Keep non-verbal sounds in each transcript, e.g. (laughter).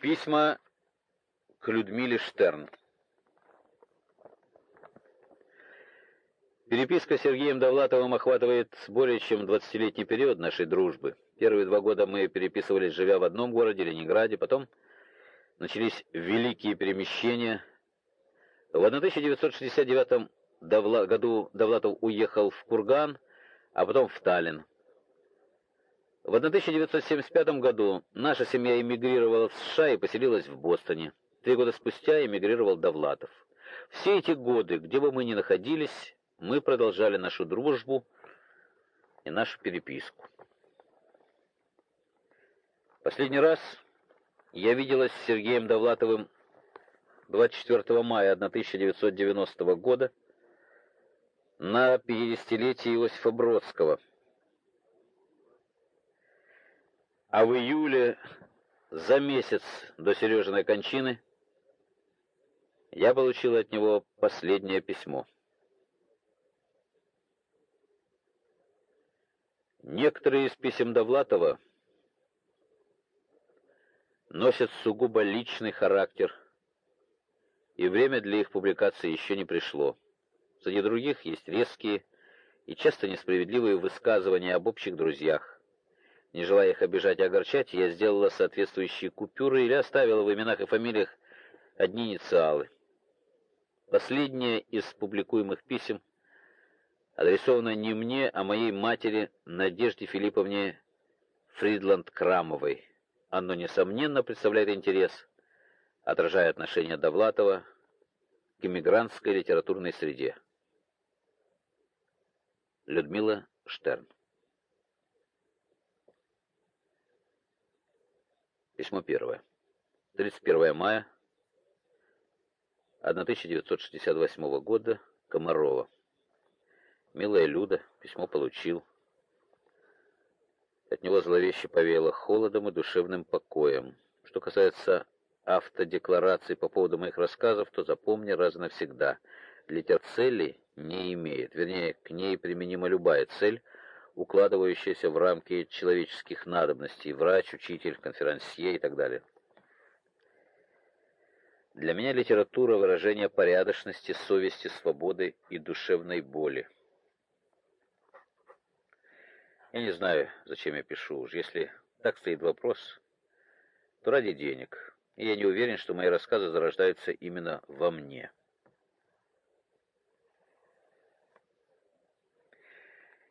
Письма к Людмиле Штерн. Переписка с Сергеем Довлатовым охватывает более чем 20-летний период нашей дружбы. Первые два года мы переписывались, живя в одном городе, Ленинграде, потом начались великие перемещения. В 1969 году Довлатов уехал в Курган, а потом в Таллин. В 1975 году наша семья эмигрировала в США и поселилась в Бостоне. Три года спустя эмигрировал Довлатов. Все эти годы, где бы мы ни находились, мы продолжали нашу дружбу и нашу переписку. Последний раз я виделась с Сергеем Довлатовым 24 мая 1990 года на 50-летие Иосифа Бродского – А в июле, за месяц до Сережиной кончины, я получил от него последнее письмо. Некоторые из писем Довлатова носят сугубо личный характер, и время для их публикации еще не пришло. Среди других есть резкие и часто несправедливые высказывания об общих друзьях. Не желая их обижать и огорчать, я сделала соответствующие купюры или оставила в именах и фамилиях одни инициалы. Последнее из публикуемых писем адресовано не мне, а моей матери Надежде Филипповне Фридланд-Крамовой. Оно, несомненно, представляет интерес, отражая отношение Довлатова к эмигрантской литературной среде. Людмила Штерн Письмо первое. 31 мая 1968 года. Комарова. Милая Люда, письмо получил. От него зловеще повеяло холодом и душевным покоем. Что касается автодекларации по поводу моих рассказов, то запомни раз и навсегда. Литерцели не имеет, вернее, к ней применима любая цель — укладывающаяся в рамки человеческих надобностей, врач, учитель, конферансье и так далее. Для меня литература — выражение порядочности, совести, свободы и душевной боли. Я не знаю, зачем я пишу. Уж если так стоит вопрос, то ради денег. И я не уверен, что мои рассказы зарождаются именно во мне.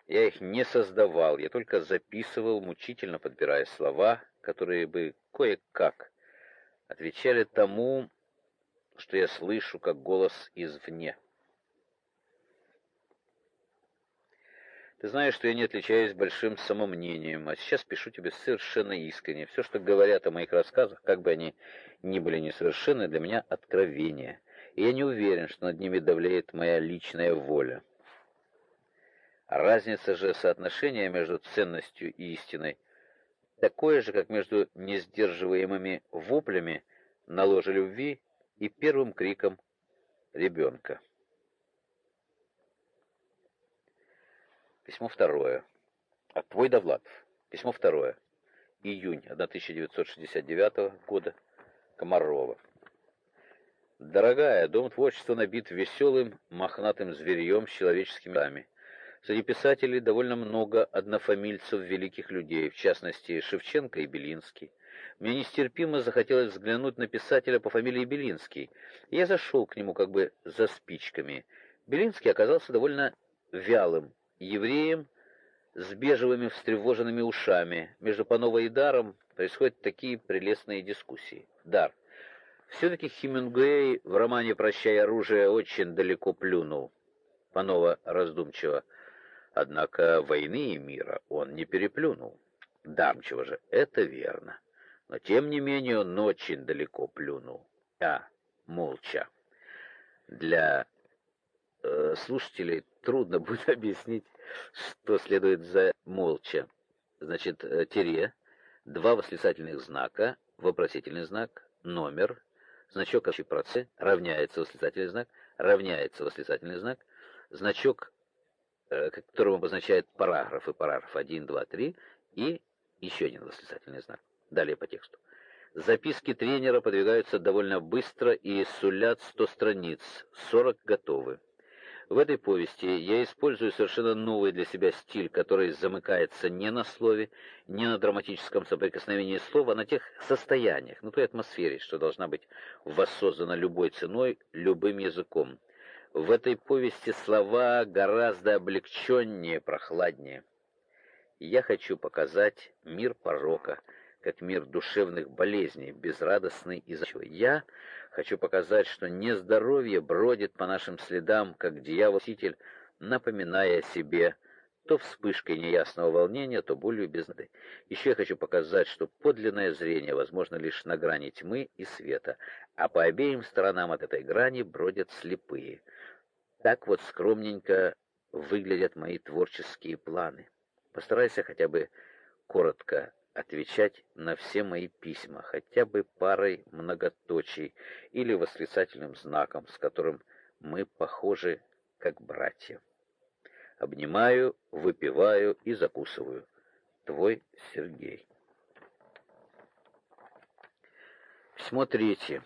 Я их не создавал, я только записывал, мучительно подбирая слова, которые бы кое-как отвечали тому, что я слышу как голос извне. Ты знаешь, что я не отличаюсь большим самомнением, а сейчас пишу тебе совершенно искренне. Все, что говорят о моих рассказах, как бы они ни были несовершенны, для меня откровение. И я не уверен, что над ними давляет моя личная воля. Разница же соотношения между ценностью и истиной такое же, как между несдерживаемыми воплями на ложе любви и первым криком ребенка. Письмо второе. От твой Довлатов. Письмо второе. Июнь 1969 года. Комарова. Дорогая, дом творчества набит веселым, мохнатым зверьем с человеческими руками. Среди писателей довольно много однофамильцев великих людей, в частности, Шевченко и Белинский. Мне нестерпимо захотелось взглянуть на писателя по фамилии Белинский. Я зашел к нему как бы за спичками. Белинский оказался довольно вялым евреем с бежевыми встревоженными ушами. Между Пановой и Даром происходят такие прелестные дискуссии. Дар. Все-таки Хемингуэй в романе «Прощай оружие» очень далеко плюнул. Панова раздумчиво. Однако войны и мира он не переплюнул. Дамчево же, это верно. Но тем не менее он очень далеко плюнул. А, молча. Для э, слушателей трудно будет (laughs) объяснить, что следует за молча. Значит, э, тире, два восклицательных знака, вопросительный знак, номер, значок равняется восклицательный знак, равняется восклицательный знак, значок которым обозначает параграфы, параграф 1, 2, 3, и еще один восклицательный знак. Далее по тексту. Записки тренера подвигаются довольно быстро и сулят 100 страниц, 40 готовы. В этой повести я использую совершенно новый для себя стиль, который замыкается не на слове, не на драматическом соприкосновении слова, а на тех состояниях, на той атмосфере, что должна быть воссоздана любой ценой, любым языком. В этой повести слова гораздо облегченнее, прохладнее. Я хочу показать мир порока, как мир душевных болезней, безрадостный и зачем. Я хочу показать, что нездоровье бродит по нашим следам, как дьявол-ситель, напоминая о себе то вспышкой неясного волнения, то болью без. Еще я хочу показать, что подлинное зрение возможно лишь на грани тьмы и света, а по обеим сторонам от этой грани бродят слепые. Так вот скромненько выглядят мои творческие планы. Постарайся хотя бы коротко отвечать на все мои письма хотя бы парой многоточий или восклицательным знаком, с которым мы похожи как братья. Обнимаю, выпиваю и закусываю. Твой Сергей. Письмо третье.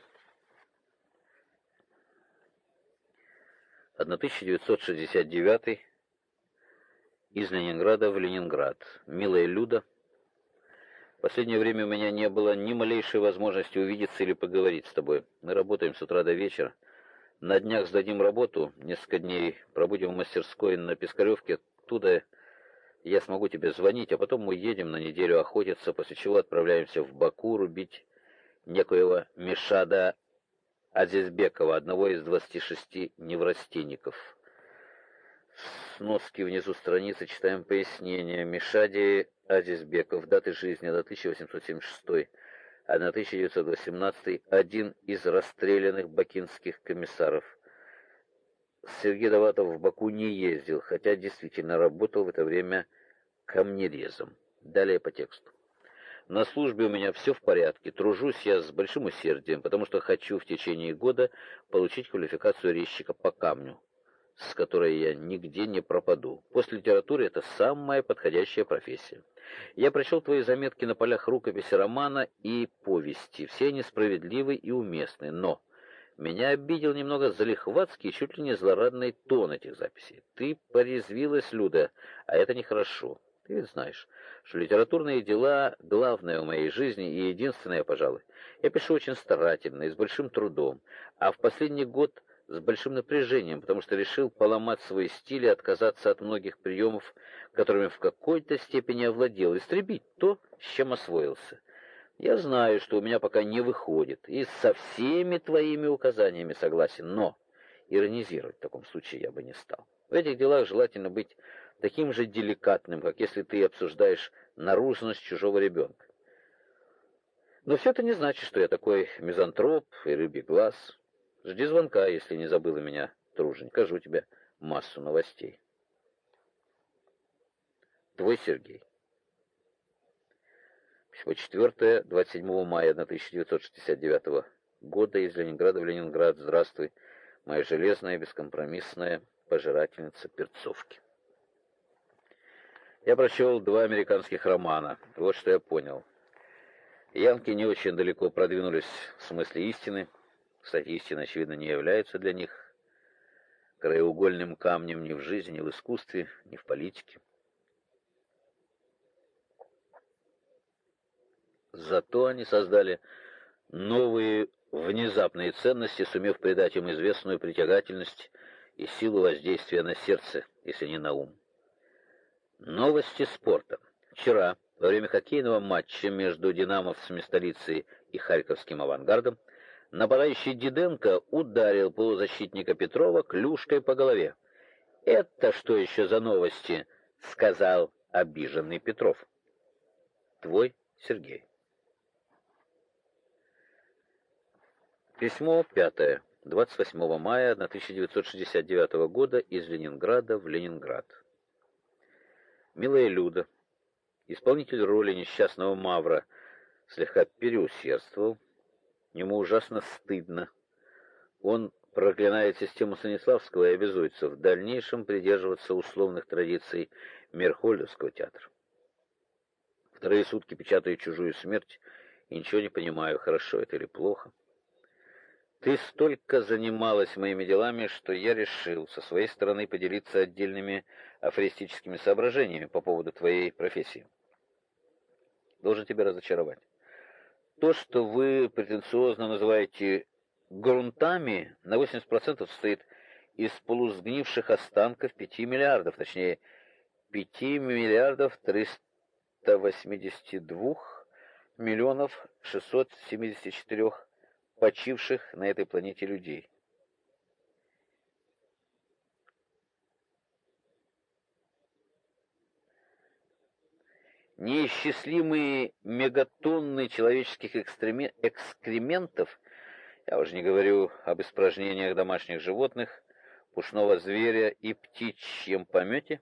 1969 из Ленинграда в Ленинград. Милая Люда, Последнее время у меня не было ни малейшей возможности увидеться или поговорить с тобой. Мы работаем с утра до вечера. На днях сдадим работу, несколько дней пробудем в мастерской на Пискаревке. Оттуда я смогу тебе звонить, а потом мы едем на неделю охотиться, после чего отправляемся в Баку рубить некоего Мишада Азизбекова, одного из 26 неврастенников. Сноски внизу страницы читаем пояснение. Мишади Азизбеков, даты жизни 1876-1918, один из расстрелянных бакинских комиссаров. Сергей Даватов в Баку не ездил, хотя действительно работал в это время камнерезом. Далее по тексту. На службе у меня все в порядке, тружусь я с большим усердием, потому что хочу в течение года получить квалификацию резчика по камню с которой я нигде не пропаду. После литературы это самая подходящая профессия. Я прочел твои заметки на полях рукописи романа и повести. Все они справедливы и уместны, но меня обидел немного залихватский, чуть ли не злорадный тон этих записей. Ты порезвилась, Люда, а это нехорошо. Ты ведь знаешь, что литературные дела — главное в моей жизни и единственное, пожалуй. Я пишу очень старательно и с большим трудом, а в последний год с большим напряжением, потому что решил поломать свой стиль и отказаться от многих приемов, которыми в какой-то степени овладел, истребить то, с чем освоился. Я знаю, что у меня пока не выходит, и со всеми твоими указаниями согласен, но иронизировать в таком случае я бы не стал. В этих делах желательно быть таким же деликатным, как если ты обсуждаешь наружность чужого ребенка. Но все это не значит, что я такой мизантроп и рыбий глаз. Жди звонка, если не забыла меня, Тружень. Скажу тебе массу новостей. Твой Сергей. Письмо 4, 27 мая 1969 года из Ленинграда в Ленинград. Здравствуй, моя железная, бескомпромиссная пожирательница перцовки. Я прочел два американских романа. Вот что я понял. Янки не очень далеко продвинулись в смысле истины, кстати, истина, очевидно, не является для них краеугольным камнем ни в жизни, ни в искусстве, ни в политике. Зато они создали новые внезапные ценности, сумев придать им известную притягательность и силу воздействия на сердце, если не на ум. Новости спорта. Вчера, во время хоккейного матча между «Динамовцами» столицы и «Харьковским авангардом», нападающий Диденко ударил полузащитника Петрова клюшкой по голове. «Это что еще за новости?» — сказал обиженный Петров. Твой Сергей. Письмо пятое. 28 мая 1969 года из Ленинграда в Ленинград. Милая Люда, исполнитель роли несчастного Мавра, слегка переусердствовал, Ему ужасно стыдно. Он проклинает систему Станиславского и обязуется в дальнейшем придерживаться условных традиций Мерхольдовского театра. Вторые сутки печатает «Чужую смерть» и ничего не понимаю, хорошо это или плохо. Ты столько занималась моими делами, что я решил со своей стороны поделиться отдельными афористическими соображениями по поводу твоей профессии. Должен тебя разочаровать. То, что вы претенциозно называете грунтами, на 80% состоит из полусгнивших останков 5 миллиардов, точнее, 5 миллиардов 382 миллионов 674 почивших на этой планете людей. Неисчислимые мегатонны человеческих экскрементов, я уже не говорю об испражнениях домашних животных, пушного зверя и птичьем помете,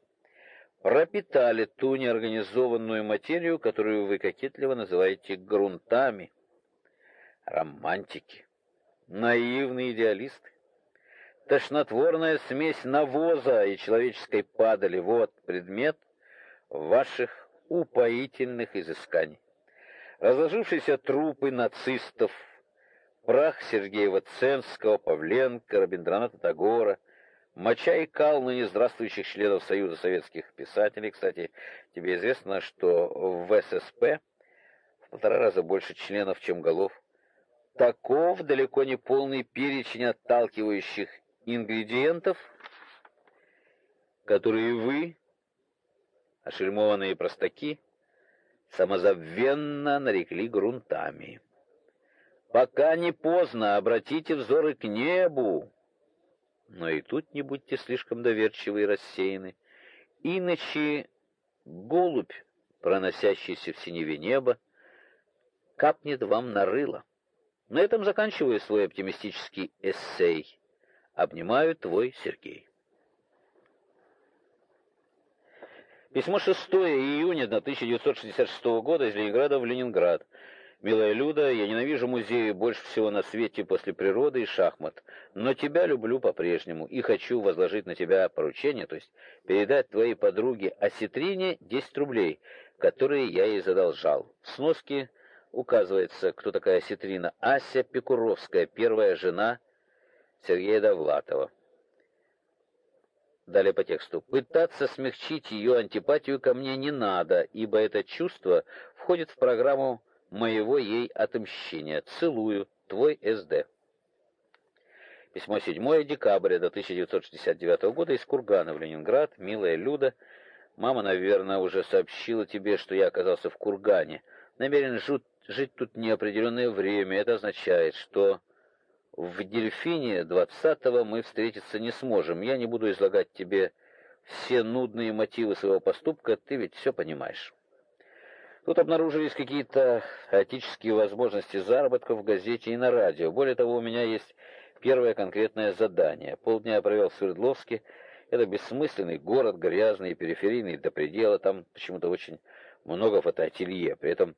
пропитали ту неорганизованную материю, которую вы кокетливо называете грунтами романтики, наивные идеалисты. Тошнотворная смесь навоза и человеческой падали — вот предмет ваших упоительных изысканий. Разложившиеся трупы нацистов, прах Сергеева Ценского, Павленко, Рабиндраната Тагора, моча и кал ныне здравствующих членов Союза советских писателей. Кстати, тебе известно, что в ССП в полтора раза больше членов, чем голов. Таков далеко не полный перечень отталкивающих ингредиентов, которые вы, ошельмованные простаки, самозабвенно нарекли грунтами. Пока не поздно, обратите взоры к небу. Но и тут не будьте слишком доверчивы и рассеяны, иначе голубь, проносящийся в синеве неба, капнет вам на рыло. На этом заканчиваю свой оптимистический эссей. Обнимаю твой Сергей. Письмо 6 июня 1966 года из Ленинграда в Ленинград. Милая Люда, я ненавижу музеи больше всего на свете после природы и шахмат, но тебя люблю по-прежнему и хочу возложить на тебя поручение, то есть передать твоей подруге Осетрине 10 рублей, которые я ей задолжал. Сноски указывается, кто такая Ситрина. Ася Пекуровская, первая жена Сергея Довлатова. Далее по тексту. Пытаться смягчить ее антипатию ко мне не надо, ибо это чувство входит в программу моего ей отмщения. Целую. Твой СД. Письмо 7 декабря до 1969 года из Кургана в Ленинград. Милая Люда, мама, наверное, уже сообщила тебе, что я оказался в Кургане. Намерен жить тут неопределенное время. Это означает, что в Дельфине 20-го мы встретиться не сможем. Я не буду излагать тебе все нудные мотивы своего поступка, ты ведь все понимаешь. Тут обнаружились какие-то хаотические возможности заработка в газете и на радио. Более того, у меня есть первое конкретное задание. Полдня я провел в Свердловске. Это бессмысленный город, грязный и периферийный до предела. Там почему-то очень много фотоателье. При этом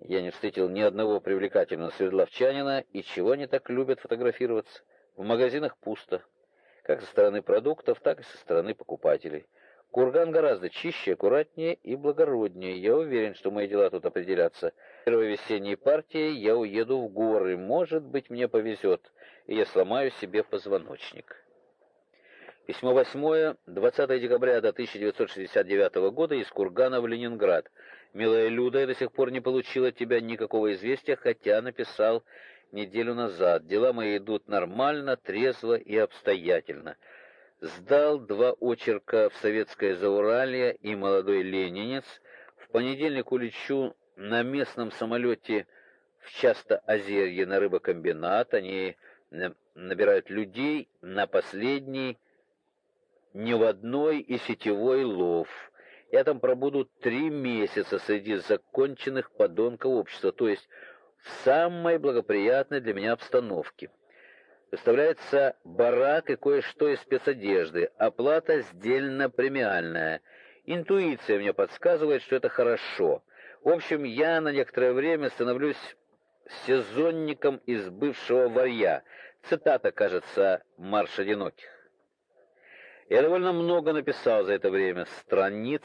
я не встретил ни одного привлекательного свердловчанина, и чего они так любят фотографироваться. В магазинах пусто, как со стороны продуктов, так и со стороны покупателей. Курган гораздо чище, аккуратнее и благороднее. Я уверен, что мои дела тут определятся. Первой весенней партией я уеду в горы. Может быть, мне повезет, и я сломаю себе позвоночник. Письмо 8, 20 декабря 1969 года из Кургана в Ленинград. Милая Люда, я до сих пор не получил от тебя никакого известия, хотя написал неделю назад. Дела мои идут нормально, трезво и обстоятельно. Сдал два очерка в советское Зауралье и молодой ленинец. В понедельник улечу на местном самолете в Часто-Озерье на рыбокомбинат. Они набирают людей на последний ни в одной и сетевой лов. Я там пробуду три месяца среди законченных подонков общества, то есть в самой благоприятной для меня обстановке. Выставляется барак и кое-что из спецодежды, оплата сдельно-премиальная. Интуиция мне подсказывает, что это хорошо. В общем, я на некоторое время становлюсь сезонником из бывшего варья. Цитата, кажется, «Марш одиноких». Я довольно много написал за это время, страниц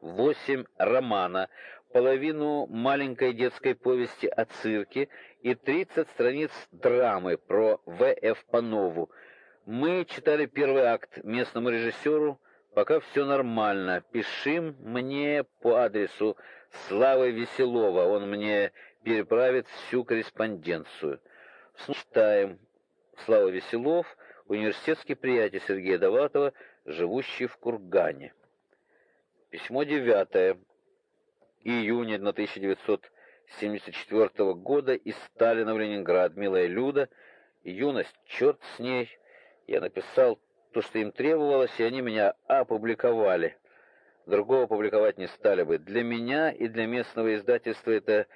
восемь романа, половину маленькой детской повести о цирке и 30 страниц драмы про В.Ф. Панову. Мы читали первый акт местному режиссеру, пока все нормально. Пиши мне по адресу Славы Веселова, он мне переправит всю корреспонденцию. Читаем. Слава Веселов, университетский приятель Сергея Довлатова, живущий в Кургане. Письмо девятое июня 1974 года из Сталина в Ленинград. Милая Люда, юность, черт с ней. Я написал то, что им требовалось, и они меня опубликовали. Другого публиковать не стали бы. Для меня и для местного издательства это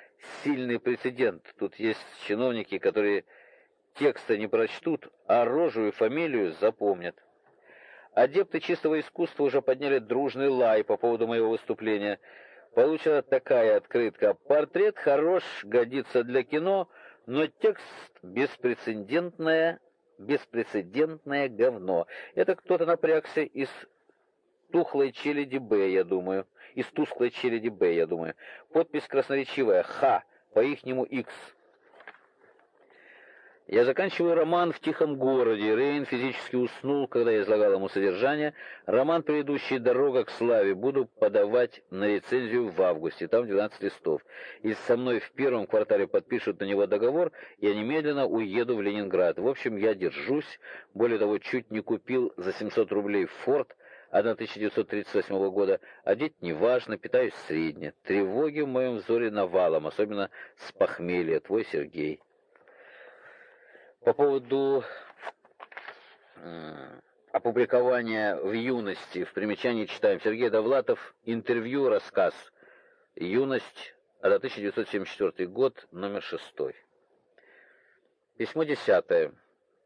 сильный прецедент. Тут есть чиновники, которые текста не прочтут, а рожу и фамилию запомнят. Адепты чистого искусства уже подняли дружный лай по поводу моего выступления – Получена такая открытка. Портрет хорош, годится для кино, но текст беспрецедентное, беспрецедентное говно. Это кто-то напрягся из тухлой челяди Б, я думаю. Из тусклой челяди Б, я думаю. Подпись красноречивая. Х. По-ихнему X. Я заканчиваю роман в тихом городе. Рейн физически уснул, когда я излагал ему содержание. Роман «Предыдущий дорога к славе» буду подавать на рецензию в августе. Там 12 листов. И со мной в первом квартале подпишут на него договор, я немедленно уеду в Ленинград. В общем, я держусь. Более того, чуть не купил за 700 рублей «Форд», 1938 года. Одеть неважно, питаюсь средне. Тревоги в моем взоре навалом, особенно с похмелья. Твой Сергей. По поводу опубликования в юности, в примечании читаем Сергей Довлатов, интервью, рассказ «Юность», 1974 год, номер 6. Письмо 10.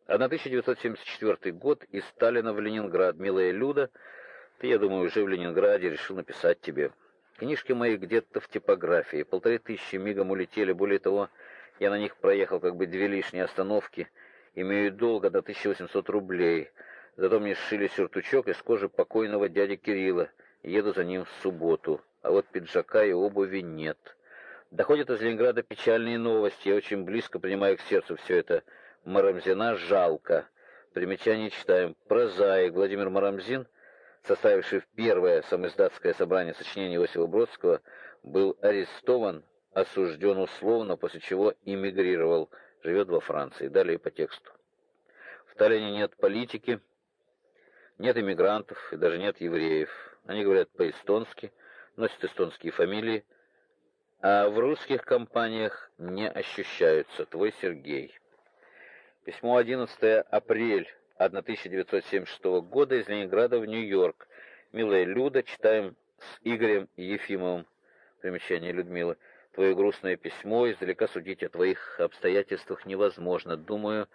1974 год из Сталина в Ленинград. Милая Люда, ты, я думаю, уже в Ленинграде, решил написать тебе. Книжки мои где-то в типографии. Полторы тысячи мигом улетели, более того, я на них проехал как бы две лишние остановки, имею долго до 1800 рублей. Зато мне сшили сюртучок из кожи покойного дяди Кирилла. Еду за ним в субботу. А вот пиджака и обуви нет. Доходят из Ленинграда печальные новости. Я очень близко принимаю к сердцу все это. Марамзина жалко. Примечание читаем. Прозаик Владимир Марамзин, составивший первое самоиздатское собрание сочинений Иосифа Бродского, был арестован осужден условно, после чего эмигрировал, живет во Франции. Далее по тексту. В Таллине нет политики, нет иммигрантов и даже нет евреев. Они говорят по-эстонски, носят эстонские фамилии, а в русских компаниях не ощущаются. Твой Сергей. Письмо 11 апрель 1976 года из Ленинграда в Нью-Йорк. Милая Люда, читаем с Игорем Ефимовым. Примечание Людмилы. Твое грустное письмо, издалека судить о твоих обстоятельствах невозможно. Думаю,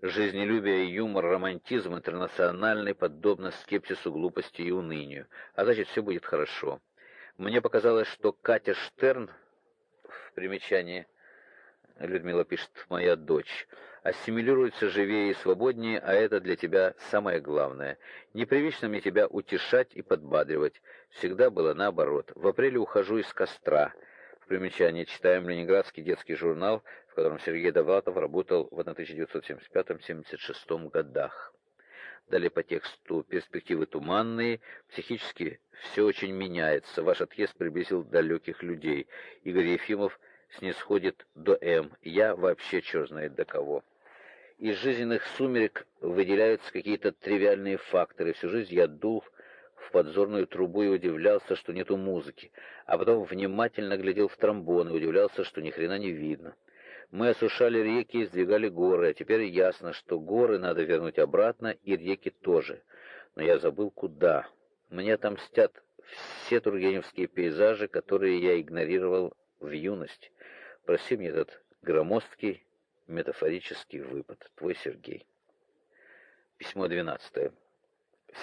жизнелюбие, юмор, романтизм интернациональный, подобно скепсису, глупости и унынию. А значит, все будет хорошо. Мне показалось, что Катя Штерн в примечании Людмила пишет, моя дочь, ассимилируется живее и свободнее, а это для тебя самое главное. Непривычно мне тебя утешать и подбадривать. Всегда было наоборот. В апреле ухожу из костра. Примечание. Читаем Ленинградский детский журнал, в котором Сергей Довлатов работал в 1975-76 годах. Далее по тексту перспективы туманные, психически все очень меняется. Ваш отъезд приблизил далеких людей. Игорь Ефимов снисходит до М. Я вообще черт знает до кого. Из жизненных сумерек выделяются какие-то тривиальные факторы. Всю жизнь я дул в подзорную трубу и удивлялся, что нету музыки, а потом внимательно глядел в тромбон и удивлялся, что ни хрена не видно. Мы осушали реки и сдвигали горы, а теперь ясно, что горы надо вернуть обратно, и реки тоже. Но я забыл, куда. Мне отомстят все тургеневские пейзажи, которые я игнорировал в юность. Прости мне этот громоздкий метафорический выпад. Твой Сергей. Письмо 12.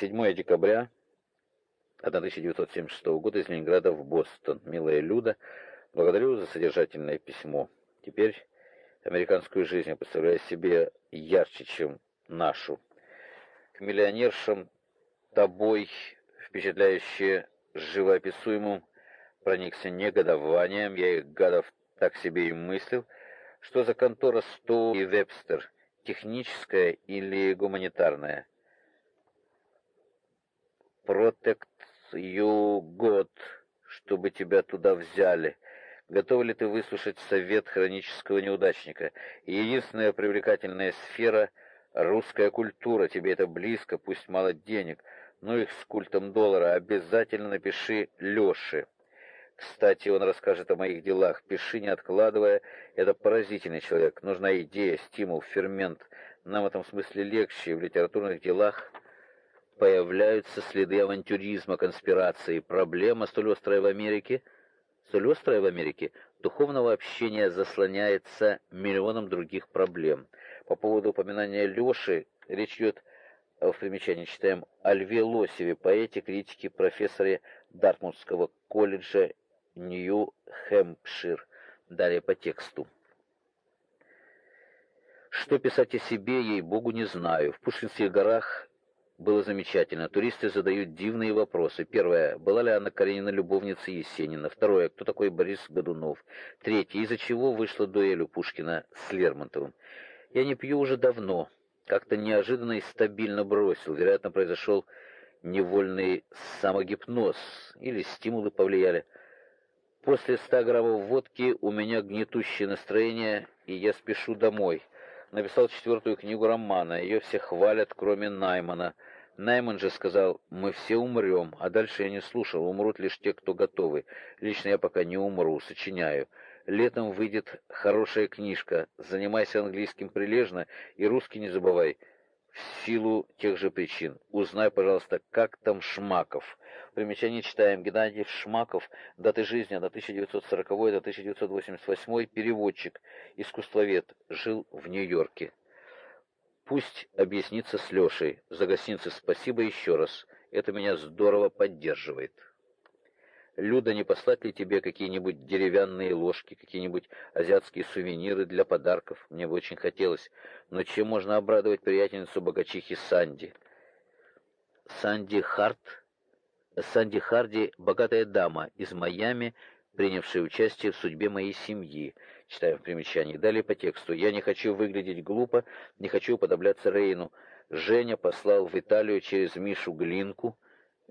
7 декабря 1976 года из Ленинграда в Бостон. Милая Люда, благодарю за содержательное письмо. Теперь американскую жизнь я представляю себе ярче, чем нашу. К миллионершам тобой впечатляюще живоописуемым проникся негодованием, я их гадов так себе и мыслил, что за контора Стоу и Вебстер, техническая или гуманитарная? Протект ю год, чтобы тебя туда взяли. Готов ли ты выслушать совет хронического неудачника? Единственная привлекательная сфера — русская культура. Тебе это близко, пусть мало денег, но их с культом доллара. Обязательно напиши Лёше. Кстати, он расскажет о моих делах. Пиши, не откладывая. Это поразительный человек. Нужна идея, стимул, фермент. Нам в этом смысле легче. В литературных делах появляются следы авантюризма, конспирации. Проблема, столь острая в Америке, столь острая в Америке, духовного общения заслоняется миллионом других проблем. По поводу упоминания Лёши, речь идет в примечании читаем о Льве Лосеве, поэте, критике, профессоре Дартмутского колледжа Нью-Хэмпшир. Далее по тексту. Что писать о себе, ей-богу, не знаю. В Пушкинских горах было замечательно. Туристы задают дивные вопросы. Первое. Была ли Анна Каренина любовницей Есенина? Второе. Кто такой Борис Годунов? Третье. Из-за чего вышла дуэль у Пушкина с Лермонтовым? Я не пью уже давно. Как-то неожиданно и стабильно бросил. Вероятно, произошел невольный самогипноз. Или стимулы повлияли. После ста граммов водки у меня гнетущее настроение, и я спешу домой. Написал четвертую книгу романа. Ее все хвалят, кроме Наймана. Найман же сказал, мы все умрем, а дальше я не слушал, умрут лишь те, кто готовы. Лично я пока не умру, сочиняю. Летом выйдет хорошая книжка. Занимайся английским прилежно и русский не забывай в силу тех же причин. Узнай, пожалуйста, как там Шмаков. Примечание читаем. Геннадий Шмаков, даты жизни до 1940 до 1988, переводчик, искусствовед, жил в Нью-Йорке. Пусть объяснится с Лешей. За гостиницу спасибо еще раз. Это меня здорово поддерживает. Люда, не послать ли тебе какие-нибудь деревянные ложки, какие-нибудь азиатские сувениры для подарков? Мне бы очень хотелось. Но чем можно обрадовать приятельницу богачихи Санди? Санди Харт, Санди Харди, богатая дама из Майами, принявшая участие в судьбе моей семьи. Читаем в примечании. Далее по тексту. Я не хочу выглядеть глупо, не хочу уподобляться Рейну. Женя послал в Италию через Мишу Глинку,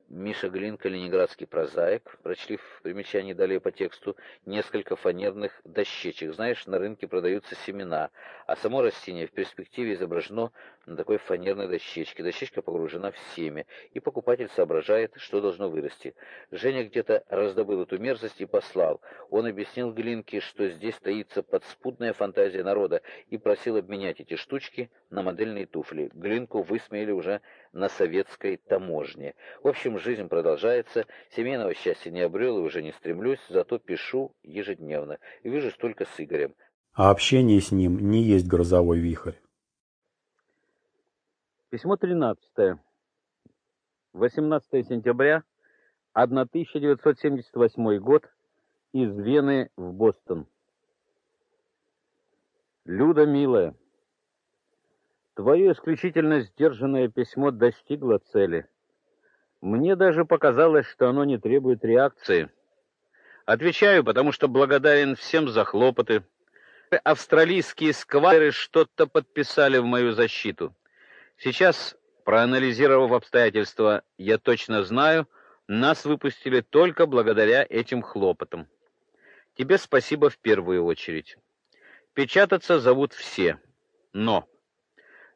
Миша Глинка, ленинградский прозаик. Прочли в примечании далее по тексту несколько фанерных дощечек. Знаешь, на рынке продаются семена, а само растение в перспективе изображено на такой фанерной дощечке. Дощечка погружена в семя, и покупатель соображает, что должно вырасти. Женя где-то раздобыл эту мерзость и послал. Он объяснил Глинке, что здесь стоится подспудная фантазия народа, и просил обменять эти штучки на модельные туфли. Глинку высмеяли уже на советской таможне. В общем, жизнь продолжается, семейного счастья не обрел и уже не стремлюсь, зато пишу ежедневно и вижу только с Игорем. А общение с ним не есть грозовой вихрь. Письмо 13. 18 сентября 1978 год из Вены в Бостон. Люда, милая, Твое исключительно сдержанное письмо достигло цели. Мне даже показалось, что оно не требует реакции. Отвечаю, потому что благодарен всем за хлопоты. Австралийские сквайры что-то подписали в мою защиту. Сейчас, проанализировав обстоятельства, я точно знаю, нас выпустили только благодаря этим хлопотам. Тебе спасибо в первую очередь. Печататься зовут все. Но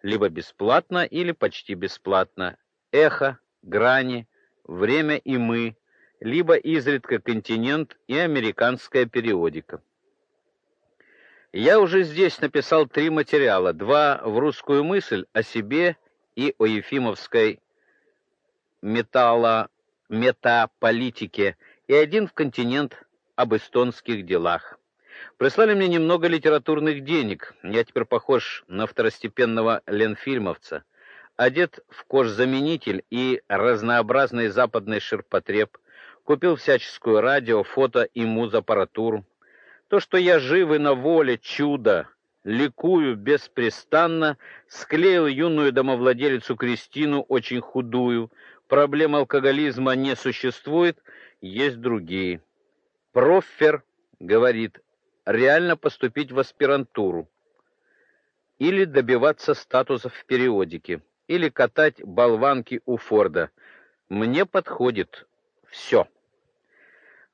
либо бесплатно или почти бесплатно. Эхо, грани, время и мы, либо изредка континент и американская периодика. Я уже здесь написал три материала: два в русскую мысль о себе и о Ефимовской металла метаполитике и один в континент об эстонских делах. Прислали мне немного литературных денег. Я теперь похож на второстепенного ленфильмовца. Одет в кожзаменитель и разнообразный западный ширпотреб. Купил всяческую радио, фото и музаппаратуру. То, что я жив и на воле, чудо. Ликую беспрестанно, склеил юную домовладелицу Кристину, очень худую. Проблем алкоголизма не существует, есть другие. Профер говорит, реально поступить в аспирантуру или добиваться статуса в периодике, или катать болванки у Форда. Мне подходит все.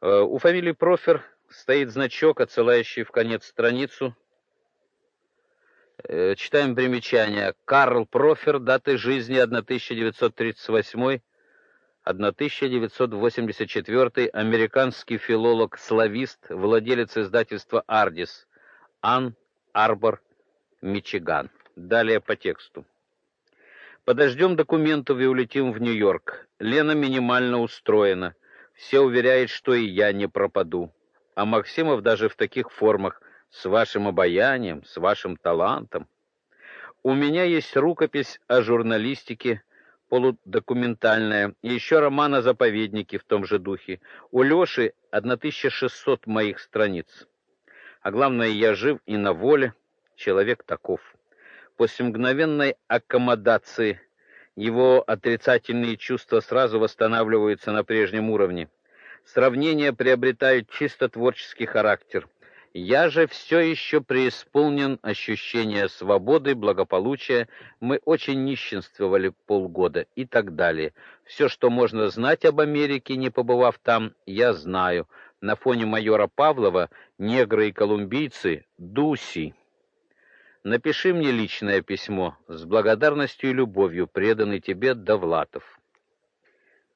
Э, у фамилии Профер стоит значок, отсылающий в конец страницу. Э, читаем примечание. Карл Профер, даты жизни 1938 1984, американский филолог-славист, владелец издательства Ардис, Ан Арбор, Мичиган. Далее по тексту. Подождем документов и улетим в Нью-Йорк. Лена минимально устроена. Все уверяют, что и я не пропаду. А Максимов даже в таких формах с вашим обаянием, с вашим талантом. У меня есть рукопись о журналистике полудокументальная, и еще роман о заповеднике в том же духе. У Лёши 1600 моих страниц. А главное, я жив и на воле, человек таков. После мгновенной аккомодации его отрицательные чувства сразу восстанавливаются на прежнем уровне. Сравнения приобретают чисто творческий характер. Я же все еще преисполнен ощущения свободы, благополучия. Мы очень нищенствовали полгода и так далее. Все, что можно знать об Америке, не побывав там, я знаю. На фоне майора Павлова негры и колумбийцы дуси. Напиши мне личное письмо с благодарностью и любовью, преданный тебе Довлатов.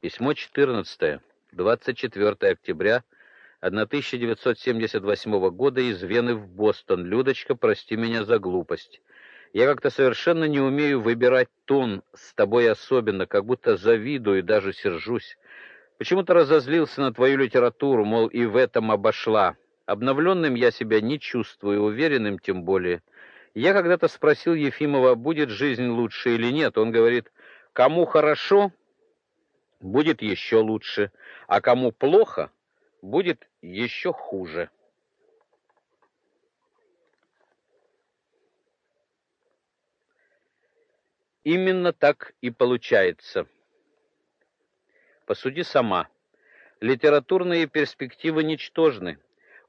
Письмо 14. 24 октября 1978 года из Вены в Бостон. Людочка, прости меня за глупость. Я как-то совершенно не умею выбирать тон с тобой особенно, как будто завидую и даже сержусь. Почему-то разозлился на твою литературу, мол, и в этом обошла. Обновленным я себя не чувствую, уверенным тем более. Я когда-то спросил Ефимова, будет жизнь лучше или нет. Он говорит: "Кому хорошо, будет еще лучше, а кому плохо, будет еще хуже. Именно так и получается. Посуди сама. Литературные перспективы ничтожны.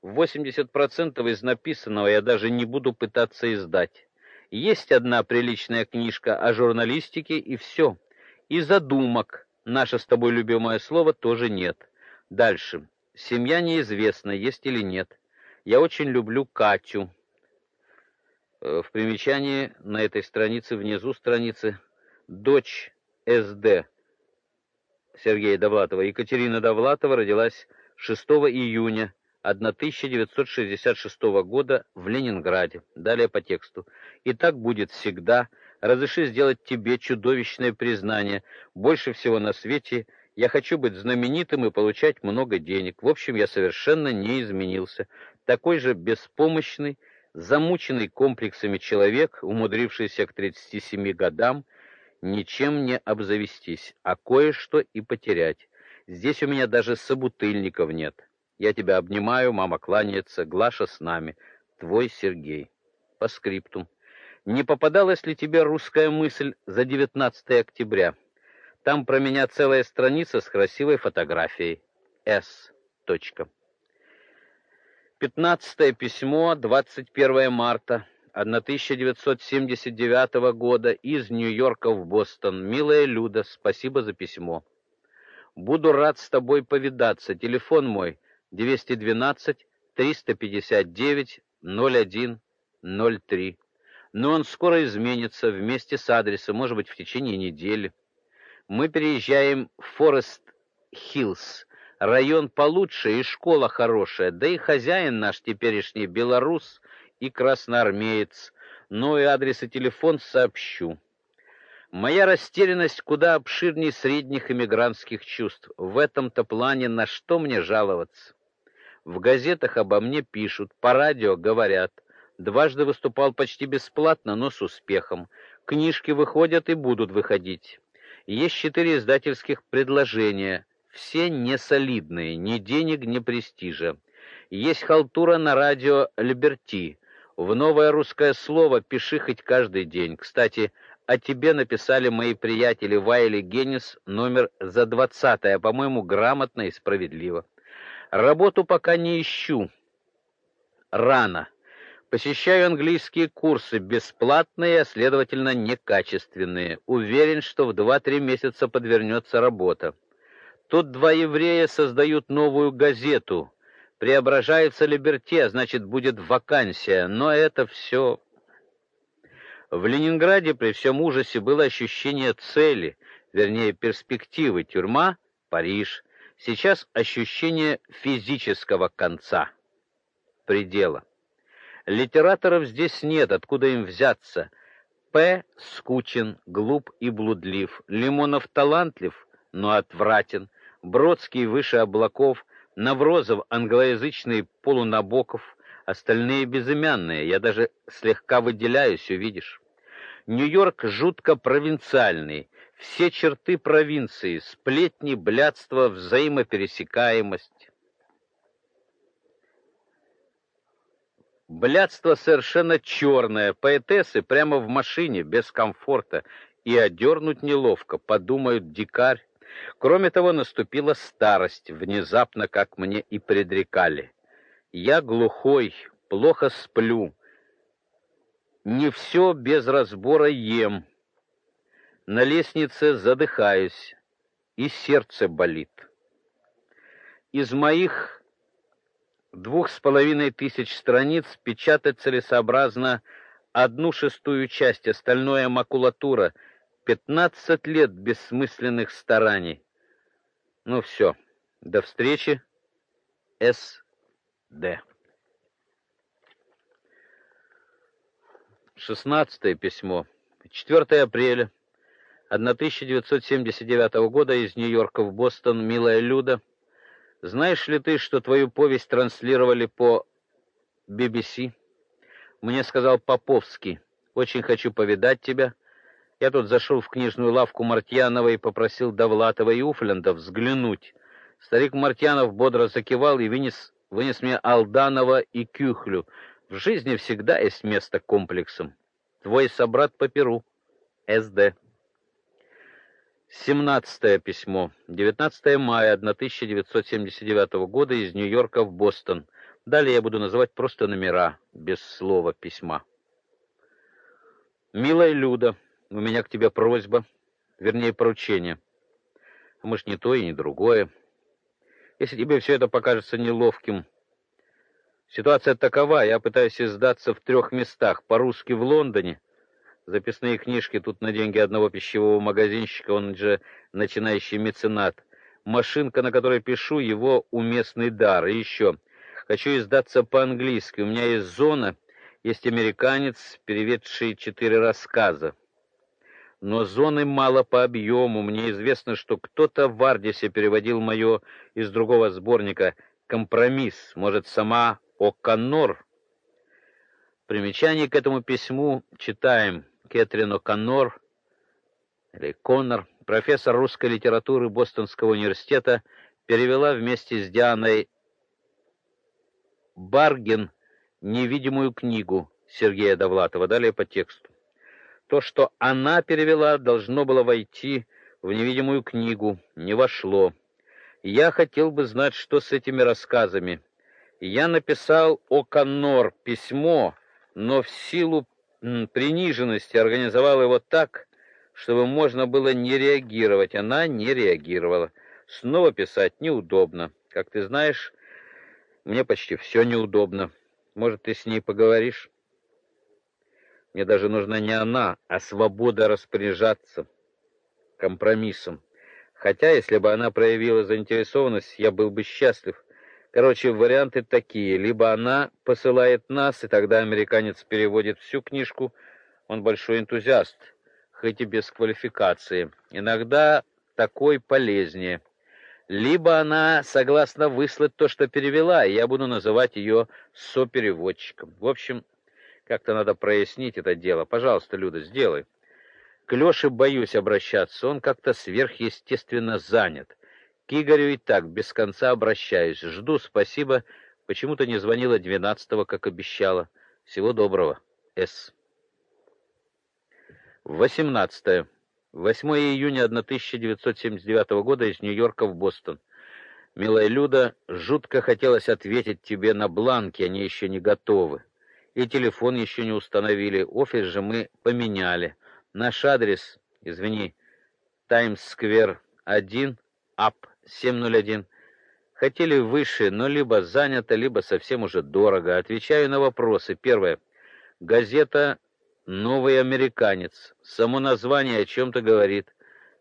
80% из написанного я даже не буду пытаться издать. Есть одна приличная книжка о журналистике и все. И задумок, наше с тобой любимое слово, тоже нет. Дальше. Семья неизвестна, есть или нет. Я очень люблю Катю. Э, в примечании на этой странице внизу страницы дочь СД Сергея Довлатова. Екатерина Довлатова родилась 6 июня 1966 года в Ленинграде. Далее по тексту. И так будет всегда. Разреши сделать тебе чудовищное признание. Больше всего на свете – я хочу быть знаменитым и получать много денег. В общем, я совершенно не изменился. Такой же беспомощный, замученный комплексами человек, умудрившийся к 37 годам ничем не обзавестись, а кое-что и потерять. Здесь у меня даже собутыльников нет. Я тебя обнимаю, мама кланяется, Глаша с нами. Твой Сергей. По скриптум. Не попадалась ли тебе русская мысль за 19 октября? Там про меня целая страница с красивой фотографией. С. Точка. 15 письмо, 21 марта 1979 года из Нью-Йорка в Бостон. Милая Люда, спасибо за письмо. Буду рад с тобой повидаться. Телефон мой 212 359 0103. Но он скоро изменится вместе с адресом, может быть, в течение недели мы переезжаем в Форест-Хиллз. Район получше и школа хорошая, да и хозяин наш теперешний белорус и красноармеец. Ну и адрес и телефон сообщу. Моя растерянность куда обширнее средних эмигрантских чувств. В этом-то плане на что мне жаловаться? В газетах обо мне пишут, по радио говорят. Дважды выступал почти бесплатно, но с успехом. Книжки выходят и будут выходить. Есть четыре издательских предложения, все не солидные, ни денег, ни престижа. Есть халтура на радио Либерти. В новое русское слово пиши хоть каждый день. Кстати, о тебе написали мои приятели Вайли Генис номер за 20 по-моему, грамотно и справедливо. Работу пока не ищу. Рано. Посещаю английские курсы, бесплатные, а следовательно, некачественные. Уверен, что в 2-3 месяца подвернется работа. Тут два еврея создают новую газету. Преображается Либерте, значит, будет вакансия, но это все в Ленинграде при всем ужасе было ощущение цели, вернее, перспективы тюрьма, Париж. Сейчас ощущение физического конца, предела. Литераторов здесь нет, откуда им взяться? П. скучен, глуп и блудлив. Лимонов талантлив, но отвратен. Бродский выше облаков. Наврозов англоязычный полунабоков. Остальные безымянные. Я даже слегка выделяюсь, увидишь. Нью-Йорк жутко провинциальный. Все черты провинции: сплетни, блядство, взаимопересекаемость. Блядство совершенно черное, поэтессы прямо в машине, без комфорта, и одернуть неловко, подумают дикарь. Кроме того, наступила старость, внезапно, как мне и предрекали. Я глухой, плохо сплю. Не все без разбора ем. На лестнице задыхаюсь, и сердце болит. Из моих двух с половиной тысяч страниц печатать целесообразно одну шестую часть, остальное макулатура. Пятнадцать лет бессмысленных стараний. Ну все. До встречи. С. Д. Шестнадцатое письмо. 4 апреля 1979 года из Нью-Йорка в Бостон. Милая Люда, знаешь ли ты, что твою повесть транслировали по BBC? Мне сказал Поповский. Очень хочу повидать тебя. Я тут зашел в книжную лавку Мартьянова и попросил Довлатова и Уфлянда взглянуть. Старик Мартьянов бодро закивал и вынес вынес мне Алданова и Кюхлю. В жизни всегда есть место комплексам. Твой собрат по Перу. СД. 17 письмо. 19 мая 1979 года из Нью-Йорка в Бостон. Далее я буду называть просто номера, без слова письма. Милая Люда, у меня к тебе просьба, вернее, поручение. А может, не то и не другое. Если тебе все это покажется неловким, ситуация такова: я пытаюсь издаться в трех местах: по-русски в Лондоне, Записные книжки тут на деньги одного пищевого магазинщика, он же начинающий меценат. Машинка, на которой пишу, его уместный дар. И еще. Хочу издаться по-английски. У меня есть зона, есть американец, переведший четыре рассказа. Но зоны мало по объему. Мне известно, что кто-то в Ардисе переводил мое из другого сборника «Компромисс». Может, сама О'Коннор? Примечание к этому письму читаем. Кэтрин О'Коннор или Коннор, профессор русской литературы Бостонского университета, перевела вместе с Дианой Барген невидимую книгу Сергея Довлатова. Далее по тексту. То, что она перевела, должно было войти в невидимую книгу, не вошло. Я хотел бы знать, что с этими рассказами. Я написал о письмо, но в силу приниженности организовал его так, чтобы можно было не реагировать. Она не реагировала. Снова писать неудобно. Как ты знаешь, мне почти все неудобно. Может, ты с ней поговоришь? Мне даже нужна не она, а свобода распоряжаться компромиссом. Хотя, если бы она проявила заинтересованность, я был бы счастлив. Короче, варианты такие: либо она посылает нас, и тогда американец переводит всю книжку. Он большой энтузиаст, хоть и без квалификации. Иногда такой полезнее. Либо она согласна выслать то, что перевела, и я буду называть ее сопереводчиком. В общем, как-то надо прояснить это дело. Пожалуйста, Люда, сделай. К Лёше боюсь обращаться, он как-то сверхъестественно занят. К Игорю и так без конца обращаюсь. Жду, спасибо. Почему-то не звонила двенадцатого, как обещала. Всего доброго. С. 18. 8 июня 1979 года из Нью-Йорка в Бостон. Милая Люда, жутко хотелось ответить тебе на бланке, они еще не готовы. И телефон еще не установили, офис же мы поменяли. Наш адрес, извини, Таймс-сквер 1, ап 701. Хотели выше, но либо занято, либо совсем уже дорого. Отвечаю на вопросы. Первое. Газета Новый американец. Само название о чем то говорит.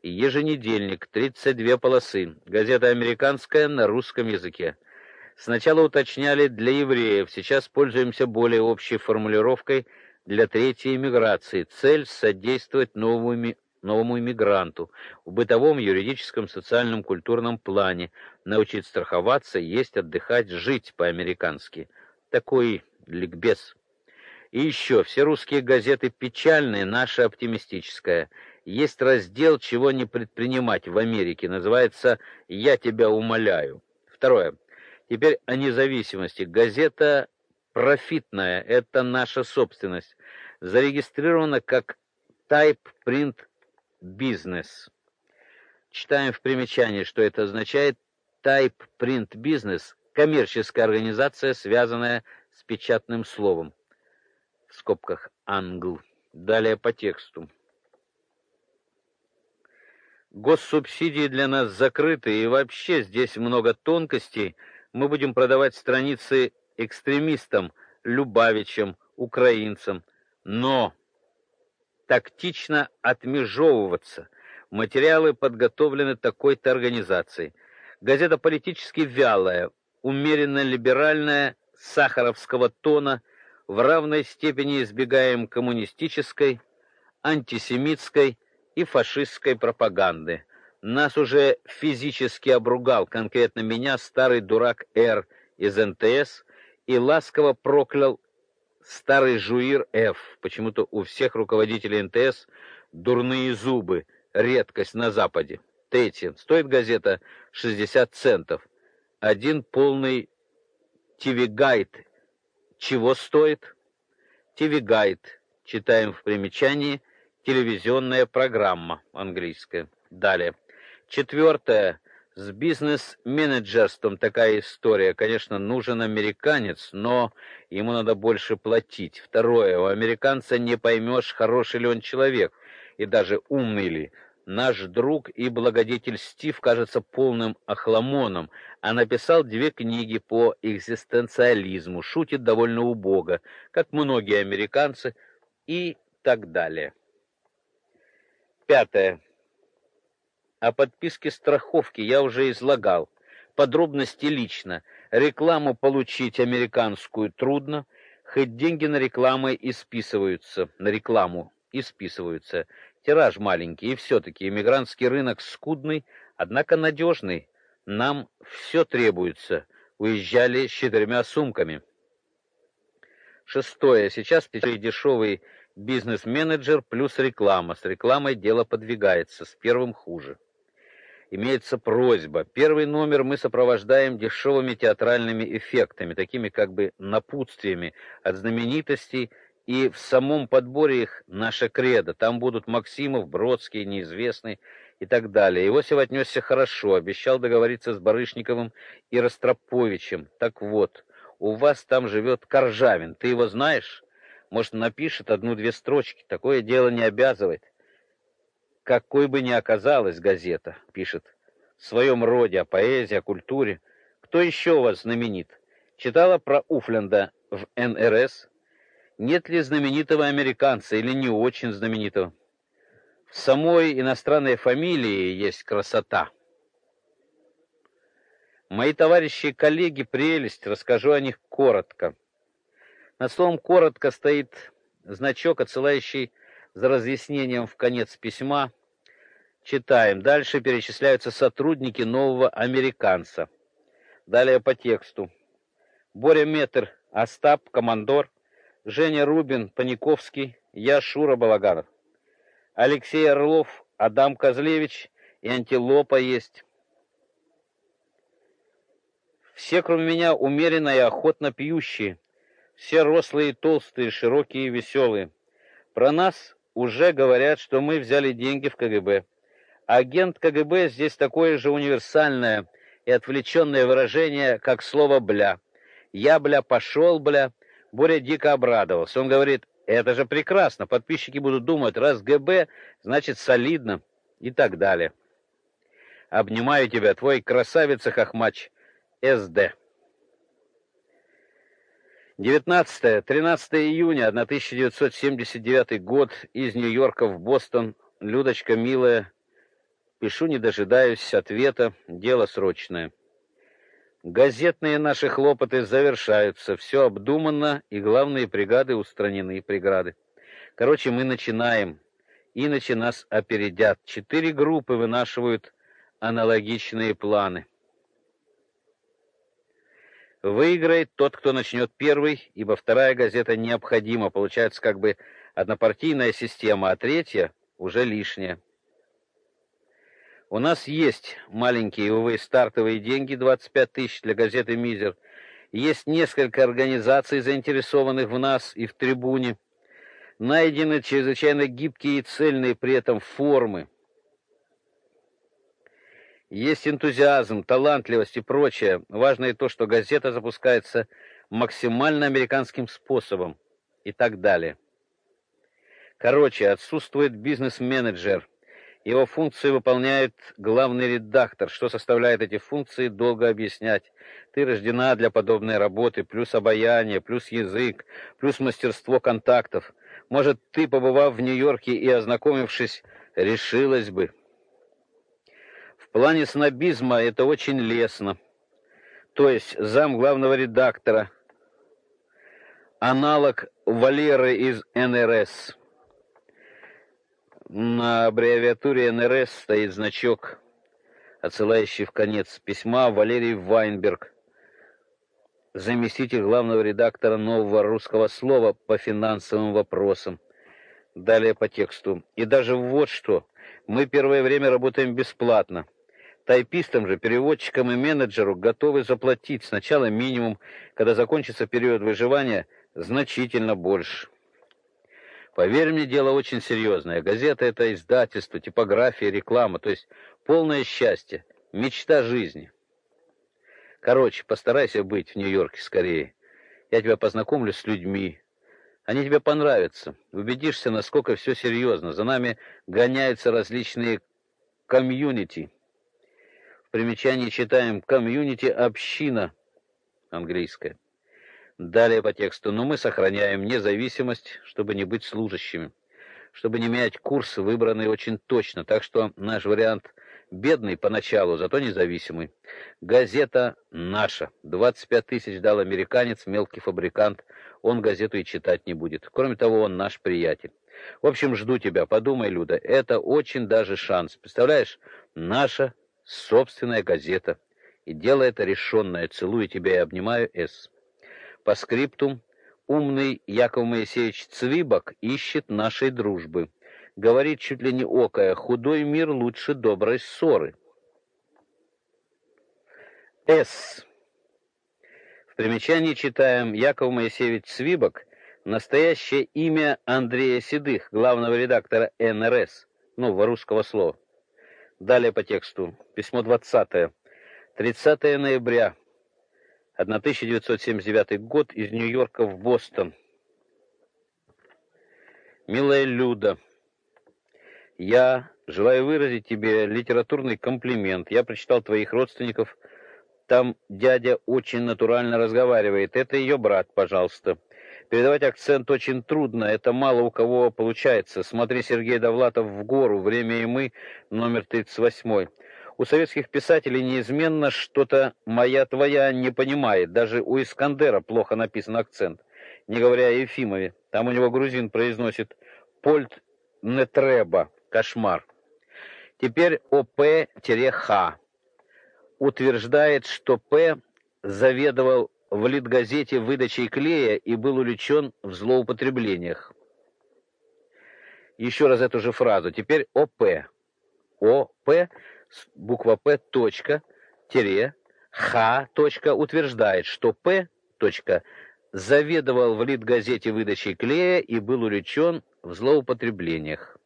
Еженедельник, 32 полосы. Газета американская на русском языке. Сначала уточняли для евреев, сейчас пользуемся более общей формулировкой для третьей миграции. Цель содействовать новому новому иммигранту в бытовом, юридическом, социальном, культурном плане, научить страховаться, есть, отдыхать, жить по-американски. Такой ликбез. И еще, все русские газеты печальные, наша оптимистическая. Есть раздел «Чего не предпринимать в Америке», называется «Я тебя умоляю». Второе. Теперь о независимости. Газета профитная, это наша собственность. Зарегистрирована как Type Print Business. Читаем в примечании, что это означает Type Print Business коммерческая организация, связанная с печатным словом в скобках англ. Далее по тексту. Госсубсидии для нас закрыты, и вообще здесь много тонкостей. Мы будем продавать страницы экстремистам, Любавичам, украинцам, но тактично отмежевываться. Материалы подготовлены такой-то организацией. Газета политически вялая, умеренно либеральная, сахаровского тона, в равной степени избегаем коммунистической, антисемитской и фашистской пропаганды. Нас уже физически обругал конкретно меня старый дурак Р из НТС и ласково проклял старый жуир Ф. Почему-то у всех руководителей НТС дурные зубы, редкость на западе. Третье. Стоит газета 60 центов. Один полный TV Guide чего стоит? TV Guide. Читаем в примечании телевизионная программа английская. Далее. Четвертое. С бизнес-менеджерством такая история. Конечно, нужен американец, но ему надо больше платить. Второе. У американца не поймешь, хороший ли он человек и даже умный ли. Наш друг и благодетель Стив кажется полным охламоном, а написал две книги по экзистенциализму, шутит довольно убого, как многие американцы и так далее. Пятое. О подписке страховки я уже излагал. Подробности лично. Рекламу получить американскую трудно, хоть деньги на рекламы и списываются, на рекламу и списываются. Тираж маленький, и все-таки иммигрантский рынок скудный, однако надежный. Нам все требуется. Уезжали с четырьмя сумками. Шестое. Сейчас дешевый бизнес-менеджер плюс реклама. С рекламой дело подвигается, с первым хуже. Имеется просьба. Первый номер мы сопровождаем дешевыми театральными эффектами, такими как бы напутствиями от знаменитостей и в самом подборе их наша кредо. Там будут Максимов, Бродский, неизвестный и так далее. Иосиф отнесся хорошо, обещал договориться с Барышниковым и Ростроповичем. Так вот, у вас там живет Коржавин. Ты его знаешь? Может, напишет одну-две строчки. Такое дело не обязывает. Какой бы ни оказалась газета, пишет, в своем роде о поэзии, о культуре. Кто еще вас знаменит? Читала про Уфленда в НРС? нет ли знаменитого американца или не очень знаменитого. В самой иностранной фамилии есть красота. Мои товарищи и коллеги прелесть, расскажу о них коротко. Над словом коротко стоит значок, отсылающий за разъяснением в конец письма. Читаем. Дальше перечисляются сотрудники нового американца. Далее по тексту. Боря Метр, Остап, командор, Женя Рубин, Паниковский, я Шура Балаганов. Алексей Орлов, Адам Козлевич и Антилопа есть. Все, кроме меня, умеренно и охотно пьющие. Все рослые толстые, широкие и веселые. Про нас уже говорят, что мы взяли деньги в КГБ. Агент КГБ здесь такое же универсальное и отвлеченное выражение, как слово «бля». «Я, бля, пошел, бля». Боря дико обрадовался. Он говорит, это же прекрасно, подписчики будут думать, раз ГБ, значит солидно и так далее. Обнимаю тебя, твой красавица Хохмач, СД. 19-13 июня 1979 год из Нью-Йорка в Бостон. Людочка милая, пишу, не дожидаюсь ответа, дело срочное. Газетные наши хлопоты завершаются, все обдумано, и главные преграды устранены, преграды. Короче, мы начинаем, иначе нас опередят. Четыре группы вынашивают аналогичные планы. Выиграет тот, кто начнет первый, ибо вторая газета необходима. Получается как бы однопартийная система, а третья уже лишняя. У нас есть маленькие, увы, стартовые деньги, 25 тысяч для газеты «Мизер». Есть несколько организаций, заинтересованных в нас и в трибуне. Найдены чрезвычайно гибкие и цельные при этом формы. Есть энтузиазм, талантливость и прочее. Важно и то, что газета запускается максимально американским способом и так далее. Короче, отсутствует бизнес-менеджер. Его функции выполняет главный редактор. Что составляет эти функции, долго объяснять. Ты рождена для подобной работы, плюс обаяние, плюс язык, плюс мастерство контактов. Может, ты, побывав в Нью-Йорке и ознакомившись, решилась бы в плане снобизма это очень лестно. То есть зам главного редактора, аналог Валеры из НРС. На аббревиатуре НРС стоит значок, отсылающий в конец письма Валерий Вайнберг, заместитель главного редактора Нового русского слова по финансовым вопросам. Далее по тексту. И даже вот что. Мы первое время работаем бесплатно. Тайпистам же, переводчикам и менеджеру готовы заплатить сначала минимум, когда закончится период выживания, значительно больше. Поверь мне, дело очень серьезное. Газета это издательство, типография, реклама, то есть полное счастье, мечта жизни. Короче, постарайся быть в Нью-Йорке скорее. Я тебя познакомлю с людьми. Они тебе понравятся. Убедишься, насколько все серьезно. За нами гоняются различные комьюнити. В примечании читаем комьюнити община английская. Далее по тексту: "Но мы сохраняем независимость, чтобы не быть служащими, чтобы не менять курс, выбранный очень точно, так что наш вариант бедный поначалу, зато независимый. Газета наша. 25 тысяч дал американец, мелкий фабрикант. Он газету и читать не будет. Кроме того, он наш приятель. В общем, жду тебя. Подумай, Люда, это очень даже шанс. Представляешь, наша собственная газета. И дело это решенное. Целую тебя и обнимаю, С. По скриптум. Умный Яков Моисеевич Цвибок ищет нашей дружбы. Говорит чуть ли не окая, худой мир лучше доброй ссоры. С. В примечании читаем Яков Моисеевич Цвибок, настоящее имя Андрея Седых, главного редактора НРС, нового русского слова. Далее по тексту. Письмо 20. 30 ноября 1979 год из Нью-Йорка в Бостон. Милая Люда, я желаю выразить тебе литературный комплимент. Я прочитал твоих родственников. Там дядя очень натурально разговаривает. Это ее брат, пожалуйста. Передавать акцент очень трудно, это мало у кого получается. Смотри Сергей Довлатов в гору, время и мы, номер 38. У советских писателей неизменно что-то моя твоя не понимает. Даже у Искандера плохо написан акцент. Не говоря о Ефимове. Там у него грузин произносит «Польт не треба». Кошмар. Теперь ОП-Х утверждает, что П заведовал в Литгазете выдачей клея и был уличен в злоупотреблениях. Еще раз эту же фразу. Теперь ОП. ОП, буква П, точка, тире, Х, точка, утверждает, что П, точка, заведовал в Литгазете выдачей клея и был уличен в злоупотреблениях.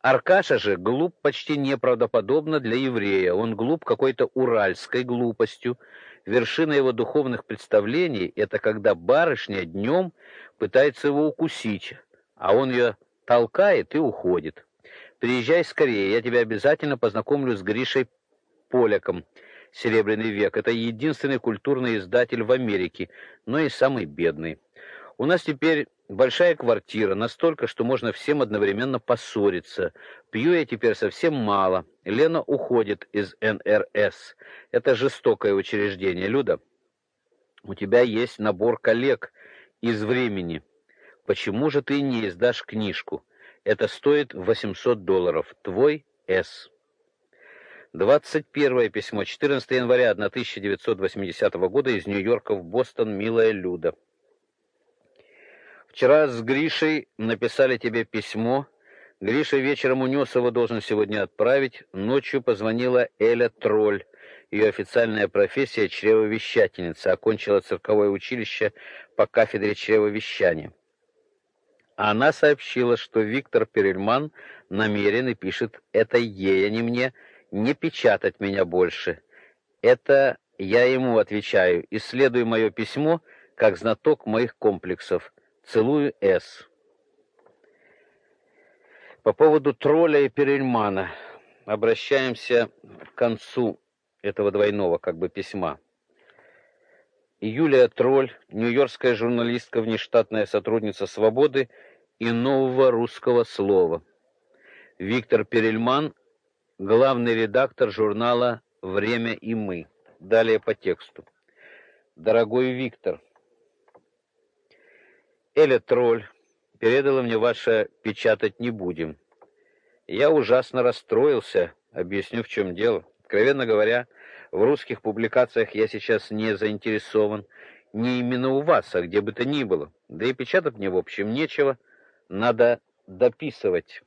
Аркаша же глуп почти неправдоподобно для еврея. Он глуп какой-то уральской глупостью. Вершина его духовных представлений это когда барышня днем пытается его укусить, а он ее толкает и уходит. Приезжай скорее, я тебя обязательно познакомлю с Гришей Поляком. Серебряный век это единственный культурный издатель в Америке, но и самый бедный. У нас теперь большая квартира, настолько, что можно всем одновременно поссориться. Пью я теперь совсем мало. Лена уходит из НРС. Это жестокое учреждение, Люда. У тебя есть набор коллег из времени. Почему же ты не издашь книжку? Это стоит 800 долларов. Твой С. 21 письмо, 14 января 1980 года из Нью-Йорка в Бостон, милая Люда. Вчера с Гришей написали тебе письмо. Гриша вечером унес его, должен сегодня отправить. Ночью позвонила Эля Тролль. Ее официальная профессия чревовещательница, окончила цирковое училище по кафедре чревовещания. Она сообщила, что Виктор Перельман намерен и пишет это ей, а не мне, не печатать меня больше. Это я ему отвечаю. Исследуй мое письмо как знаток моих комплексов. Целую С. По поводу тролля и Перельмана обращаемся к концу этого двойного как бы письма. Юлия Тролль, нью-йоркская журналистка, внештатная сотрудница Свободы и Нового русского слова. Виктор Перельман, главный редактор журнала Время и мы. Далее по тексту. Дорогой Виктор, Эля Тролль передала мне ваше печатать не будем. Я ужасно расстроился, объясню в чем дело. Откровенно говоря, в русских публикациях я сейчас не заинтересован, не именно у вас, а где бы то ни было. Да и печатать мне в общем нечего, надо дописывать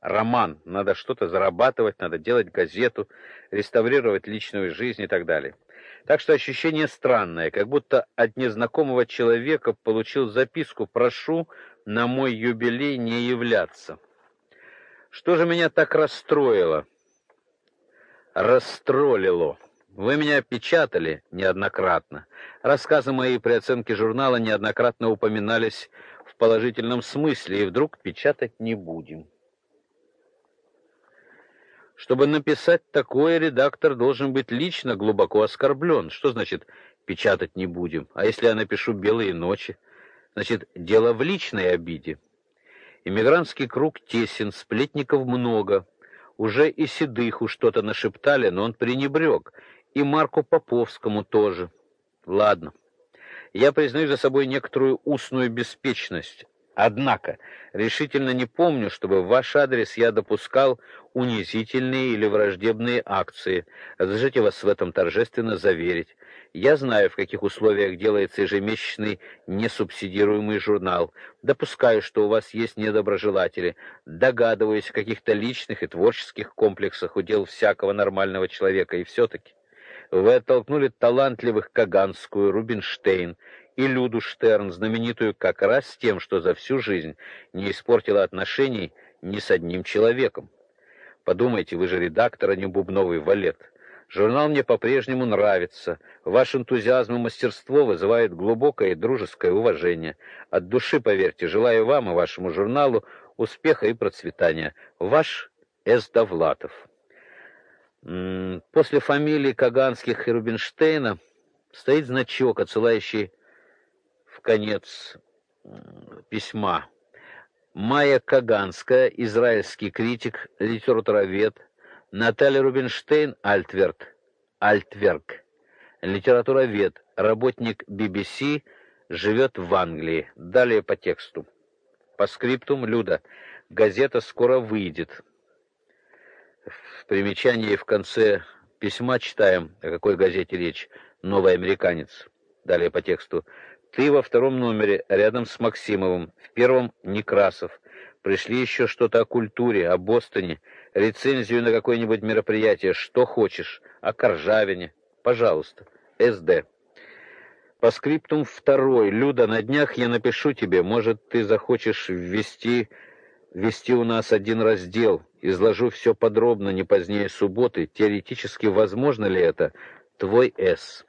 роман, надо что-то зарабатывать, надо делать газету, реставрировать личную жизнь и так далее. Так что ощущение странное, как будто от незнакомого человека получил записку: "Прошу на мой юбилей не являться". Что же меня так расстроило? Растроллило. Вы меня печатали неоднократно. Рассказы мои при оценке журнала неоднократно упоминались положительном смысле, и вдруг печатать не будем. Чтобы написать такое, редактор должен быть лично глубоко оскорблен. Что значит печатать не будем? А если я напишу Белые ночи, значит, дело в личной обиде. Иммигрантский круг тесен, сплетников много. Уже и Седыху что-то нашептали, но он пренебрег, и Марку Поповскому тоже. Ладно. Я признаю за собой некоторую устную беспечность. Однако решительно не помню, чтобы в ваш адрес я допускал унизительные или враждебные акции. Разрешите вас в этом торжественно заверить. Я знаю, в каких условиях делается ежемесячный несубсидируемый журнал. Допускаю, что у вас есть недоброжелатели. Догадываюсь в каких-то личных и творческих комплексах удел всякого нормального человека. И все-таки вы оттолкнули талантливых Каганскую, Рубинштейн, и Люду Штерн, знаменитую как раз тем, что за всю жизнь не испортила отношений ни с одним человеком. Подумайте, вы же редактор, а не бубновый валет. Журнал мне по-прежнему нравится. Ваш энтузиазм и мастерство вызывают глубокое и дружеское уважение. От души, поверьте, желаю вам и вашему журналу успеха и процветания. Ваш С. Довлатов. После фамилии Каганских и Рубинштейна стоит значок, отсылающий конец письма. Майя Каганская, израильский критик, литературовед, Наталья Рубинштейн, Альтверк, Альтверк, литературовед, работник BBC, живет в Англии. Далее по тексту. По скриптум Люда. Газета скоро выйдет. В примечании в конце письма читаем, о какой газете речь. Новый американец. Далее по тексту. Ты во втором номере рядом с Максимовым, в первом Некрасов. Пришли еще что-то о культуре, о Бостоне, рецензию на какое-нибудь мероприятие, что хочешь, о Коржавине. Пожалуйста. СД. По скриптум второй. Люда, на днях я напишу тебе, может, ты захочешь ввести вести у нас один раздел. Изложу все подробно, не позднее субботы. Теоретически возможно ли это? Твой С.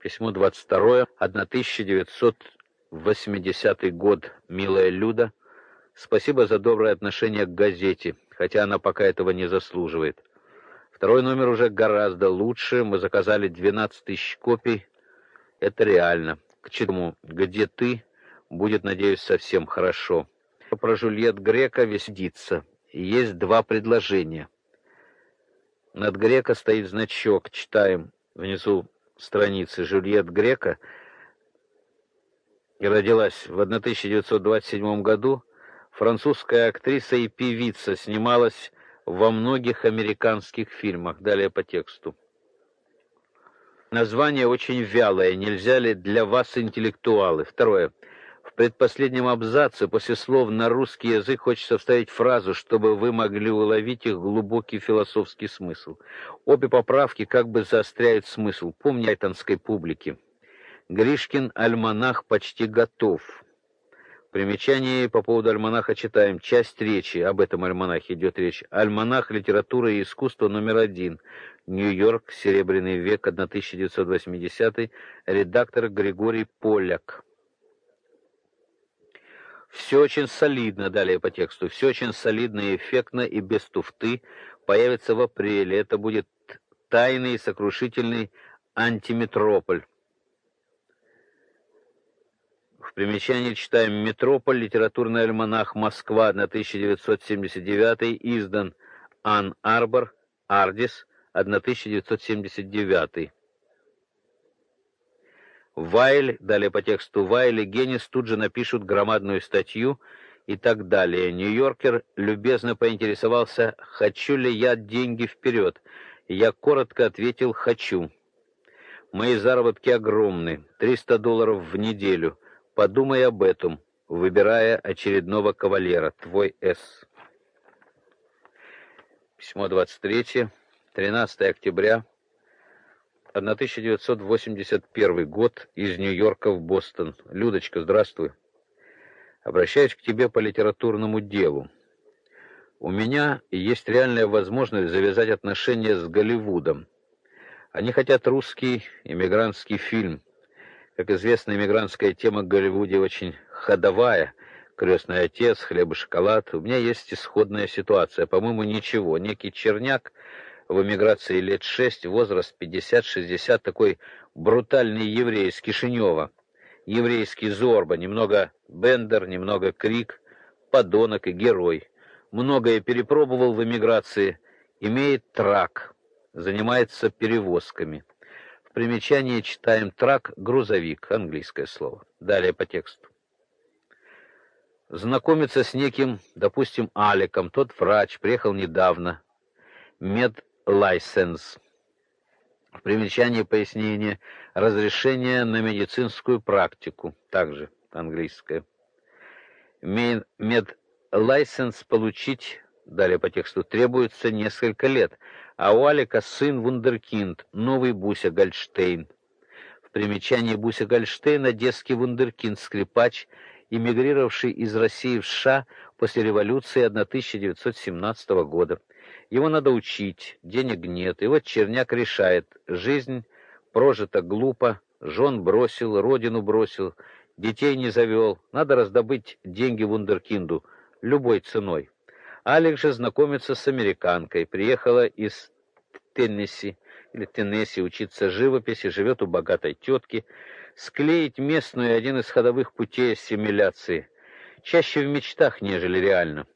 Письмо 22, 1980 год. Милая Люда, спасибо за доброе отношение к газете, хотя она пока этого не заслуживает. Второй номер уже гораздо лучше. Мы заказали 12 тысяч копий. Это реально. К чему? Где ты? Будет, надеюсь, совсем хорошо. Про Жюльет Грека вездится. Есть два предложения. Над Грека стоит значок. Читаем внизу страницы Жюльет Грека родилась в 1927 году. Французская актриса и певица снималась во многих американских фильмах. Далее по тексту. Название очень вялое. Нельзя ли для вас интеллектуалы? Второе. Предпоследнем абзаце после слов на русский язык хочется вставить фразу, чтобы вы могли уловить их глубокий философский смысл. Обе поправки как бы заостряют смысл. Помни айтонской публике. Гришкин альманах почти готов. Примечание по поводу альманаха читаем. Часть речи, об этом альманахе идет речь. Альманах «Литература и искусство» номер один. Нью-Йорк, Серебряный век, 1980 Редактор Григорий Поляк. Все очень солидно, далее по тексту. Все очень солидно и эффектно и без туфты. Появится в апреле. Это будет тайный и сокрушительный антиметрополь. В примечании читаем «Метрополь. Литературный альманах. Москва. 1979. Издан Ан Арбор. Ардис. 1979. Вайль, далее по тексту Вайль и Генис тут же напишут громадную статью и так далее. Нью-Йоркер любезно поинтересовался, хочу ли я деньги вперед. Я коротко ответил «хочу». Мои заработки огромны, 300 долларов в неделю. Подумай об этом, выбирая очередного кавалера. Твой С. Письмо 23, 13 октября 1981 год из Нью-Йорка в Бостон. Людочка, здравствуй. Обращаюсь к тебе по литературному делу. У меня есть реальная возможность завязать отношения с Голливудом. Они хотят русский иммигрантский фильм. Как известно, иммигрантская тема в Голливуде очень ходовая. Крестный отец, хлеб и шоколад. У меня есть исходная ситуация. По-моему, ничего. Некий черняк в эмиграции лет шесть, возраст 50-60, такой брутальный еврей из Кишинева, еврейский Зорба, немного Бендер, немного Крик, подонок и герой. Многое перепробовал в эмиграции, имеет трак, занимается перевозками. В примечании читаем трак грузовик, английское слово. Далее по тексту. Знакомиться с неким, допустим, Аликом, тот врач, приехал недавно, мед license. В примечании пояснение разрешение на медицинскую практику, также английское. Мед license получить, далее по тексту, требуется несколько лет, а у Алика сын вундеркинд, новый Буся Гольштейн. В примечании Буся Гольштейн одесский вундеркинд, скрипач, эмигрировавший из России в США после революции 1917 года. Его надо учить, денег нет. И вот Черняк решает, жизнь прожита глупо, жен бросил, родину бросил, детей не завел. Надо раздобыть деньги вундеркинду любой ценой. Алекс же знакомится с американкой, приехала из Теннесси или Теннесси учиться живописи, живет у богатой тетки. Склеить местную один из ходовых путей ассимиляции. Чаще в мечтах, нежели реально.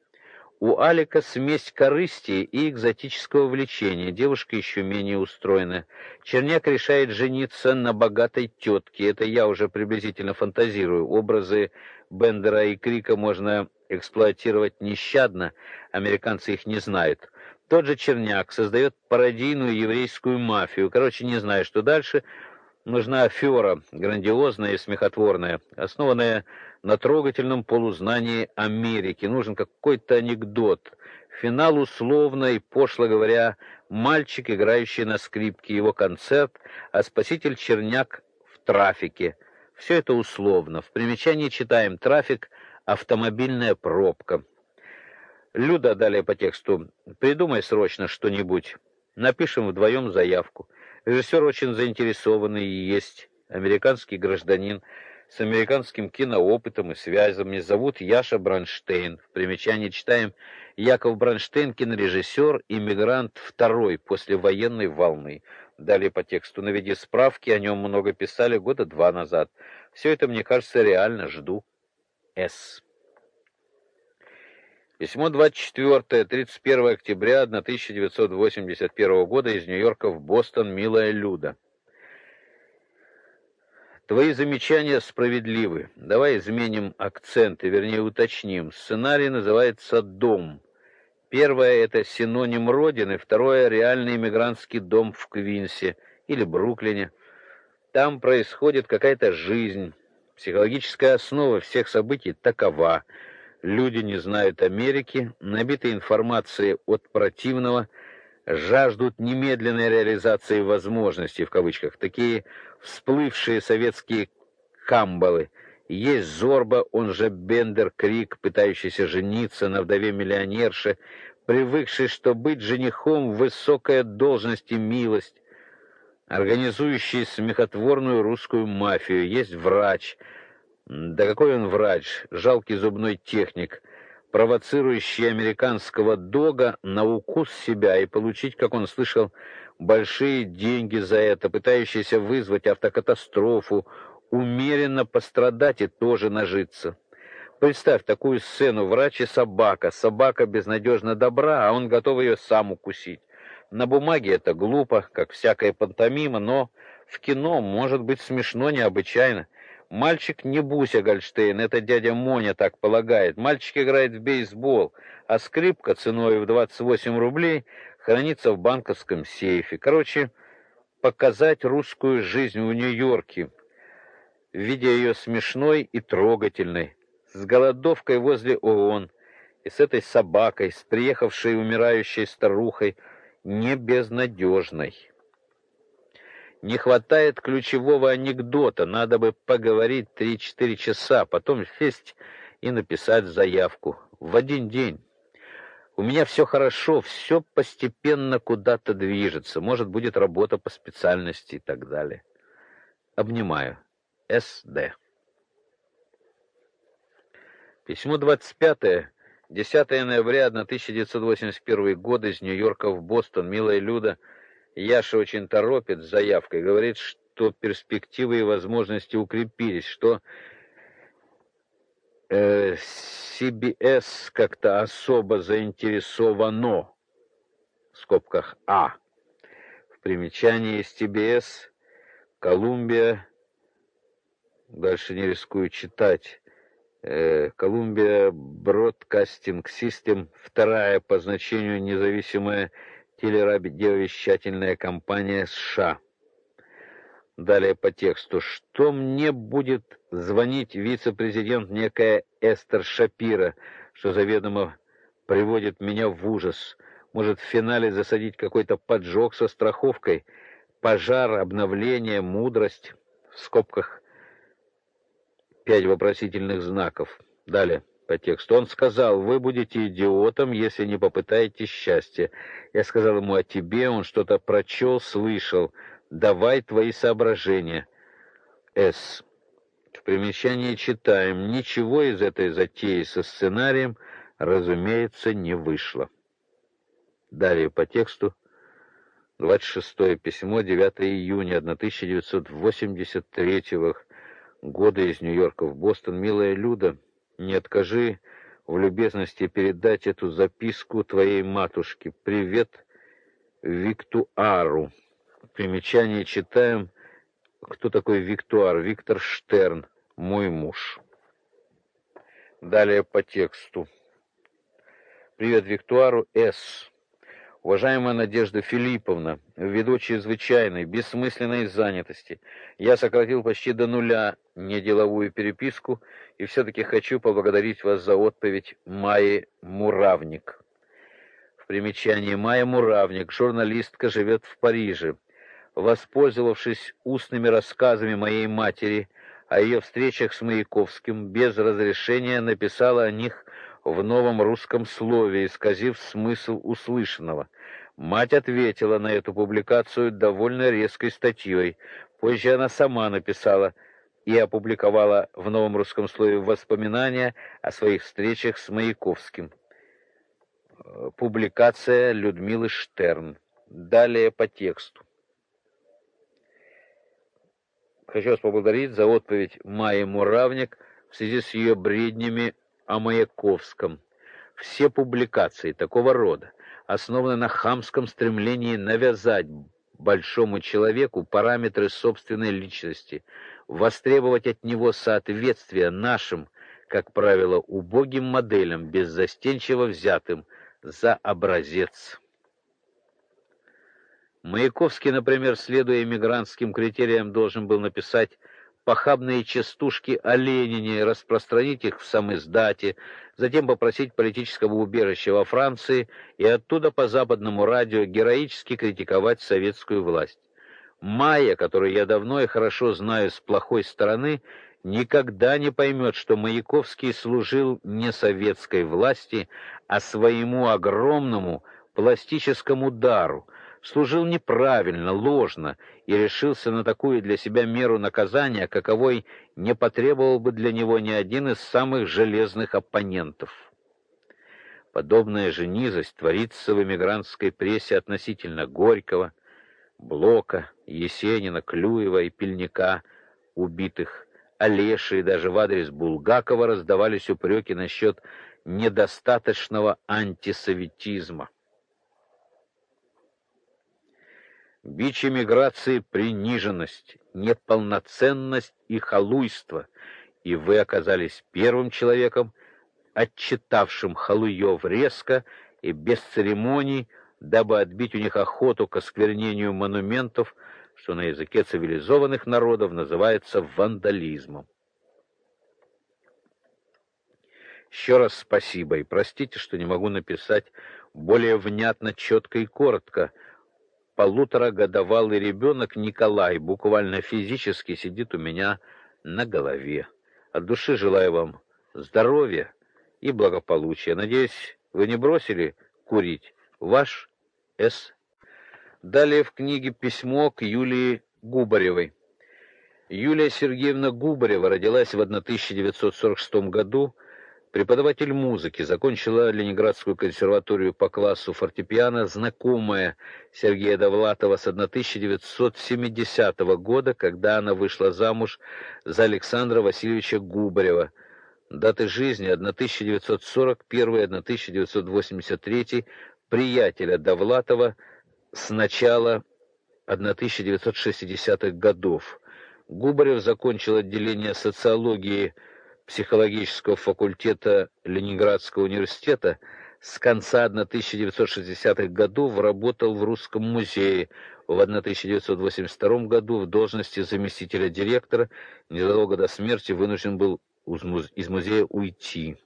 У Алика смесь корысти и экзотического влечения. Девушка еще менее устроена. Черняк решает жениться на богатой тетке. Это я уже приблизительно фантазирую. Образы Бендера и Крика можно эксплуатировать нещадно. Американцы их не знают. Тот же Черняк создает пародийную еврейскую мафию. Короче, не знаю, что дальше. Нужна афера, грандиозная и смехотворная, основанная на трогательном полузнании Америки. Нужен какой-то анекдот. Финал условно и пошло говоря, мальчик, играющий на скрипке, его концерт, а спаситель Черняк в трафике. Все это условно. В примечании читаем «Трафик» автомобильная пробка. Люда далее по тексту. Придумай срочно что-нибудь. Напишем вдвоем заявку. Режиссер очень заинтересованный и есть американский гражданин с американским киноопытом и связями. Зовут Яша Бронштейн. В примечании читаем Яков Бронштейн, кинорежиссер, иммигрант второй после военной волны. Далее по тексту наведи справки, о нем много писали года два назад. Все это, мне кажется, реально жду. С. Письмо 24, 31 октября 1981 года из Нью-Йорка в Бостон, милая Люда. Твои замечания справедливы. Давай изменим акценты, вернее, уточним. Сценарий называется «Дом». Первое — это синоним Родины, второе — реальный иммигрантский дом в Квинсе или Бруклине. Там происходит какая-то жизнь. Психологическая основа всех событий такова. Люди не знают Америки, набиты информацией от противного, жаждут немедленной реализации возможностей, в кавычках, такие всплывшие советские камбалы. Есть Зорба, он же Бендер Крик, пытающийся жениться на вдове миллионерши, привыкший, что быть женихом высокая должность и милость, организующий смехотворную русскую мафию. Есть врач. Да какой он врач? Жалкий зубной техник, провоцирующий американского дога на укус себя и получить, как он слышал, большие деньги за это, пытающийся вызвать автокатастрофу, умеренно пострадать и тоже нажиться. Представь такую сцену: врач и собака, собака безнадежно добра, а он готов ее сам укусить. На бумаге это глупо, как всякая пантомима, но в кино может быть смешно необычайно. Мальчик не Буся Гольштейн, это дядя Моня так полагает. Мальчик играет в бейсбол, а скрипка ценой в 28 рублей хранится в банковском сейфе. Короче, показать русскую жизнь в Нью-Йорке видя ее смешной и трогательной, с голодовкой возле ООН и с этой собакой, с приехавшей умирающей старухой, не безнадежной. Не хватает ключевого анекдота, надо бы поговорить три-четыре часа, потом сесть и написать заявку в один день. У меня все хорошо, все постепенно куда-то движется. Может, будет работа по специальности и так далее. Обнимаю. С.Д. Письмо 25. 10 ноября 1981 года из Нью-Йорка в Бостон. Милая Люда, Яша очень торопит с заявкой, говорит, что перспективы и возможности укрепились, что э, CBS как-то особо заинтересовано в скобках А. В примечании CBS Колумбия дальше не рискую читать. Колумбия Бродкастинг Систем, вторая по значению независимая телерадиовещательная компания США. Далее по тексту. Что мне будет звонить вице-президент некая Эстер Шапира, что заведомо приводит меня в ужас. Может, в финале засадить какой-то поджог со страховкой, пожар, обновление, мудрость в скобках Пять вопросительных знаков. Далее по тексту. Он сказал, вы будете идиотом, если не попытаетесь счастья. Я сказал ему о тебе, он что-то прочел, слышал. Давай твои соображения. С. В примечании читаем. Ничего из этой затеи со сценарием, разумеется, не вышло. Далее по тексту. 26 письмо, 9 июня 1983 года из Нью-Йорка в Бостон. Милая Люда, не откажи в любезности передать эту записку твоей матушке. Привет Виктуару. Примечание читаем. Кто такой Виктуар? Виктор Штерн, мой муж. Далее по тексту. Привет Виктуару С. Уважаемая Надежда Филипповна, ввиду чрезвычайной, бессмысленной занятости, я сократил почти до нуля неделовую переписку и все-таки хочу поблагодарить вас за отповедь Майи Муравник. В примечании Майя Муравник, журналистка, живет в Париже. Воспользовавшись устными рассказами моей матери о ее встречах с Маяковским, без разрешения написала о них в новом русском слове, исказив смысл услышанного. Мать ответила на эту публикацию довольно резкой статьей. Позже она сама написала и опубликовала в новом русском слове воспоминания о своих встречах с Маяковским. Публикация Людмилы Штерн. Далее по тексту. Хочу вас поблагодарить за отповедь Майи Муравник в связи с ее бреднями о Маяковском. Все публикации такого рода основаны на хамском стремлении навязать большому человеку параметры собственной личности, востребовать от него соответствие нашим, как правило, убогим моделям, беззастенчиво взятым за образец. Маяковский, например, следуя эмигрантским критериям, должен был написать похабные частушки о Ленине, распространить их в самиздате, затем попросить политического убежища во Франции и оттуда по западному радио героически критиковать советскую власть. Майя, которую я давно и хорошо знаю с плохой стороны, никогда не поймет, что Маяковский служил не советской власти, а своему огромному пластическому дару, служил неправильно, ложно и решился на такую для себя меру наказания, каковой не потребовал бы для него ни один из самых железных оппонентов. Подобная же низость творится в эмигрантской прессе относительно Горького, Блока, Есенина, Клюева и Пельника, убитых, Олеши и даже в адрес Булгакова раздавались упреки насчет недостаточного антисоветизма. Бич эмиграции — приниженность, неполноценность и халуйство, и вы оказались первым человеком, отчитавшим халуев резко и без церемоний, дабы отбить у них охоту к осквернению монументов, что на языке цивилизованных народов называется вандализмом. Еще раз спасибо и простите, что не могу написать более внятно, четко и коротко — полуторагодовалый ребенок Николай буквально физически сидит у меня на голове. От души желаю вам здоровья и благополучия. Надеюсь, вы не бросили курить. Ваш С. Далее в книге письмо к Юлии Губаревой. Юлия Сергеевна Губарева родилась в 1946 году Преподаватель музыки, закончила Ленинградскую консерваторию по классу фортепиано, знакомая Сергея Довлатова с 1970 года, когда она вышла замуж за Александра Васильевича Губарева. Даты жизни 1941-1983, приятеля Довлатова с начала 1960-х годов. Губарев закончил отделение социологии психологического факультета Ленинградского университета, с конца 1960-х годов работал в Русском музее. В 1982 году в должности заместителя директора незадолго до смерти вынужден был из музея уйти.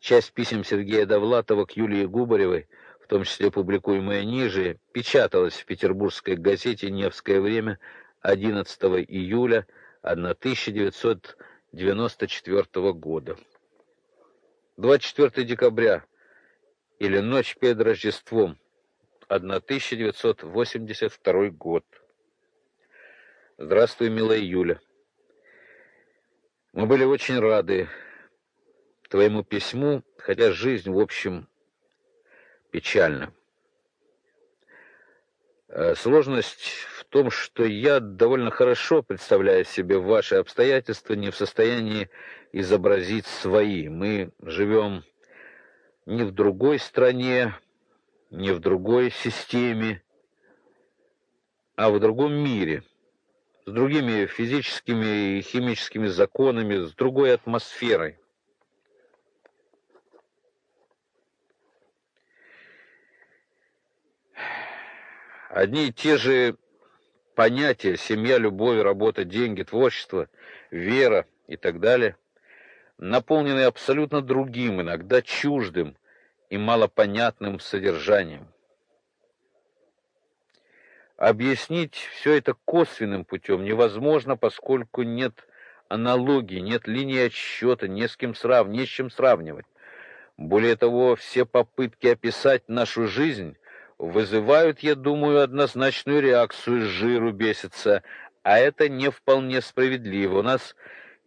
Часть писем Сергея Довлатова к Юлии Губаревой, в том числе публикуемая ниже, печаталась в петербургской газете «Невское время» 11 июля 1900 94 года. 24 декабря или ночь перед Рождеством 1982 год. Здравствуй, милая Юля. Мы были очень рады твоему письму, хотя жизнь, в общем, печальна. Э, сложность том, что я довольно хорошо представляю себе ваши обстоятельства, не в состоянии изобразить свои. Мы живем не в другой стране, не в другой системе, а в другом мире, с другими физическими и химическими законами, с другой атмосферой. Одни и те же понятия семья, любовь, работа, деньги, творчество, вера и так далее, наполнены абсолютно другим, иногда чуждым и малопонятным содержанием. Объяснить все это косвенным путем невозможно, поскольку нет аналогии, нет линии отсчета, не с кем сравнивать, не с чем сравнивать. Более того, все попытки описать нашу жизнь вызывают, я думаю, однозначную реакцию жиру бесится, а это не вполне справедливо. У нас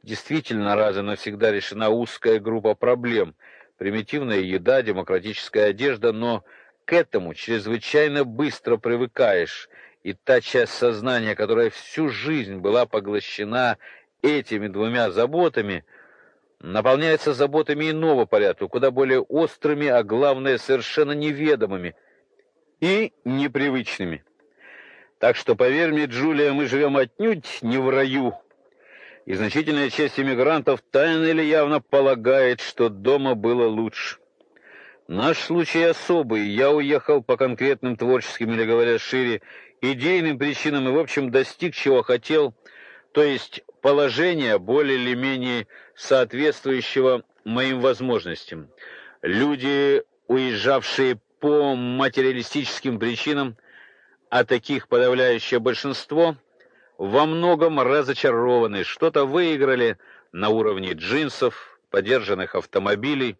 действительно раз и навсегда решена узкая группа проблем: примитивная еда, демократическая одежда, но к этому чрезвычайно быстро привыкаешь, и та часть сознания, которая всю жизнь была поглощена этими двумя заботами, наполняется заботами иного порядка, куда более острыми, а главное, совершенно неведомыми и непривычными. Так что, поверь мне, Джулия, мы живем отнюдь не в раю. И значительная часть иммигрантов тайно или явно полагает, что дома было лучше. Наш случай особый. Я уехал по конкретным творческим, или говоря шире, идейным причинам и, в общем, достиг чего хотел, то есть положения более или менее соответствующего моим возможностям. Люди, уезжавшие по материалистическим причинам, а таких подавляющее большинство, во многом разочарованы, что-то выиграли на уровне джинсов, подержанных автомобилей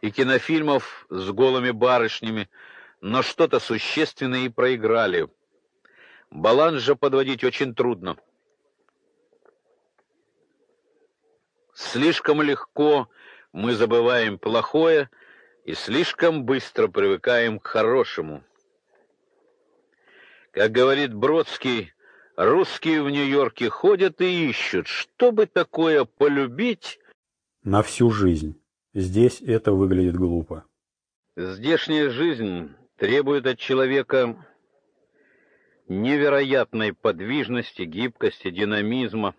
и кинофильмов с голыми барышнями, но что-то существенное и проиграли. Баланс же подводить очень трудно. Слишком легко мы забываем плохое и слишком быстро привыкаем к хорошему. Как говорит Бродский, русские в Нью-Йорке ходят и ищут, что бы такое полюбить на всю жизнь. Здесь это выглядит глупо. Здешняя жизнь требует от человека невероятной подвижности, гибкости, динамизма,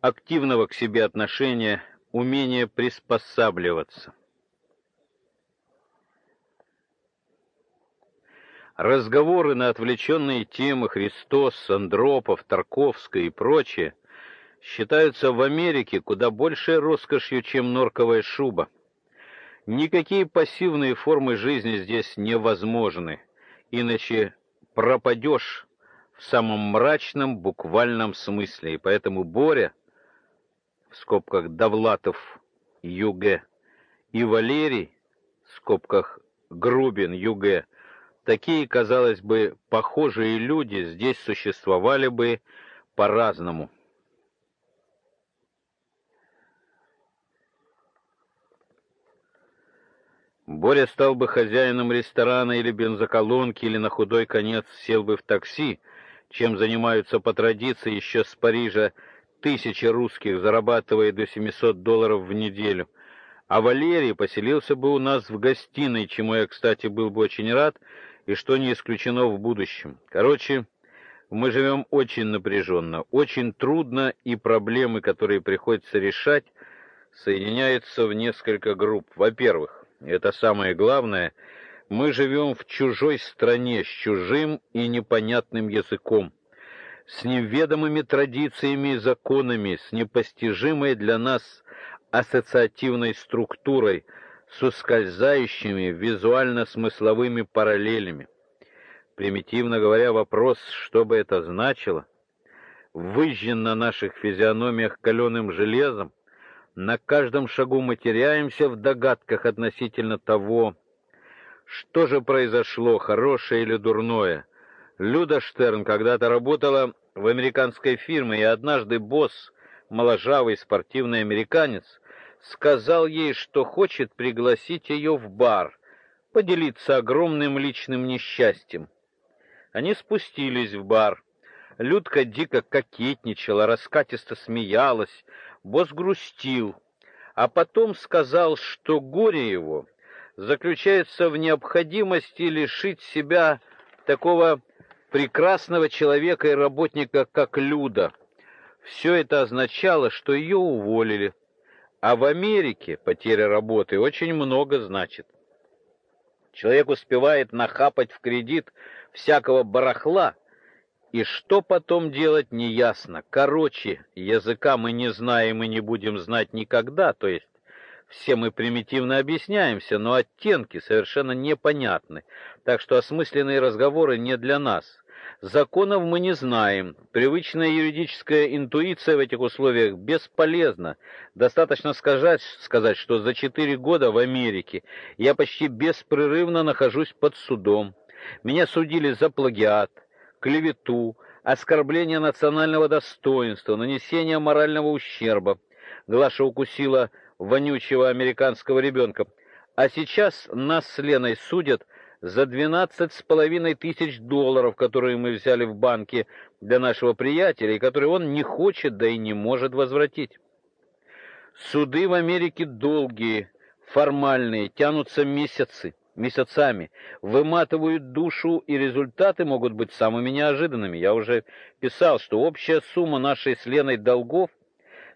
активного к себе отношения, умения приспосабливаться. Разговоры на отвлеченные темы Христос, Андропов, Тарковская и прочее считаются в Америке куда большей роскошью, чем норковая шуба. Никакие пассивные формы жизни здесь невозможны, иначе пропадешь в самом мрачном буквальном смысле. И поэтому Боря в скобках Давлатов ЮГ и Валерий в скобках Грубин ЮГ такие, казалось бы, похожие люди здесь существовали бы по-разному. Боря стал бы хозяином ресторана или бензоколонки, или на худой конец сел бы в такси, чем занимаются по традиции еще с Парижа тысячи русских, зарабатывая до 700 долларов в неделю. А Валерий поселился бы у нас в гостиной, чему я, кстати, был бы очень рад, и что не исключено в будущем. Короче, мы живем очень напряженно, очень трудно, и проблемы, которые приходится решать, соединяются в несколько групп. Во-первых, это самое главное, мы живем в чужой стране с чужим и непонятным языком, с неведомыми традициями и законами, с непостижимой для нас ассоциативной структурой, с ускользающими визуально-смысловыми параллелями. Примитивно говоря, вопрос, что бы это значило, выжжен на наших физиономиях каленым железом, на каждом шагу мы теряемся в догадках относительно того, что же произошло, хорошее или дурное. Люда Штерн когда-то работала в американской фирме, и однажды босс, моложавый спортивный американец, сказал ей, что хочет пригласить ее в бар, поделиться огромным личным несчастьем. Они спустились в бар. Людка дико кокетничала, раскатисто смеялась, босс грустил, а потом сказал, что горе его заключается в необходимости лишить себя такого прекрасного человека и работника, как Люда. Все это означало, что ее уволили. А в Америке потеря работы очень много значит. Человек успевает нахапать в кредит всякого барахла, и что потом делать неясно. Короче, языка мы не знаем и не будем знать никогда, то есть все мы примитивно объясняемся, но оттенки совершенно непонятны. Так что осмысленные разговоры не для нас. Законов мы не знаем. Привычная юридическая интуиция в этих условиях бесполезна. Достаточно сказать, сказать, что за четыре года в Америке я почти беспрерывно нахожусь под судом. Меня судили за плагиат, клевету, оскорбление национального достоинства, нанесение морального ущерба. Глаша укусила вонючего американского ребенка. А сейчас нас с Леной судят за двенадцать с половиной тысяч долларов, которые мы взяли в банке для нашего приятеля, и которые он не хочет, да и не может возвратить. Суды в Америке долгие, формальные, тянутся месяцы, месяцами, выматывают душу, и результаты могут быть самыми неожиданными. Я уже писал, что общая сумма нашей с Леной долгов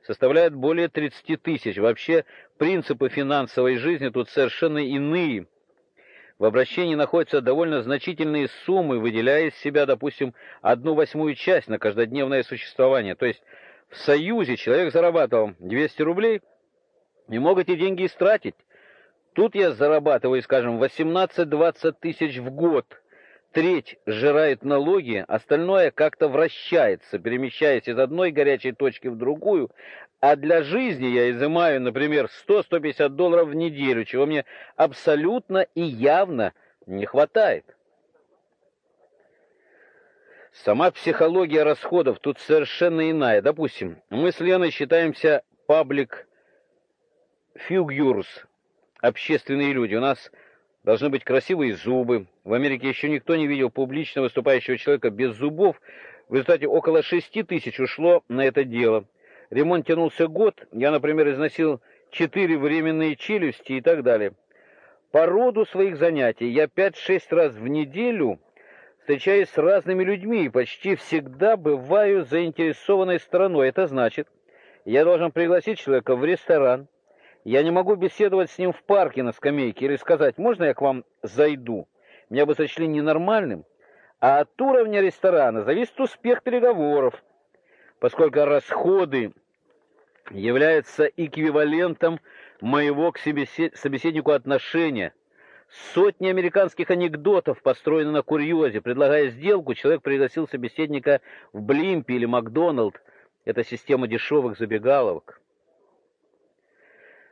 составляет более 30 тысяч. Вообще, принципы финансовой жизни тут совершенно иные – в обращении находятся довольно значительные суммы, выделяя из себя, допустим, одну восьмую часть на каждодневное существование. То есть в Союзе человек зарабатывал 200 рублей и мог эти деньги истратить. Тут я зарабатываю, скажем, 18-20 тысяч в год. Треть сжирает налоги, остальное как-то вращается, перемещаясь из одной горячей точки в другую, а для жизни я изымаю, например, 100-150 долларов в неделю, чего мне абсолютно и явно не хватает. Сама психология расходов тут совершенно иная. Допустим, мы с Леной считаемся паблик figures, общественные люди. У нас должны быть красивые зубы. В Америке еще никто не видел публично выступающего человека без зубов. В результате около 6 тысяч ушло на это дело. Ремонт тянулся год, я, например, износил четыре временные челюсти и так далее. По роду своих занятий я 5-6 раз в неделю встречаюсь с разными людьми и почти всегда бываю заинтересованной стороной. Это значит, я должен пригласить человека в ресторан. Я не могу беседовать с ним в парке на скамейке или сказать: "Можно я к вам зайду?" Меня бы сочли ненормальным. А от уровня ресторана зависит успех переговоров, поскольку расходы является эквивалентом моего к себе собеседнику отношения. Сотни американских анекдотов построены на курьезе. Предлагая сделку, человек пригласил собеседника в Блимпи или Макдоналд. Это система дешевых забегаловок.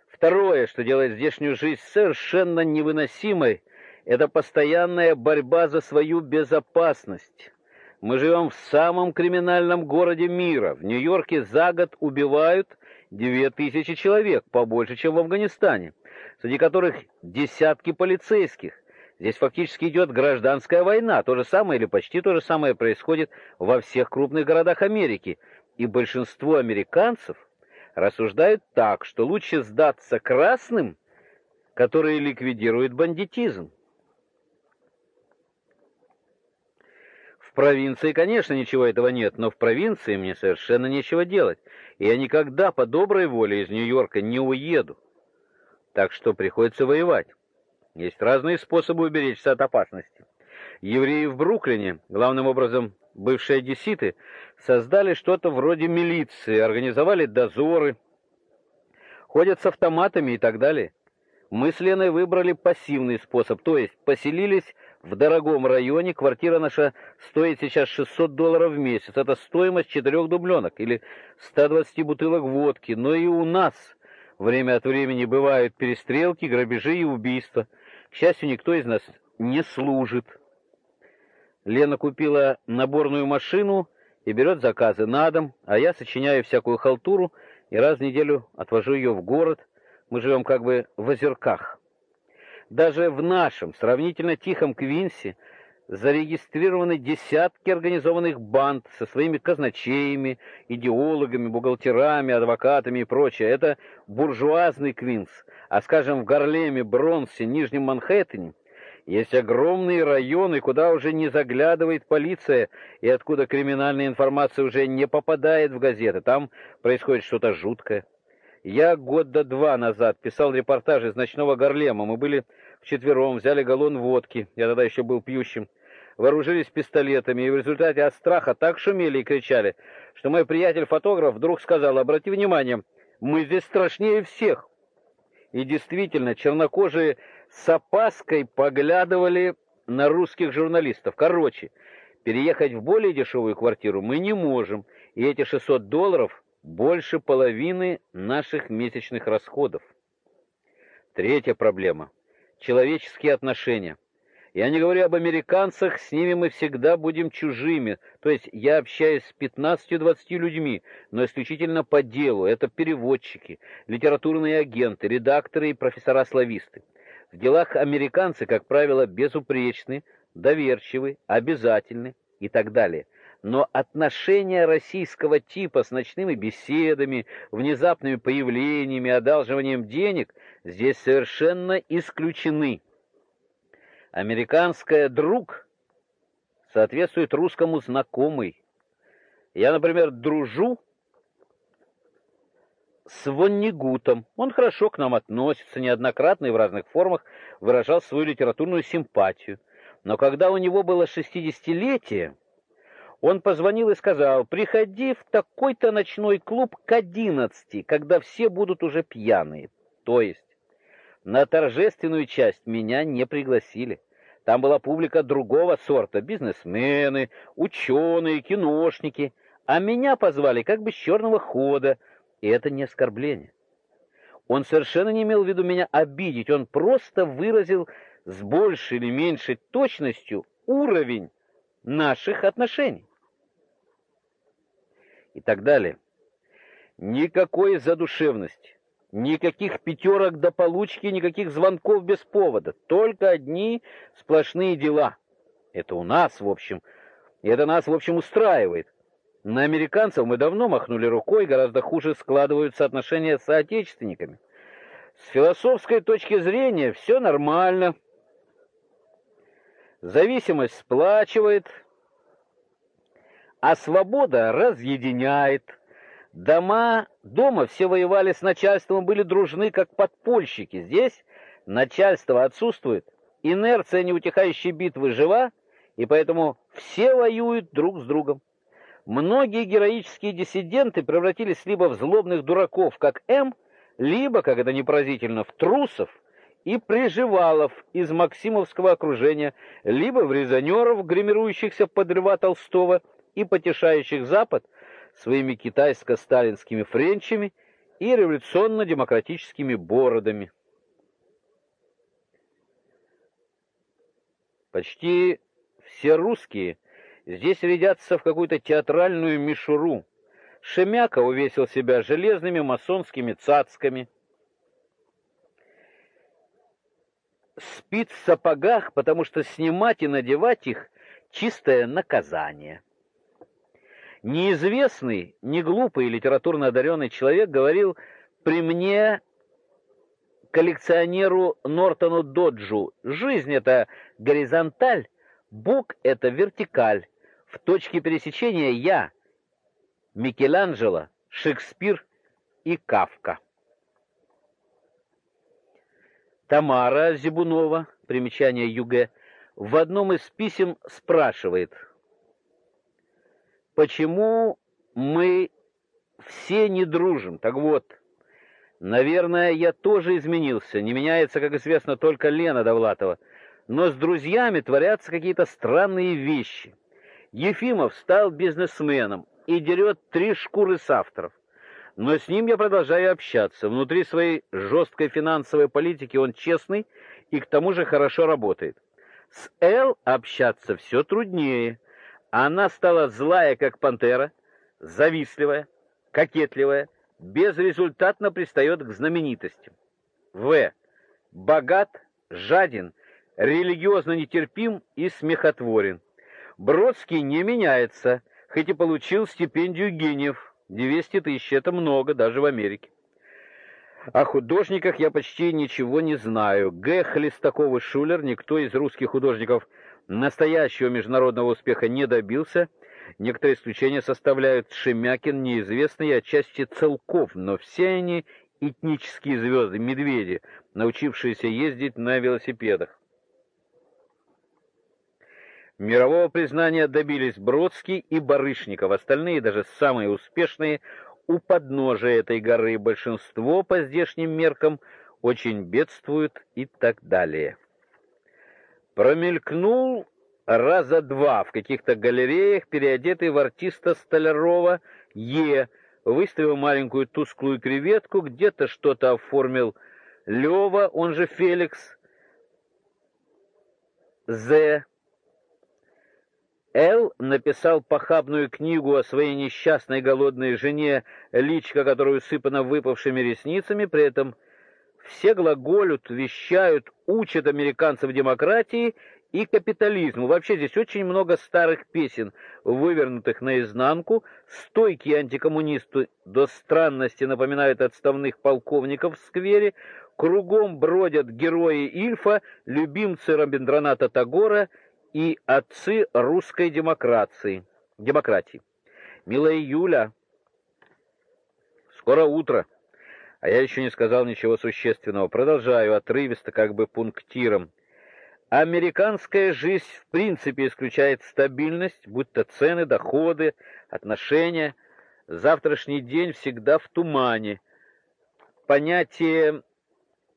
Второе, что делает здешнюю жизнь совершенно невыносимой, это постоянная борьба за свою безопасность. Мы живем в самом криминальном городе мира. В Нью-Йорке за год убивают две тысячи человек, побольше, чем в Афганистане, среди которых десятки полицейских. Здесь фактически идет гражданская война. То же самое или почти то же самое происходит во всех крупных городах Америки. И большинство американцев рассуждают так, что лучше сдаться красным, которые ликвидируют бандитизм. Провинции, конечно, ничего этого нет, но в провинции мне совершенно нечего делать, и я никогда по доброй воле из Нью-Йорка не уеду. Так что приходится воевать. Есть разные способы уберечься от опасности. Евреи в Бруклине, главным образом бывшие одесситы, создали что-то вроде милиции, организовали дозоры, ходят с автоматами и так далее. Мы с Леной выбрали пассивный способ, то есть поселились в дорогом районе квартира наша стоит сейчас 600 долларов в месяц. Это стоимость четырех дубленок или 120 бутылок водки. Но и у нас время от времени бывают перестрелки, грабежи и убийства. К счастью, никто из нас не служит. Лена купила наборную машину и берет заказы на дом, а я сочиняю всякую халтуру и раз в неделю отвожу ее в город. Мы живем как бы в озерках. Даже в нашем сравнительно тихом Квинсе зарегистрированы десятки организованных банд со своими казначеями, идеологами, бухгалтерами, адвокатами и прочее. Это буржуазный Квинс. А, скажем, в Гарлеме, Бронксе, Нижнем Манхэттене есть огромные районы, куда уже не заглядывает полиция и откуда криминальная информация уже не попадает в газеты. Там происходит что-то жуткое. Я года два назад писал репортаж из ночного Гарлема. Мы были вчетвером, взяли галлон водки, я тогда еще был пьющим, вооружились пистолетами, и в результате от страха так шумели и кричали, что мой приятель-фотограф вдруг сказал, обрати внимание, мы здесь страшнее всех. И действительно, чернокожие с опаской поглядывали на русских журналистов. Короче, Переехать в более дешевую квартиру мы не можем, и эти 600 долларов больше половины наших месячных расходов. Третья проблема человеческие отношения. Я не говорю об американцах, с ними мы всегда будем чужими. То есть я общаюсь с 15-20 людьми, но исключительно по делу. Это переводчики, литературные агенты, редакторы и профессора-слависты. В делах американцы, как правило, безупречны, доверчивы, обязательны и так далее. Но отношения российского типа с ночными беседами, внезапными появлениями, одалживанием денег здесь совершенно исключены. Американское друг соответствует русскому знакомый. Я, например, дружу с Воннигутом. Он хорошо к нам относится, неоднократно и в разных формах выражал свою литературную симпатию. Но когда у него было шестидесятилетие, он позвонил и сказал: "Приходи в такой-то ночной клуб к одиннадцати, когда все будут уже пьяные". То есть на торжественную часть меня не пригласили. Там была публика другого сорта: бизнесмены, ученые, киношники, а меня позвали как бы с черного хода, и это не оскорбление. Он совершенно не имел в виду меня обидеть, он просто выразил с большей или меньшей точностью уровень наших отношений. И так далее. Никакой задушевности. Никаких пятерок до получки, никаких звонков без повода, только одни сплошные дела. Это у нас, в общем, это нас, в общем, устраивает. На американцев мы давно махнули рукой, гораздо хуже складываются отношения с соотечественниками. С философской точки зрения все нормально. Зависимость сплачивает, а свобода разъединяет. Дома, дома все воевали с начальством, были дружны как подпольщики. Здесь начальство отсутствует, инерция неутихающей битвы жива, и поэтому все воюют друг с другом. Многие героические диссиденты превратились либо в злобных дураков, как М, либо, как это непрозительно, в трусов и приживалов из максимовского окружения, либо в резонеров, гримирующихся под Льва Толстого и потешающих Запад – своими китайско-сталинскими френчами и революционно-демократическими бородами. Почти все русские здесь рядятся в какую-то театральную мишуру. Шемяка увесил себя железными масонскими цацками. Спит в сапогах, потому что снимать и надевать их чистое наказание. Неизвестный, не глупый литературно одаренный человек говорил при мне коллекционеру Нортону Доджу: "Жизнь это горизонталь, Бог это вертикаль. В точке пересечения я Микеланджело, Шекспир и Кавка". Тамара Зибунова, примечание ЮГ, в одном из писем спрашивает: почему мы все не дружим. Так вот, наверное, я тоже изменился. Не меняется, как известно, только Лена Довлатова. Но с друзьями творятся какие-то странные вещи. Ефимов стал бизнесменом и дерет три шкуры с авторов. Но с ним я продолжаю общаться. Внутри своей жесткой финансовой политики он честный и к тому же хорошо работает. С Эл общаться все труднее. Она стала злая, как пантера, завистливая, кокетливая, безрезультатно пристает к знаменитостям. В. Богат, жаден, религиозно нетерпим и смехотворен. Бродский не меняется, хоть и получил стипендию гениев. 200 тысяч — это много, даже в Америке. О художниках я почти ничего не знаю. Г. Хлестаков и Шулер никто из русских художников настоящего международного успеха не добился. Некоторые исключения составляют Шемякин, неизвестный, отчасти Целков, но все они этнические звезды, медведи, научившиеся ездить на велосипедах. Мирового признания добились Бродский и Барышников, остальные, даже самые успешные, у подножия этой горы, большинство по здешним меркам очень бедствуют и так далее. Промелькнул раза два в каких-то галереях, переодетый в артиста Столярова Е, выставил маленькую тусклую креветку, где-то что-то оформил Лева, он же Феликс, З. Л. написал похабную книгу о своей несчастной голодной жене, личка которой усыпана выпавшими ресницами, при этом все глаголют, вещают, учат американцев демократии и капитализму. Вообще здесь очень много старых песен, вывернутых наизнанку. Стойкие антикоммунисты до странности напоминают отставных полковников в сквере. Кругом бродят герои Ильфа, любимцы Рабиндраната Тагора и отцы русской демократии. Демократии. Милая Юля, скоро утро. А я еще не сказал ничего существенного. Продолжаю отрывисто, как бы пунктиром. Американская жизнь в принципе исключает стабильность, будь то цены, доходы, отношения. Завтрашний день всегда в тумане. Понятие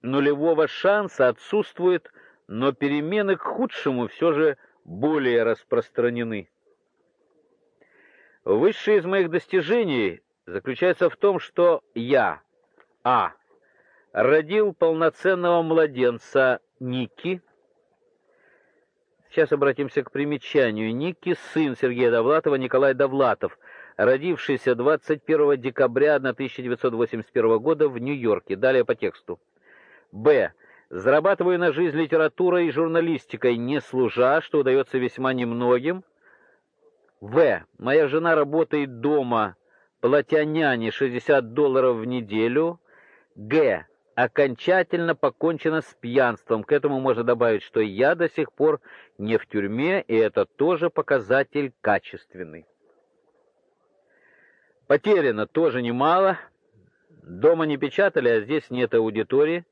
нулевого шанса отсутствует, но перемены к худшему все же более распространены. Высшее из моих достижений заключается в том, что я а родил полноценного младенца Ники. Сейчас обратимся к примечанию. Ники сын Сергея Довлатова, Николай Довлатов, родившийся 21 декабря 1981 года в Нью-Йорке. Далее по тексту. Б. Зарабатываю на жизнь литературой и журналистикой, не служа, что удается весьма немногим. В. Моя жена работает дома, платя няне 60 долларов в неделю. Г. Окончательно покончено с пьянством. К этому можно добавить, что я до сих пор не в тюрьме, и это тоже показатель качественный. Потеряно тоже немало. Дома не печатали, а здесь нет аудитории.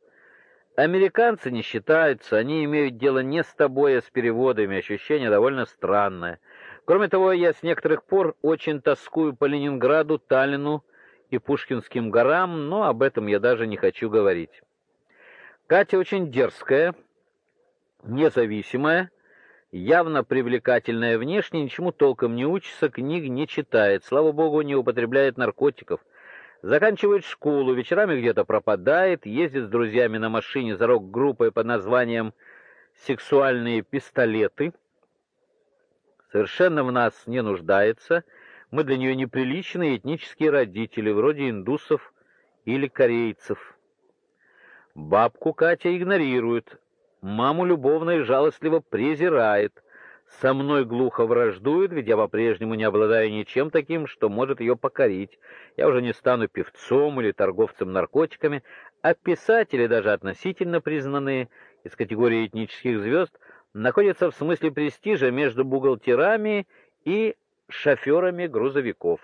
Американцы не считаются, они имеют дело не с тобой, а с переводами, ощущение довольно странное. Кроме того, я с некоторых пор очень тоскую по Ленинграду, Таллину и Пушкинским горам, но об этом я даже не хочу говорить. Катя очень дерзкая, независимая, явно привлекательная внешне, ничему толком не учится, книг не читает, слава богу, не употребляет наркотиков. Заканчивает школу, вечерами где-то пропадает, ездит с друзьями на машине за рок-группой под названием «Сексуальные пистолеты». Совершенно в нас не нуждается. Мы для нее неприличные этнические родители, вроде индусов или корейцев. Бабку Катя игнорирует, маму любовно и жалостливо презирает – со мной глухо враждует, ведь я по-прежнему не обладаю ничем таким, что может ее покорить. Я уже не стану певцом или торговцем наркотиками, а писатели, даже относительно признанные из категории этнических звезд, находятся в смысле престижа между бухгалтерами и шоферами грузовиков.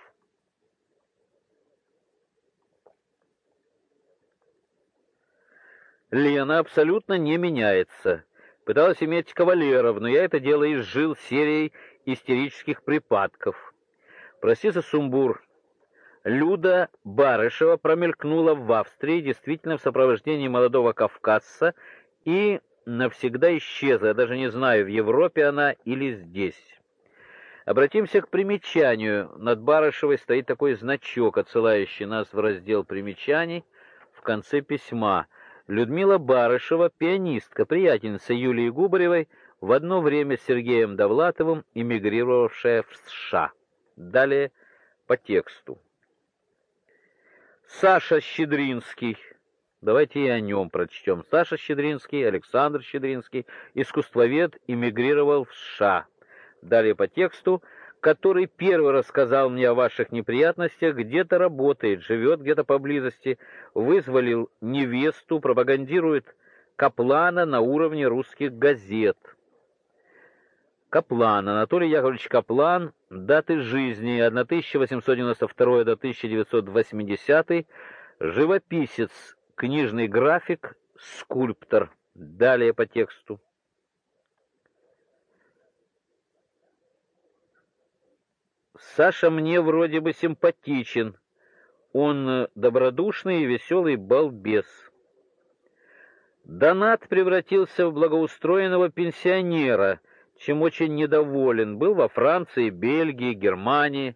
Лена абсолютно не меняется. Пыталась иметь кавалеров, но я это дело изжил серией истерических припадков. Прости за сумбур. Люда Барышева промелькнула в Австрии, действительно в сопровождении молодого кавказца, и навсегда исчезла. Я даже не знаю, в Европе она или здесь. Обратимся к примечанию. Над Барышевой стоит такой значок, отсылающий нас в раздел примечаний в конце письма. Людмила Барышева, пианистка, приятельница Юлии Губаревой, в одно время с Сергеем Довлатовым, эмигрировавшая в США. Далее по тексту. Саша Щедринский. Давайте и о нем прочтем. Саша Щедринский, Александр Щедринский, искусствовед, эмигрировал в США. Далее по тексту который первый рассказал мне о ваших неприятностях, где-то работает, живет где-то поблизости, вызволил невесту, пропагандирует Каплана на уровне русских газет. Каплан, Анатолий Яковлевич Каплан, даты жизни 1892 до 1980, живописец, книжный график, скульптор. Далее по тексту. Саша мне вроде бы симпатичен. Он э, добродушный и веселый балбес. Донат превратился в благоустроенного пенсионера, чем очень недоволен. Был во Франции, Бельгии, Германии,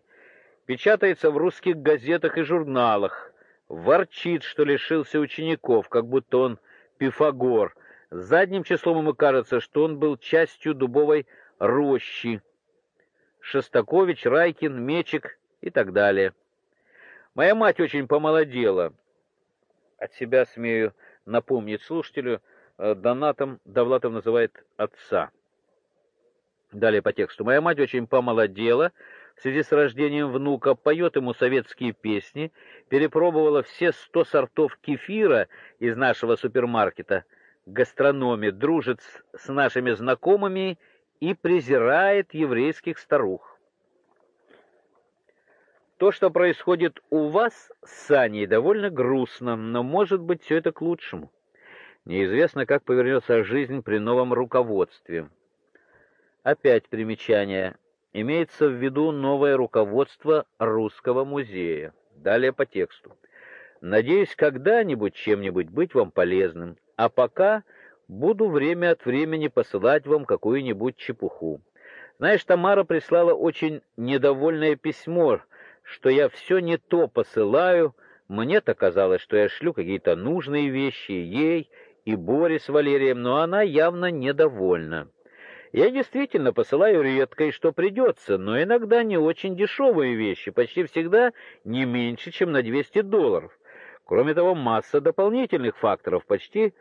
печатается в русских газетах и журналах, ворчит, что лишился учеников, как будто он Пифагор. Задним числом ему кажется, что он был частью дубовой рощи. Шостакович, Райкин, Мечик и так далее. Моя мать очень помолодела. От себя смею напомнить слушателю, э, Донатом Довлатов называет отца. Далее по тексту. Моя мать очень помолодела в связи с рождением внука, поет ему советские песни, перепробовала все сто сортов кефира из нашего супермаркета, гастрономе, дружит с, нашими знакомыми и презирает еврейских старух. То, что происходит у вас с Саней, довольно грустно, но, может быть, все это к лучшему. Неизвестно, как повернется жизнь при новом руководстве. Опять примечание. Имеется в виду новое руководство Русского музея. Далее по тексту. Надеюсь, когда-нибудь чем-нибудь быть вам полезным. А пока буду время от времени посылать вам какую-нибудь чепуху. Знаешь, Тамара прислала очень недовольное письмо, что я все не то посылаю. Мне-то казалось, что я шлю какие-то нужные вещи ей и Боре с Валерием, но она явно недовольна. Я действительно посылаю редко и что придется, но иногда не очень дешевые вещи, почти всегда не меньше, чем на 200 долларов. Кроме того, масса дополнительных факторов, почти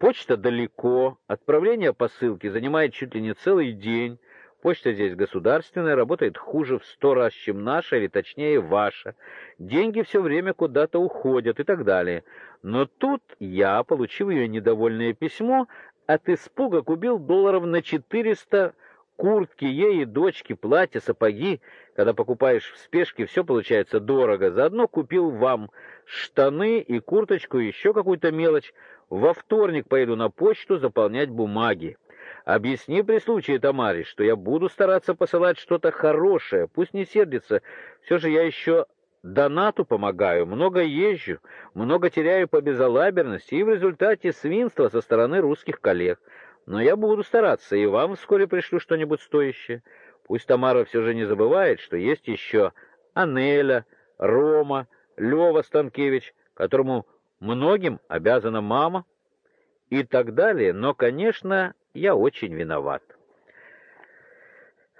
почта далеко, отправление посылки занимает чуть ли не целый день. Почта здесь государственная, работает хуже в сто раз, чем наша, или точнее ваша. Деньги все время куда-то уходят и так далее. Но тут я, получив ее недовольное письмо, от испуга купил долларов на 400 куртки ей и дочке, платья, сапоги. Когда покупаешь в спешке, все получается дорого. Заодно купил вам штаны и курточку, еще какую-то мелочь. Во вторник поеду на почту заполнять бумаги. Объясни при случае Тамаре, что я буду стараться посылать что-то хорошее. Пусть не сердится. Все же я еще донату помогаю, много езжу, много теряю по безалаберности и в результате свинства со стороны русских коллег. Но я буду стараться, и вам вскоре пришлю что-нибудь стоящее. Пусть Тамара все же не забывает, что есть еще Анеля, Рома, Лева Станкевич, которому многим обязана мама и так далее, но, конечно, я очень виноват.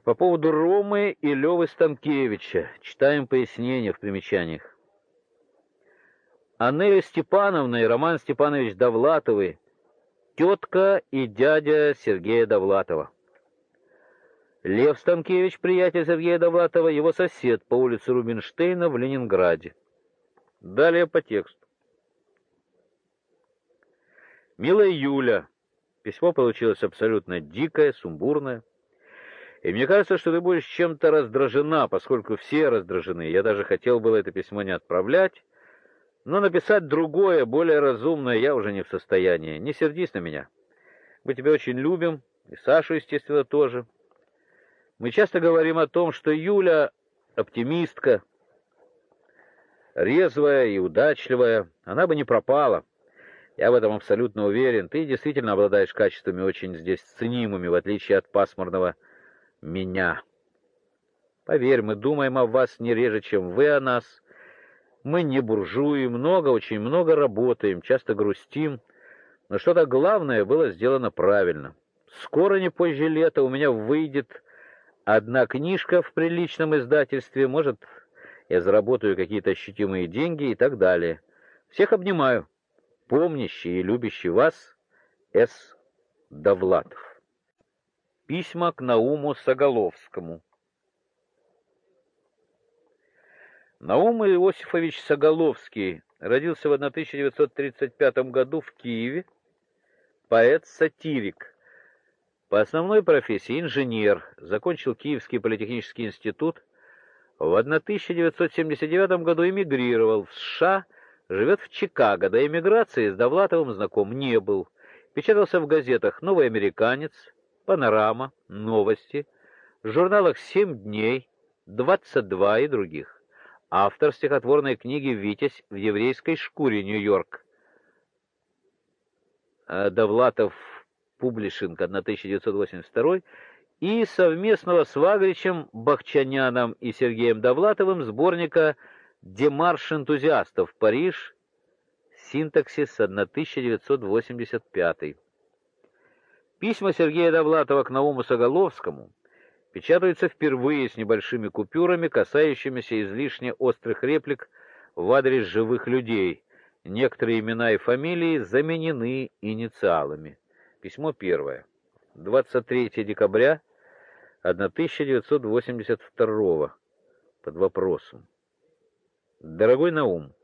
По поводу Ромы и Лёвы Станкевича читаем пояснения в примечаниях. Анеля Степановна и Роман Степанович Довлатовы тетка и дядя Сергея Довлатова. Лев Станкевич, приятель Сергея Довлатова, его сосед по улице Рубинштейна в Ленинграде. Далее по тексту. Милая Юля, Письмо получилось абсолютно дикое, сумбурное. И мне кажется, что ты будешь чем-то раздражена, поскольку все раздражены. Я даже хотел было это письмо не отправлять, но написать другое, более разумное я уже не в состоянии. Не сердись на меня. Мы тебя очень любим, и Сашу, естественно, тоже. Мы часто говорим о том, что Юля оптимистка, резвая и удачливая, она бы не пропала. Я в этом абсолютно уверен. Ты действительно обладаешь качествами очень здесь ценимыми, в отличие от пасмурного меня. Поверь, мы думаем о вас не реже, чем вы о нас. Мы не буржуи, много, очень много работаем, часто грустим, но что-то главное было сделано правильно. Скоро, не позже лета, у меня выйдет одна книжка в приличном издательстве, может, я заработаю какие-то ощутимые деньги и так далее. Всех обнимаю помнящий и любящий вас С. Довлатов. Письма к Науму Соголовскому. Наум Иосифович Соголовский родился в 1935 году в Киеве, поэт-сатирик. По основной профессии инженер, закончил Киевский политехнический институт. В 1979 году эмигрировал в США Живет в Чикаго, до эмиграции с Довлатовым знаком не был. Печатался в газетах «Новый американец», «Панорама», «Новости», в журналах «Семь дней», «22» и других. Автор стихотворной книги «Витязь в еврейской шкуре. Нью-Йорк». Э, Довлатов Публишинг 1982 и совместного с Вагричем, Бахчаняном и Сергеем Довлатовым сборника «Демарш энтузиастов. Париж. Синтаксис 1985». Письма Сергея Довлатова к Науму Соголовскому печатаются впервые с небольшими купюрами, касающимися излишне острых реплик в адрес живых людей. Некоторые имена и фамилии заменены инициалами. Письмо первое. 23 декабря 1982 под вопросом. Дорогой Наум,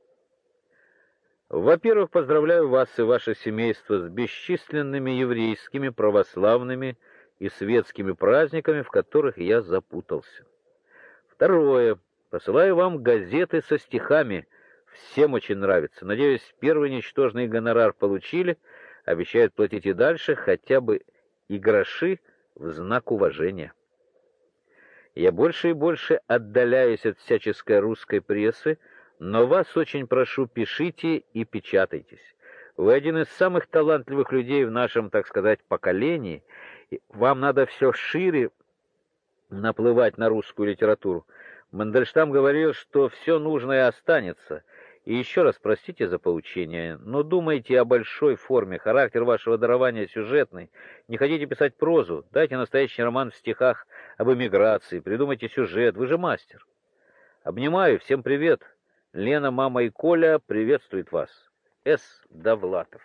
во-первых, поздравляю вас и ваше семейство с бесчисленными еврейскими, православными и светскими праздниками, в которых я запутался. Второе. Посылаю вам газеты со стихами. Всем очень нравится. Надеюсь, первый ничтожный гонорар получили, обещают платить и дальше, хотя бы и гроши в знак уважения. Я больше и больше отдаляюсь от всяческой русской прессы, но вас очень прошу, пишите и печатайтесь. Вы один из самых талантливых людей в нашем, так сказать, поколении. Вам надо все шире наплывать на русскую литературу. Мандельштам говорил, что все нужное останется. И еще раз простите за поучение, но думайте о большой форме, характер вашего дарования сюжетный. Не хотите писать прозу, дайте настоящий роман в стихах об эмиграции, придумайте сюжет, вы же мастер. Обнимаю, всем привет. Лена, мама и Коля приветствуют вас. С. Довлатов.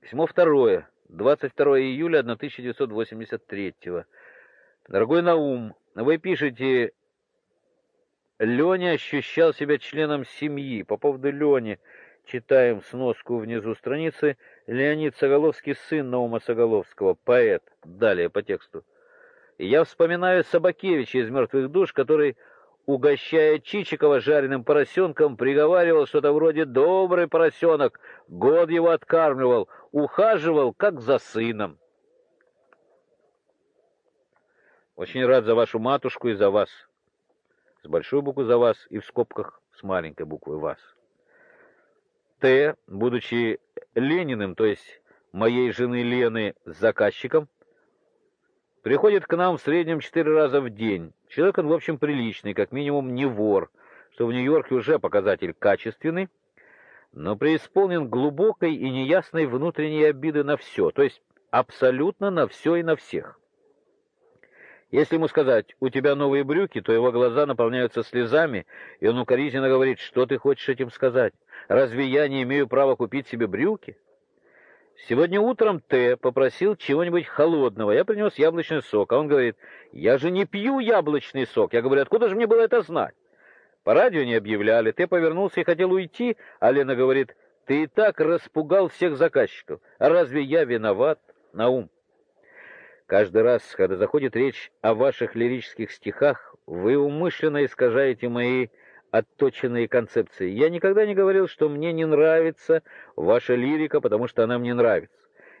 Письмо второе. 22 июля 1983. Дорогой Наум, вы пишете, Леня ощущал себя членом семьи. По поводу Лени читаем сноску внизу страницы. Леонид Соголовский, сын Наума Соголовского, поэт. Далее по тексту. Я вспоминаю Собакевича из «Мертвых душ», который, угощая Чичикова жареным поросенком, приговаривал что-то вроде «добрый поросенок», год его откармливал, ухаживал, как за сыном. Очень рад за вашу матушку и за вас. С большой буквы за вас и в скобках с маленькой буквы вас. Т, будучи Лениным, то есть моей жены Лены, заказчиком, Приходит к нам в среднем четыре раза в день. Человек он, в общем, приличный, как минимум не вор, что в Нью-Йорке уже показатель качественный, но преисполнен глубокой и неясной внутренней обиды на все, то есть абсолютно на все и на всех. Если ему сказать «у тебя новые брюки», то его глаза наполняются слезами, и он укоризненно говорит «что ты хочешь этим сказать? Разве я не имею права купить себе брюки?» Сегодня утром Т попросил чего-нибудь холодного. Я принес яблочный сок, а он говорит: "Я же не пью яблочный сок". Я говорю: "Откуда же мне было это знать?" По радио не объявляли. Т повернулся и хотел уйти, а Лена говорит: "Ты и так распугал всех заказчиков. А разве я виноват?" Наум. Каждый раз, когда заходит речь о ваших лирических стихах, вы умышленно искажаете мои отточенные концепции. Я никогда не говорил, что мне не нравится ваша лирика, потому что она мне нравится.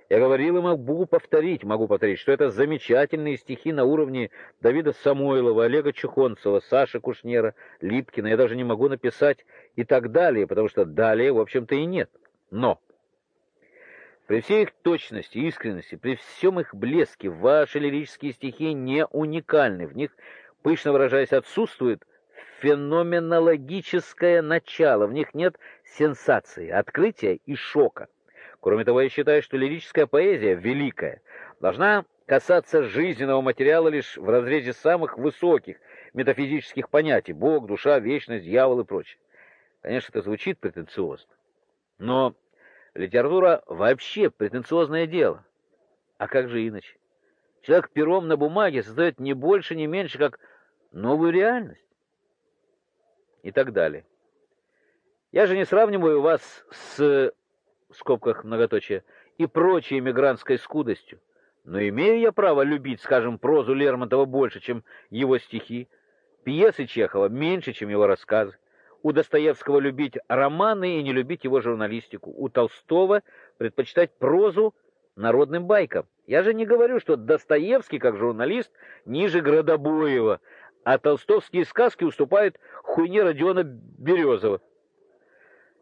Я говорил и могу повторить, могу повторить, что это замечательные стихи на уровне Давида Самойлова, Олега Чухонцева, Саши Кушнера, Липкина. Я даже не могу написать и так далее, потому что далее, в общем-то, и нет. Но при всей их точности, искренности, при всем их блеске, ваши лирические стихи не уникальны. В них, пышно выражаясь, отсутствует феноменологическое начало, в них нет сенсации, открытия и шока. Кроме того, я считаю, что лирическая поэзия великая должна касаться жизненного материала лишь в разрезе самых высоких метафизических понятий: Бог, душа, вечность, дьявол и прочее. Конечно, это звучит претенциозно, но литература вообще претенциозное дело. А как же иначе? Человек пером на бумаге создает не больше, не меньше, как новую реальность и так далее. Я же не сравниваю вас с в скобках многоточие и прочей эмигрантской скудостью, но имею я право любить, скажем, прозу Лермонтова больше, чем его стихи, пьесы Чехова меньше, чем его рассказы. У Достоевского любить романы и не любить его журналистику. У Толстого предпочитать прозу народным байкам. Я же не говорю, что Достоевский как журналист ниже Градобоева, а толстовские сказки уступают хуйне Родиона Березова.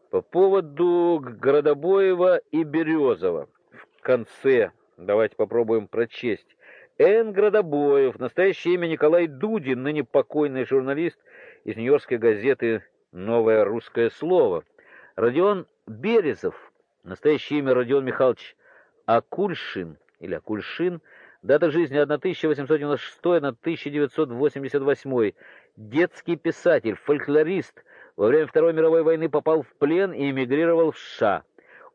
По поводу Городобоева и Березова. В конце давайте попробуем прочесть. Н. Градобоев, настоящее имя Николай Дудин, ныне покойный журналист из Нью-Йоркской газеты «Новое русское слово». Родион Березов, настоящее имя Родион Михайлович Акульшин или Акульшин, дата жизни 1896-1988, детский писатель, фольклорист, во время Второй мировой войны попал в плен и эмигрировал в США.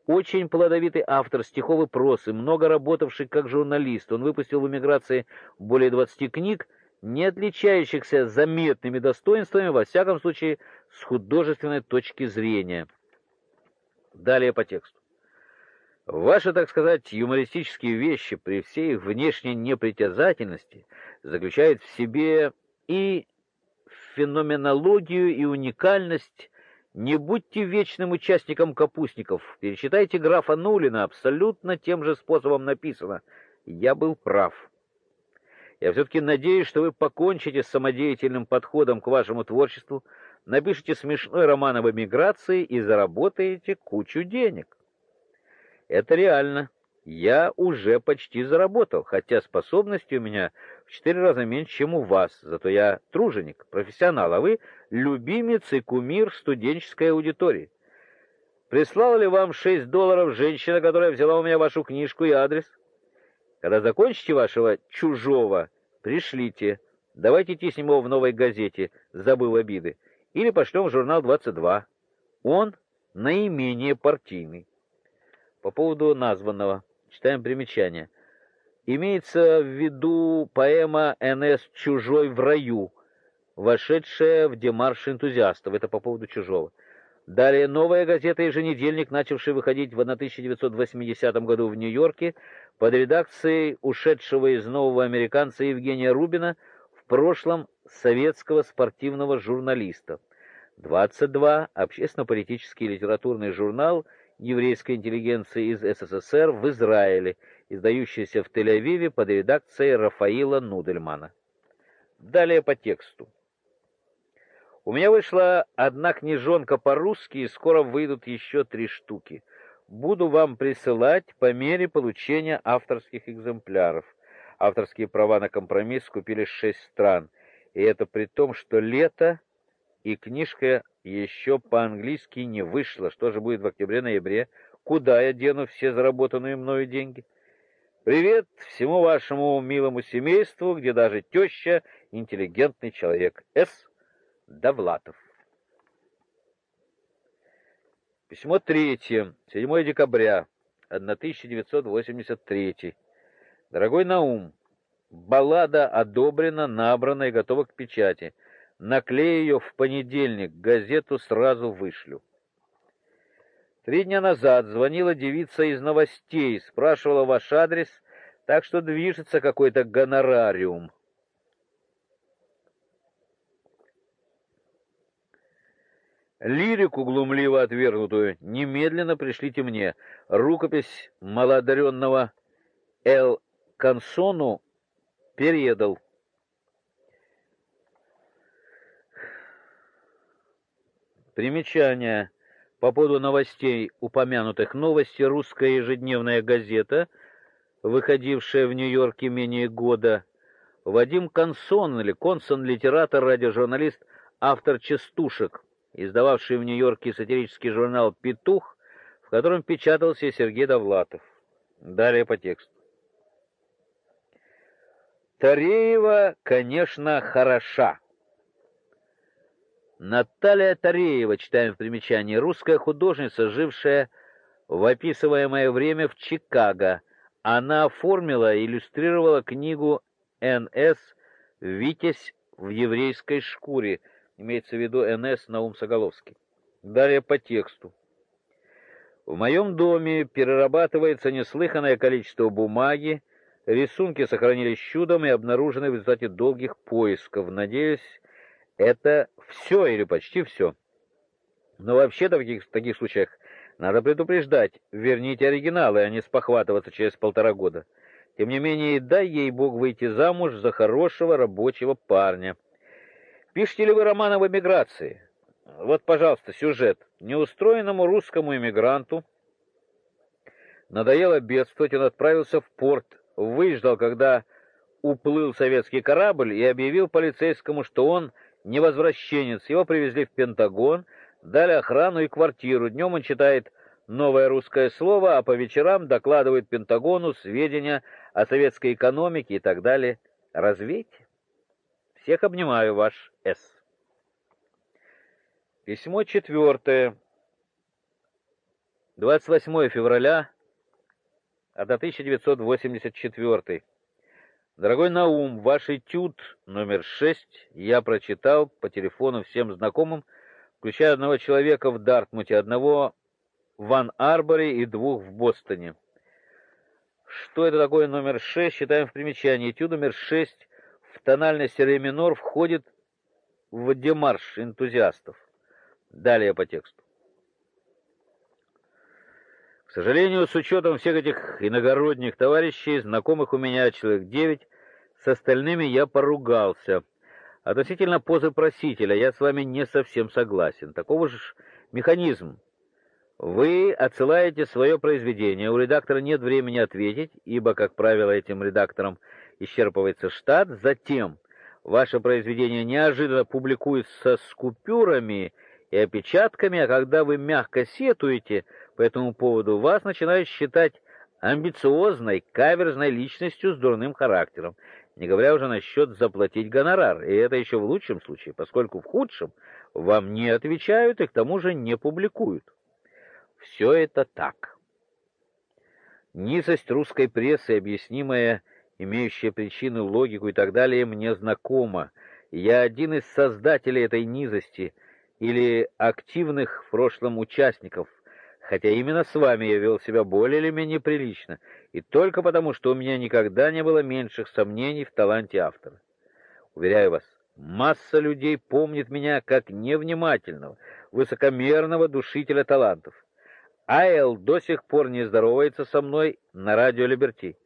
Очень плодовитый автор стихов и прозы, много работавший как журналист. Он выпустил в эмиграции более 20 книг, не отличающихся заметными достоинствами, во всяком случае, с художественной точки зрения. Далее по тексту. Ваши, так сказать, юмористические вещи при всей их внешней непритязательности заключают в себе и феноменологию, и уникальность не будьте вечным участником капустников. Перечитайте графа Нулина, абсолютно тем же способом написано. Я был прав. Я все таки надеюсь, что вы покончите с самодеятельным подходом к вашему творчеству, напишите смешной роман об эмиграции и заработаете кучу денег. Это реально. Я уже почти заработал, хотя способности у меня в четыре раза меньше, чем у вас. Зато я труженик, профессионал, а вы любимец и кумир студенческой аудитории. Прислала ли вам шесть долларов женщина, которая взяла у меня вашу книжку и адрес? Когда закончите вашего чужого, пришлите. Давайте тиснем его в новой газете, забыл обиды. Или пошлем в журнал 22. Он наименее партийный. По поводу названного. Читаем примечание. Имеется в виду поэма Н.С. «Чужой в раю», вошедшая в демарш энтузиастов. Это по поводу «Чужого». Далее новая газета «Еженедельник», начавшая выходить в 1980 году в Нью-Йорке под редакцией ушедшего из нового американца Евгения Рубина, прошлом советского спортивного журналиста. 22. Общественно-политический литературный журнал – еврейской интеллигенции из СССР в Израиле, издающийся в Тель-Авиве под редакцией Рафаила Нудельмана. Далее по тексту. У меня вышла одна книжонка по-русски, и скоро выйдут еще три штуки. Буду вам присылать по мере получения авторских экземпляров. Авторские права на компромисс купили шесть стран, и это при том, что лето и книжка еще по-английски не вышла. Что же будет в октябре-ноябре? Куда я дену все заработанные мною деньги? Привет всему вашему милому семейству, где даже теща — интеллигентный человек. С. Довлатов. Письмо третье, 7 декабря 1983. Дорогой Наум, баллада одобрена, набрана и готова к печати. Наклею ее в понедельник, газету сразу вышлю. Три дня назад звонила девица из новостей, спрашивала ваш адрес, так что движется какой-то гонорариум. Лирику глумливо отвергнутую немедленно пришлите мне. Рукопись малоодаренного Эл Консону передал. Примечание. По поводу новостей, упомянутых новости, русская ежедневная газета, выходившая в Нью-Йорке менее года, Вадим Консон или Консон, литератор, радиожурналист, автор частушек, издававший в Нью-Йорке сатирический журнал «Петух», в котором печатался Сергей Довлатов. Далее по тексту. Тареева, конечно, хороша. Наталья Тареева, читаем в примечании, русская художница, жившая в описываемое время в Чикаго. Она оформила и иллюстрировала книгу Н.С. «Витязь в еврейской шкуре», имеется в виду Н.С. Наум Соголовский. Далее по тексту. В моем доме перерабатывается неслыханное количество бумаги, рисунки сохранились чудом и обнаружены в результате долгих поисков. Надеюсь, это все или почти все. Но вообще-то в таких, таких случаях надо предупреждать, верните оригиналы, а не спохватываться через полтора года. Тем не менее, дай ей Бог выйти замуж за хорошего рабочего парня. Пишете ли вы роман об эмиграции? Вот, пожалуйста, сюжет. Неустроенному русскому эмигранту надоело бедствовать, он отправился в порт, выждал, когда уплыл советский корабль и объявил полицейскому, что он невозвращенец. Его привезли в Пентагон, дали охрану и квартиру. Днем он читает новое русское слово, а по вечерам докладывает Пентагону сведения о советской экономике и так далее. Развейте. Всех обнимаю, ваш С. Письмо четвертое. 28 февраля 1984. Дорогой Наум, ваш этюд номер 6 я прочитал по телефону всем знакомым, включая одного человека в Дартмуте, одного в Ан-Арборе и двух в Бостоне. Что это такое номер 6, считаем в примечании. Этюд номер 6 в тональности ре минор входит в демарш энтузиастов. Далее по тексту. К сожалению, с учетом всех этих иногородних товарищей, знакомых у меня человек девять, с остальными я поругался. Относительно позы просителя я с вами не совсем согласен. Такого же механизм вы отсылаете свое произведение, у редактора нет времени ответить, ибо, как правило, этим редактором исчерпывается штат. Затем ваше произведение неожиданно публикуется с купюрами и опечатками, а когда вы мягко сетуете по этому поводу, вас начинают считать амбициозной, каверзной личностью с дурным характером, не говоря уже насчет заплатить гонорар, и это еще в лучшем случае, поскольку в худшем вам не отвечают и к тому же не публикуют. Все это так. Низость русской прессы, объяснимая, имеющая причину, логику и так далее, мне знакома. Я один из создателей этой низости или активных в прошлом участников, хотя именно с вами я вел себя более или менее прилично, и только потому, что у меня никогда не было меньших сомнений в таланте автора. Уверяю вас, масса людей помнит меня как невнимательного, высокомерного душителя талантов. Айл до сих пор не здоровается со мной на радио Либерти.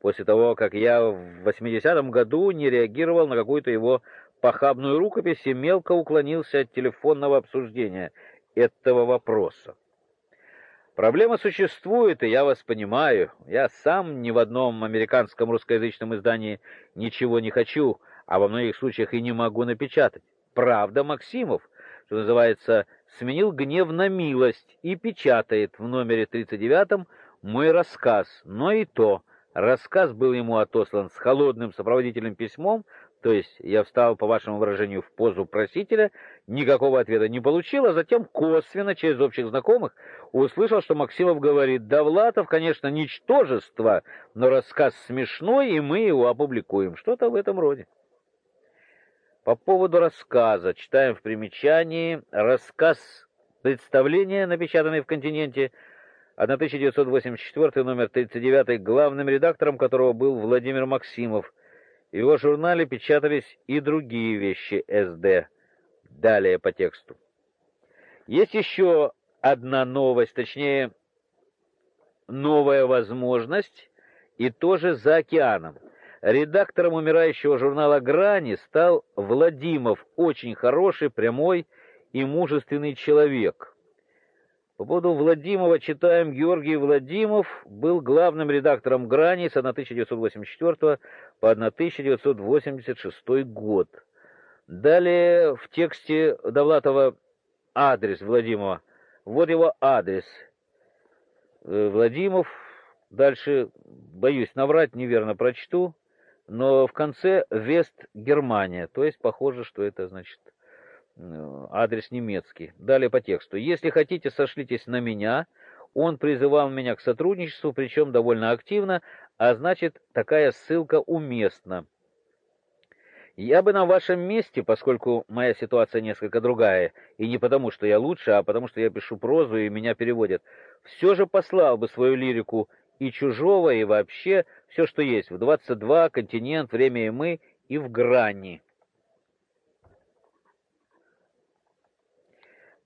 После того, как я в 80-м году не реагировал на какую-то его похабную рукопись и мелко уклонился от телефонного обсуждения этого вопроса. Проблема существует, и я вас понимаю. Я сам ни в одном американском русскоязычном издании ничего не хочу, а во многих случаях и не могу напечатать. Правда, Максимов, что называется, сменил гнев на милость и печатает в номере 39 мой рассказ. Но и то, рассказ был ему отослан с холодным сопроводительным письмом, то есть я встал, по вашему выражению, в позу просителя, никакого ответа не получил, а затем косвенно, через общих знакомых, услышал, что Максимов говорит, «Довлатов, конечно, ничтожество, но рассказ смешной, и мы его опубликуем». Что-то в этом роде. По поводу рассказа читаем в примечании рассказ представления, напечатанный в «Континенте», 1984 номер 39, главным редактором которого был Владимир Максимов. В его журнале печатались и другие вещи СД. Далее по тексту. Есть еще одна новость, точнее, новая возможность, и тоже за океаном. Редактором умирающего журнала «Грани» стал Владимов, очень хороший, прямой и мужественный человек. По поводу Владимова читаем, Георгий Владимов был главным редактором «Грани» с 1984 по 1986 год. Далее в тексте Довлатова адрес Владимова. Вот его адрес. Э, Владимов, дальше, боюсь наврать, неверно прочту но в конце Вест Германия, то есть похоже, что это значит адрес немецкий. Далее по тексту. Если хотите, сошлитесь на меня. Он призывал меня к сотрудничеству, причем довольно активно, а значит, такая ссылка уместна. Я бы на вашем месте, поскольку моя ситуация несколько другая, и не потому, что я лучше, а потому, что я пишу прозу и меня переводят, все же послал бы свою лирику и чужого, и вообще все, что есть в 22, континент, время и мы, и в грани.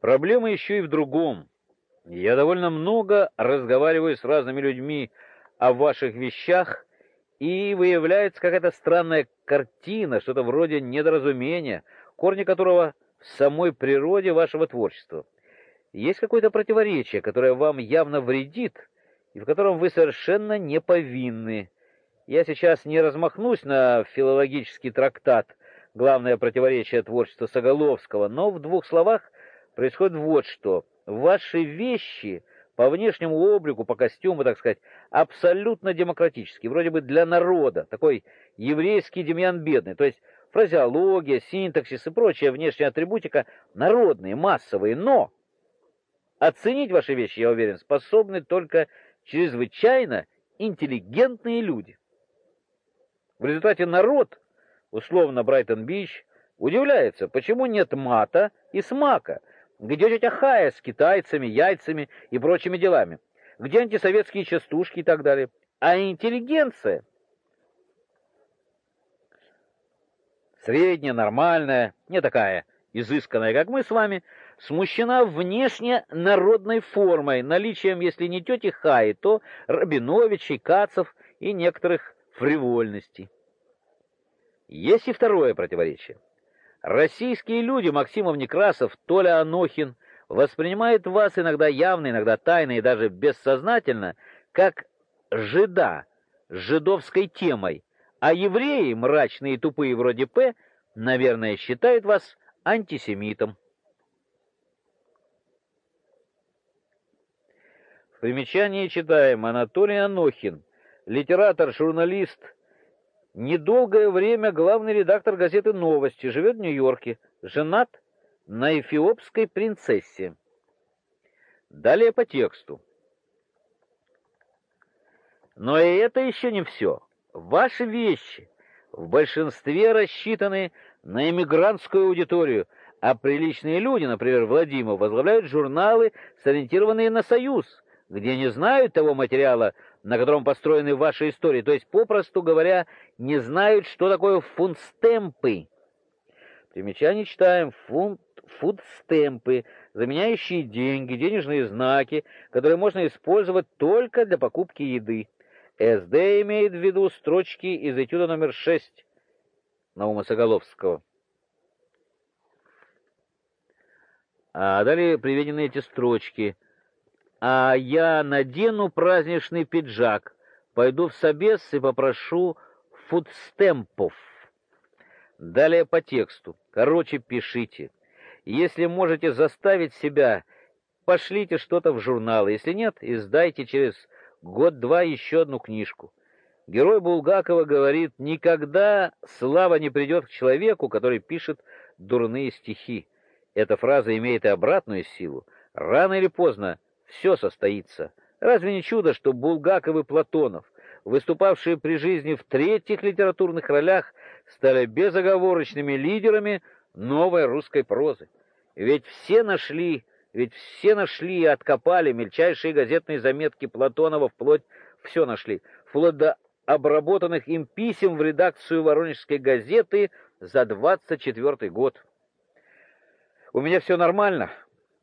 Проблема еще и в другом. Я довольно много разговариваю с разными людьми о ваших вещах, и выявляется какая-то странная картина, что-то вроде недоразумения, корни которого в самой природе вашего творчества. есть какое-то противоречие, которое вам явно вредит и в котором вы совершенно не повинны. Я сейчас не размахнусь на филологический трактат «Главное противоречие творчества Соголовского», но в двух словах происходит вот что. Ваши вещи по внешнему облику, по костюму, так сказать, абсолютно демократические, вроде бы для народа, такой еврейский Демьян Бедный, то есть фразеология, синтаксис и прочая внешняя атрибутика народные, массовые, но оценить ваши вещи, я уверен, способны только чрезвычайно интеллигентные люди. В результате народ, условно Брайтон-Бич, удивляется, почему нет мата и смака, где тетя Хая с китайцами, яйцами и прочими делами, где антисоветские частушки и так далее. А интеллигенция средняя, нормальная, не такая изысканная, как мы с вами, смущена внешне народной формой, наличием, если не тети Хаи, то Рабиновичей, Кацев и некоторых фривольностей. Есть и второе противоречие. Российские люди, Максимов Некрасов, Толя Анохин, воспринимают вас иногда явно, иногда тайно и даже бессознательно, как жида, с жидовской темой, а евреи, мрачные и тупые вроде П, наверное, считают вас антисемитом. В примечании читаем Анатолий Анохин, литератор, журналист, недолгое время главный редактор газеты Новости, живет в Нью-Йорке, женат на эфиопской принцессе. Далее по тексту. Но и это еще не все. Ваши вещи в большинстве рассчитаны на эмигрантскую аудиторию, а приличные люди, например, Владимир, возглавляют журналы, сориентированные на союз, где не знают того материала, на котором построены ваши истории, то есть, попросту говоря, не знают, что такое фунстемпы. Примечание читаем фунт фудстемпы, заменяющие деньги, денежные знаки, которые можно использовать только для покупки еды. СД имеет в виду строчки из этюда номер 6 Наума Соголовского. А далее приведены эти строчки. А я надену праздничный пиджак, пойду в собес и попрошу фудстемпов. Далее по тексту. Короче, пишите. Если можете заставить себя, пошлите что-то в журнал. Если нет, издайте через год-два еще одну книжку. Герой Булгакова говорит: "Никогда слава не придет к человеку, который пишет дурные стихи". Эта фраза имеет и обратную силу. Рано или поздно все состоится. Разве не чудо, что Булгаков и Платонов, выступавшие при жизни в третьих литературных ролях, стали безоговорочными лидерами новой русской прозы? Ведь все нашли ведь все нашли и откопали мельчайшие газетные заметки Платонова вплоть все нашли, вплоть до обработанных им писем в редакцию Воронежской газеты за 24 год. У меня все нормально.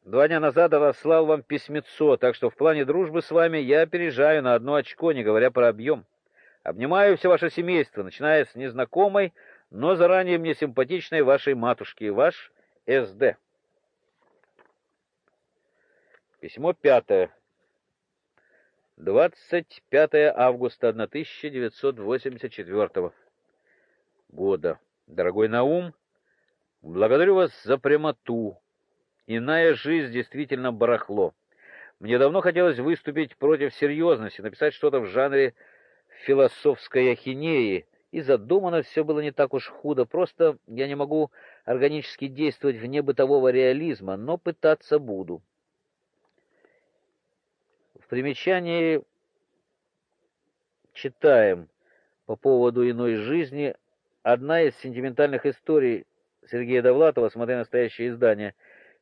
Два дня назад отослал вам письмецо, так что в плане дружбы с вами я опережаю на одно очко, не говоря про объем. Обнимаю все ваше семейство, начиная с незнакомой, но заранее мне симпатичной вашей матушки, ваш СД. Письмо пятое. 25 августа 1984 года. Дорогой Наум, благодарю вас за прямоту. Иная жизнь действительно барахло. Мне давно хотелось выступить против серьезности, написать что-то в жанре философской ахинеи, и задумано все было не так уж худо, просто я не могу органически действовать вне бытового реализма, но пытаться буду примечании читаем по поводу иной жизни одна из сентиментальных историй Сергея Довлатова, смотря настоящее издание.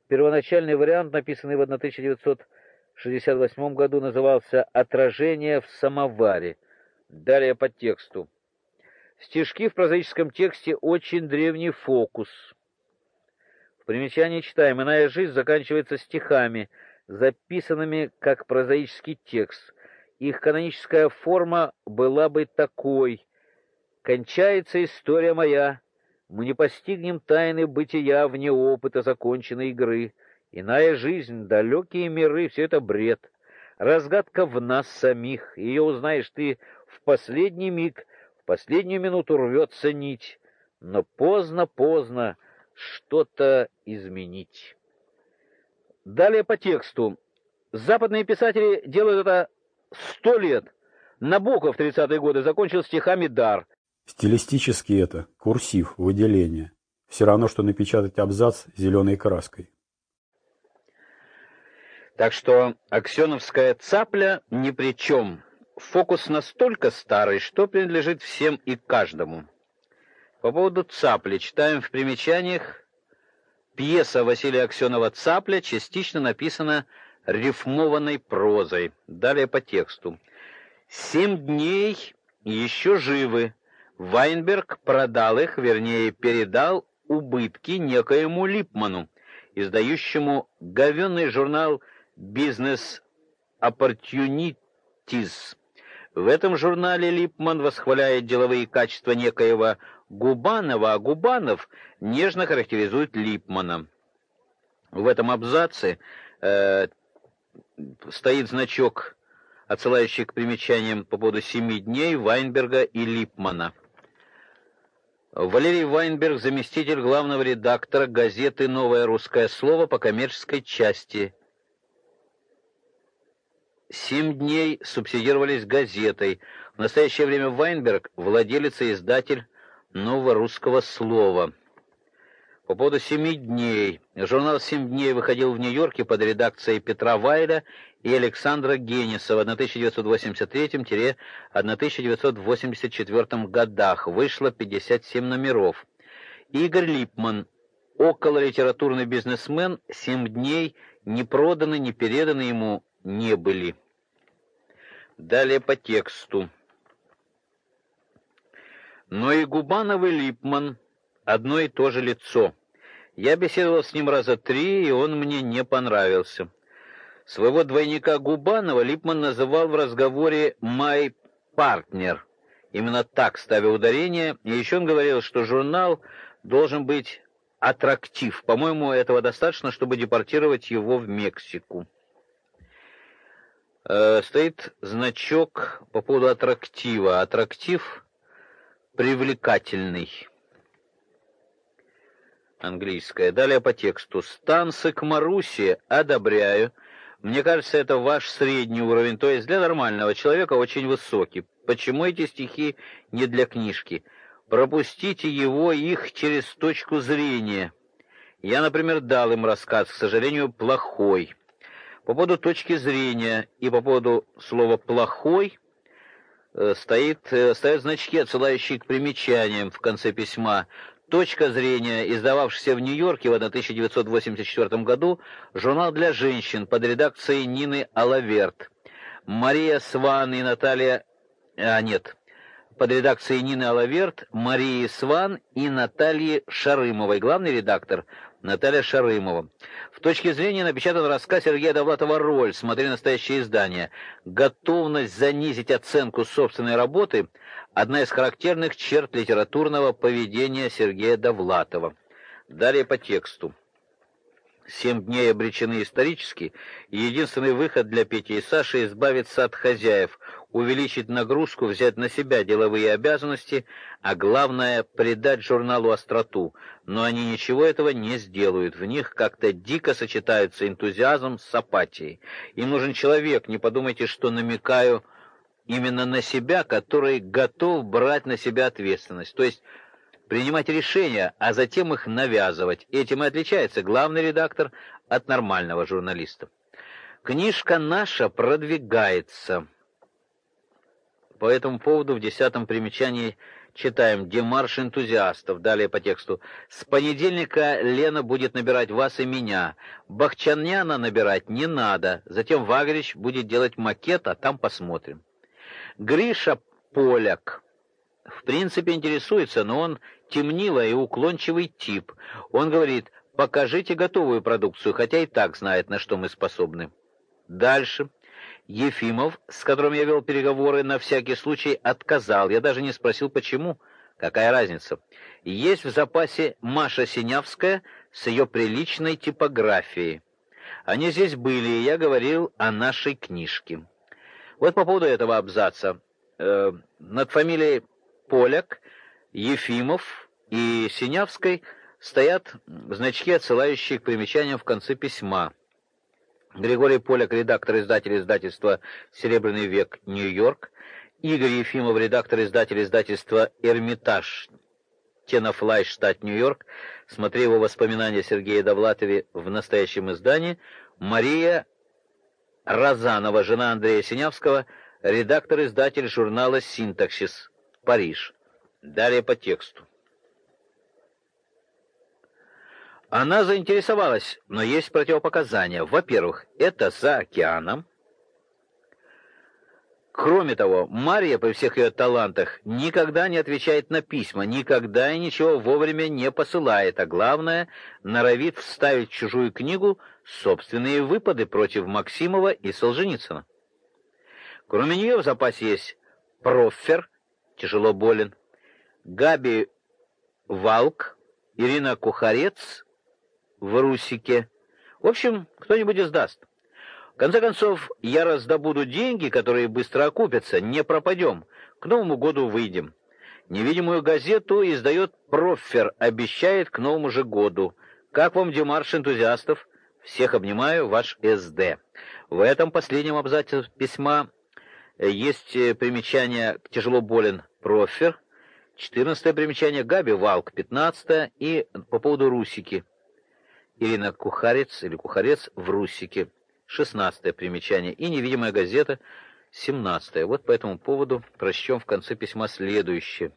Первоначальный вариант, написанный в 1968 году, назывался «Отражение в самоваре». Далее по тексту. Стишки в прозаическом тексте очень древний фокус. В примечании читаем: иная жизнь заканчивается стихами, записанными как прозаический текст. Их каноническая форма была бы такой: кончается история моя, мы не постигнем тайны бытия вне опыта законченной игры, Иная жизнь, далекие миры — все это бред. Разгадка в нас самих. Ее узнаешь ты в последний миг, в последнюю минуту рвется нить. Но поздно-поздно что-то изменить. Далее по тексту. Западные писатели делают это сто лет. Набоков в 30-е годы закончил стихами «Дар». Стилистически это курсив, выделение. Все равно, что напечатать абзац зеленой краской. Так что аксеновская цапля ни при чем. Фокус настолько старый, что принадлежит всем и каждому. По поводу цапли читаем в примечаниях. Пьеса Василия Аксенова «Цапля» частично написана рифмованной прозой. Далее по тексту. «Семь дней еще живы. Вайнберг продал их, вернее, передал убытки некоему Липману, издающему говенный журнал «Бизнес Opportunities». В этом журнале Липман восхваляет деловые качества некоего Губанова, а Губанов нежно характеризует Липмана. В этом абзаце э, стоит значок, отсылающий к примечаниям по поводу семи дней Вайнберга и Липмана. Валерий Вайнберг, заместитель главного редактора газеты «Новое русское слово» по коммерческой части. Семь дней субсидировались газетой. В настоящее время Вайнберг – владелец и издатель «Нового русского слова». По поводу «Семи дней». Журнал «Семь дней» выходил в Нью-Йорке под редакцией Петра Вайля и Александра Генисова в 1983-1984 годах. Вышло 57 номеров. Игорь Липман, около литературный бизнесмен, «Семь дней» не проданы, не переданы ему не были. Далее по тексту. Но и Губанов и Липман одно и то же лицо. Я беседовал с ним раза три, и он мне не понравился. Своего двойника Губанова Липман называл в разговоре «май партнер». Именно так ставя ударение, и еще он говорил, что журнал должен быть аттрактив. По-моему, этого достаточно, чтобы депортировать его в Мексику. Э, стоит значок по поводу аттрактива. Аттрактив привлекательный английская. Далее по тексту. Станцы к Марусе одобряю. Мне кажется, это ваш средний уровень, то есть для нормального человека очень высокий. Почему эти стихи не для книжки? Пропустите его их через точку зрения. Я, например, дал им рассказ, к сожалению, плохой. По поводу точки зрения и по поводу слова плохой э, стоит э, стоят значки, отсылающие к примечаниям в конце письма. Точка зрения, издававшийся в Нью-Йорке в 1984 году, журнал для женщин под редакцией Нины Алаверт. Мария Сван и Наталья... А, нет, под редакцией Нины Алаверт, Марии Сван и Натальи Шарымовой. Главный редактор Наталья Шарымова. В точке зрения напечатан рассказ Сергея Довлатова «Роль», смотри настоящее издание. Готовность занизить оценку собственной работы – одна из характерных черт литературного поведения Сергея Довлатова. Далее по тексту. Семь дней обречены исторически, и единственный выход для Пети и Саши — избавиться от хозяев, увеличить нагрузку, взять на себя деловые обязанности, а главное — придать журналу остроту. Но они ничего этого не сделают, в них как-то дико сочетаются энтузиазм с апатией. Им нужен человек, не подумайте, что намекаю именно на себя, который готов брать на себя ответственность, то есть принимать решения, а затем их навязывать. Этим и отличается главный редактор от нормального журналиста. Книжка наша продвигается. По этому поводу в десятом примечании читаем «Демарш энтузиастов». Далее по тексту. «С понедельника Лена будет набирать вас и меня. Бахчаняна набирать не надо. Затем Вагрич будет делать макет, а там посмотрим». Гриша Поляк в принципе интересуется, но он темнило и уклончивый тип. Он говорит: "Покажите готовую продукцию", хотя и так знает, на что мы способны. Дальше Ефимов, с которым я вел переговоры, на всякий случай отказал. Я даже не спросил почему. Какая разница? Есть в запасе Маша Синявская с ее приличной типографией. Они здесь были, и я говорил о нашей книжке. Вот по поводу этого абзаца. Э, над фамилией Поляк, Ефимов и Синявской стоят значки, отсылающие к примечаниям в конце письма. Григорий Поляк, редактор издатель издательства «Серебряный век. Нью-Йорк», Игорь Ефимов, редактор издатель издательства «Эрмитаж. Тенофлай, штат Нью-Йорк». Смотри его воспоминания Сергея Довлатове в настоящем издании. Мария Розанова, жена Андрея Синявского, редактор-издатель журнала «Синтаксис», Париж. Далее по тексту. Она заинтересовалась, но есть противопоказания. Во-первых, это за океаном. Кроме того, Мария при всех ее талантах никогда не отвечает на письма, никогда и ничего вовремя не посылает, а главное, норовит вставить в чужую книгу собственные выпады против Максимова и Солженицына. Кроме нее в запасе есть Проффер, тяжело болен, Габи Валк, Ирина Кухарец в Русике. В общем, кто-нибудь издаст. В конце концов, я раздобуду деньги, которые быстро окупятся, не пропадем. К Новому году выйдем. Невидимую газету издает Проффер, обещает к Новому же году. Как вам демарш энтузиастов? Всех обнимаю, ваш СД. В этом последнем абзаце письма есть примечание «Тяжело болен Проффер», 14 примечание Габи Валк, 15 и по поводу Русики. Ирина Кухарец или Кухарец в Русике. 16 примечание, и невидимая газета, 17 Вот по этому поводу прочтем в конце письма следующее.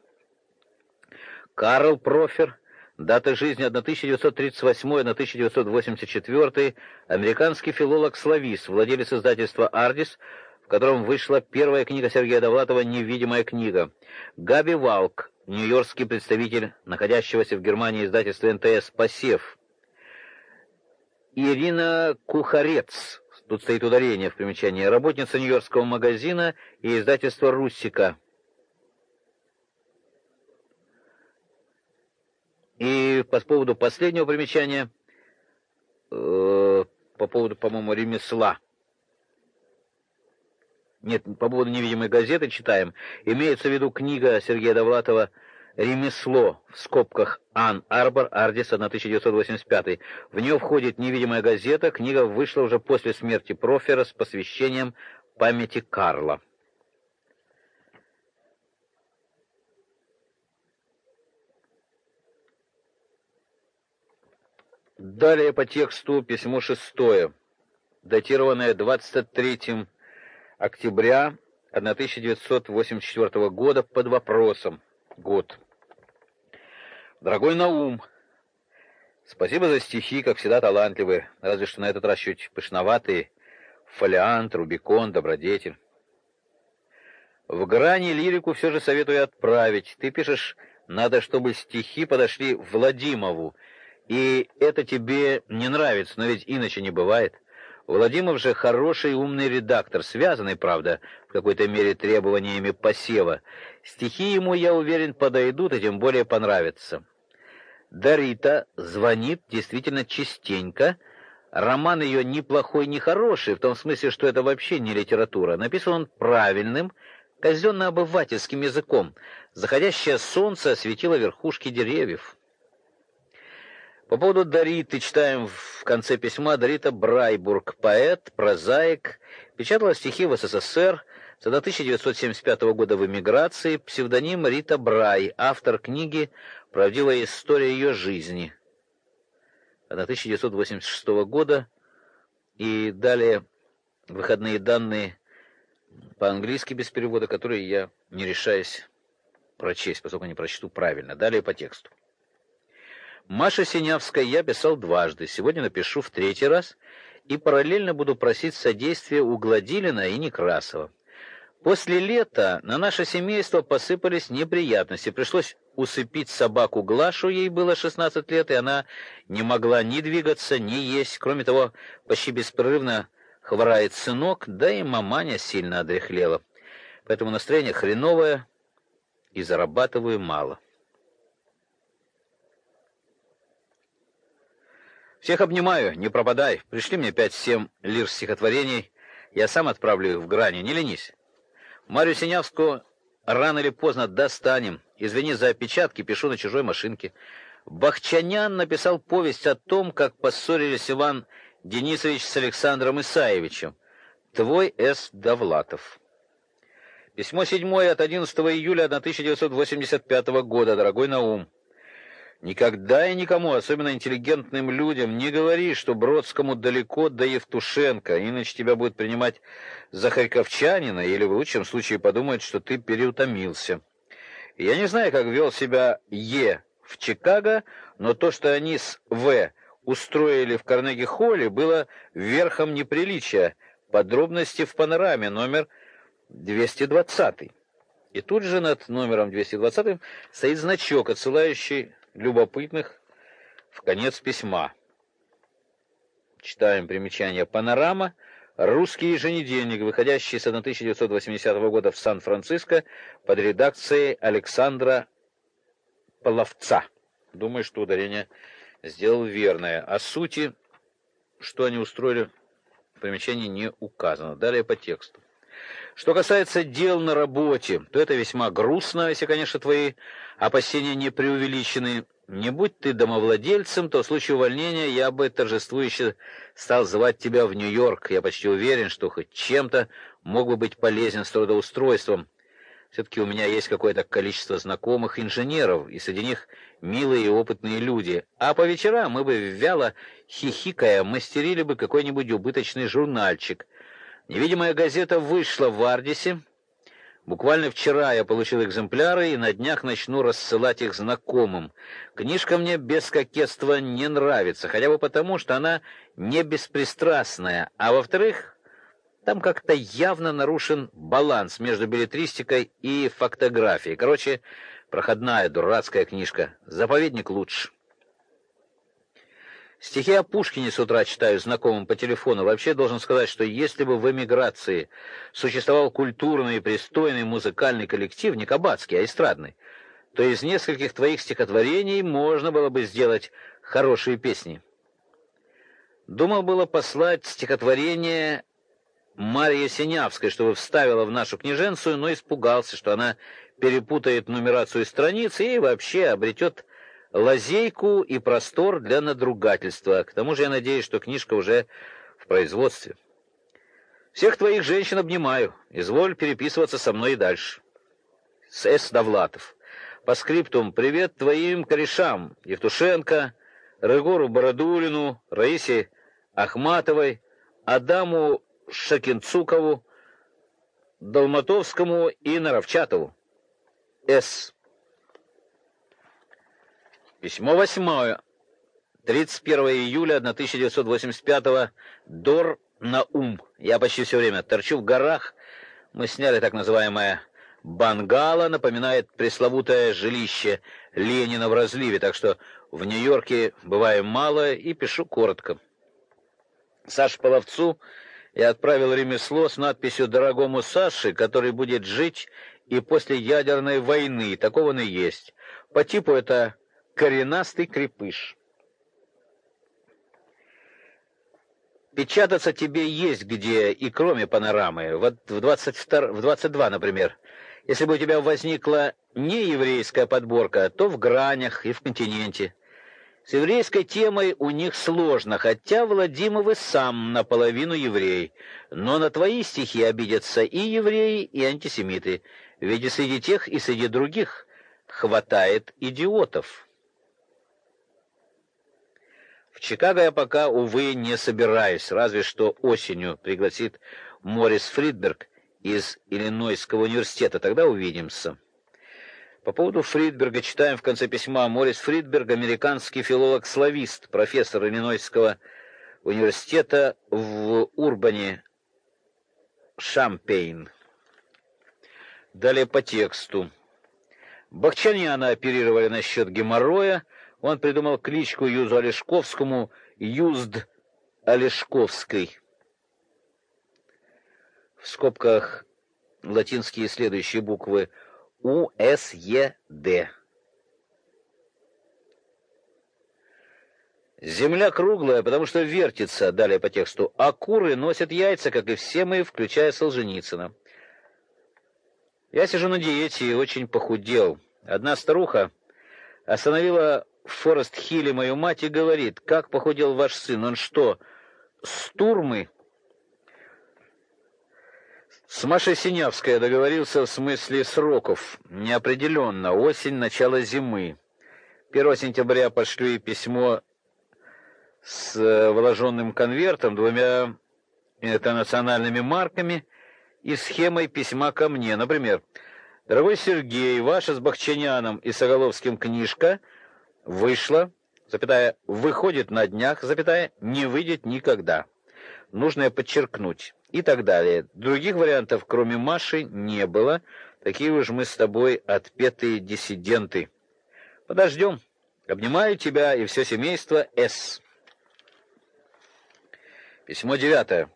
Карл Профер, дата жизни 1938-1984, американский филолог-славист, владелец издательства «Ардис», в котором вышла первая книга Сергея Довлатова «Невидимая книга». Габи Валк, нью-йоркский представитель, находящегося в Германии издательства НТС «Посев», Ирина Кухарец, тут стоит ударение в примечании, работница Нью-Йоркского магазина и издательства «Руссика». И по поводу последнего примечания, э, по поводу, по-моему, ремесла. Нет, по поводу невидимой газеты читаем. Имеется в виду книга Сергея Довлатова «Ремесла» «Ремесло» в скобках Ан Арбор, Ардис, 1985. В нее входит «Невидимая газета». Книга вышла уже после смерти Профера с посвящением памяти Карла. Далее по тексту письмо шестое, датированное 23 октября 1984 года под вопросом год. Дорогой Наум, спасибо за стихи, как всегда талантливые, разве что на этот раз чуть пышноватые. Фолиант, Рубикон, Добродетель. В грани лирику все же советую отправить. Ты пишешь, надо, чтобы стихи подошли Владимову, и это тебе не нравится, но ведь иначе не бывает. Владимир же хороший умный редактор, связанный, правда, в какой-то мере требованиями посева. Стихи ему, я уверен, подойдут и тем более понравятся. Дарита звонит действительно частенько. Роман ее ни плохой, ни хороший, в том смысле, что это вообще не литература. Написан он правильным, казенно-обывательским языком. Заходящее солнце осветило верхушки деревьев. По поводу Дариты читаем в конце письма Дарита Брайбург, поэт, прозаик, печатала стихи в СССР, с 1975 года в эмиграции, псевдоним Рита Брай, автор книги «Правдивая история ее жизни» 1986 года, и далее выходные данные по-английски без перевода, которые я не решаюсь прочесть, поскольку не прочту правильно. Далее по тексту. Маша Синявская я писал дважды, сегодня напишу в третий раз и параллельно буду просить содействия у Гладилина и Некрасова. После лета на наше семейство посыпались неприятности. Пришлось усыпить собаку Глашу, ей было 16 лет, и она не могла ни двигаться, ни есть. Кроме того, почти беспрерывно хворает сынок, да и маманя сильно одряхлела. Поэтому настроение хреновое и зарабатываю мало. Всех обнимаю, не пропадай. Пришли мне пять-семь лир стихотворений. Я сам отправлю их в грани, не ленись. Марию Синявскую рано или поздно достанем. Извини за опечатки, пишу на чужой машинке. Бахчанян написал повесть о том, как поссорились Иван Денисович с Александром Исаевичем. Твой С. Довлатов. Письмо седьмое от 11 июля 1985 года, дорогой Наум. Никогда и никому, особенно интеллигентным людям, не говори, что Бродскому далеко до Евтушенко, иначе тебя будет принимать за харьковчанина или в лучшем случае подумают, что ты переутомился. Я не знаю, как вел себя Е в Чикаго, но то, что они с В устроили в Карнеги-холле, было верхом неприличия. Подробности в панораме номер 220. И тут же над номером 220 стоит значок, отсылающий любопытных в конец письма. Читаем примечание «Панорама», русский еженедельник, выходящий с 1980 года в Сан-Франциско под редакцией Александра Половца. Думаю, что ударение сделал верное. О сути, что они устроили, в примечании не указано. Далее по тексту. Что касается дел на работе, то это весьма грустно, если, конечно, твои опасения не преувеличены. Не будь ты домовладельцем, то в случае увольнения я бы торжествующе стал звать тебя в Нью-Йорк. Я почти уверен, что хоть чем-то мог бы быть полезен с трудоустройством. Все-таки у меня есть какое-то количество знакомых инженеров, и среди них милые и опытные люди. А по вечерам мы бы вяло хихикая мастерили бы какой-нибудь убыточный журнальчик — Невидимая газета вышла в Ардисе. Буквально вчера я получил экземпляры и на днях начну рассылать их знакомым. Книжка мне без кокетства не нравится, хотя бы потому, что она не беспристрастная, а во-вторых, там как-то явно нарушен баланс между билетристикой и фактографией. Короче, проходная дурацкая книжка. Заповедник лучше. Стихи о Пушкине с утра читаю знакомым по телефону. Вообще должен сказать, что если бы в эмиграции существовал культурный и пристойный музыкальный коллектив, не кабацкий, а эстрадный, то из нескольких твоих стихотворений можно было бы сделать хорошие песни. Думал было послать стихотворение Марье Синявской, чтобы вставила в нашу книженцию, но испугался, что она перепутает нумерацию страниц и вообще обретет лазейку и простор для надругательства. К тому же я надеюсь, что книжка уже в производстве. Всех твоих женщин обнимаю. Изволь переписываться со мной и дальше. С. С. Довлатов. По скриптум привет твоим корешам Евтушенко, Рыгору Бородулину, Раисе Ахматовой, Адаму Шакинцукову, Долматовскому и Наровчатову. С. Письмо восьмое. 31 июля 1985 Дор Наум. Я почти все время торчу в горах. Мы сняли так называемое бангало, напоминает пресловутое жилище Ленина в разливе, так что в Нью-Йорке бываем мало и пишу коротко. Саш Половцу я отправил ремесло с надписью «Дорогому Саше, который будет жить и после ядерной войны». Такого он и есть. По типу это коренастый крепыш. Печататься тебе есть где, и кроме панорамы, вот в 22, в 22, например. Если бы у тебя возникла не еврейская подборка, то в гранях и в континенте. С еврейской темой у них сложно, хотя Владимир и сам наполовину еврей. Но на твои стихи обидятся и евреи, и антисемиты. Ведь среди тех, и среди других хватает идиотов. В Чикаго я пока, увы, не собираюсь, разве что осенью пригласит Морис Фридберг из Иллинойского университета, тогда увидимся. По поводу Фридберга читаем в конце письма. Морис Фридберг, американский филолог-славист, профессор Иллинойского университета в Урбане, Шампейн. Далее по тексту. Бахчаняна оперировали насчет геморроя, он придумал кличку Юзу Олешковскому Юзд Олешковской. В скобках латинские следующие буквы У, С, Е, Д. Земля круглая, потому что вертится, далее по тексту, а куры носят яйца, как и все мы, включая Солженицына. Я сижу на диете и очень похудел. Одна старуха остановила в Форест-Хилле мою мать и говорит, как похудел ваш сын, он что, с турмы? С Машей Синявской я договорился в смысле сроков, неопределенно, осень, начало зимы. 1 сентября пошлю ей письмо с э, вложенным конвертом, двумя интернациональными марками и схемой письма ко мне. Например, «Дорогой Сергей, ваша с Бахчаняном и Соголовским книжка вышла, запятая, выходит на днях, запятая, не выйдет никогда. Нужно подчеркнуть» и так далее. Других вариантов, кроме Маши, не было. Такие уж мы с тобой отпетые диссиденты. Подождем. Обнимаю тебя и все семейство С. Письмо девятое.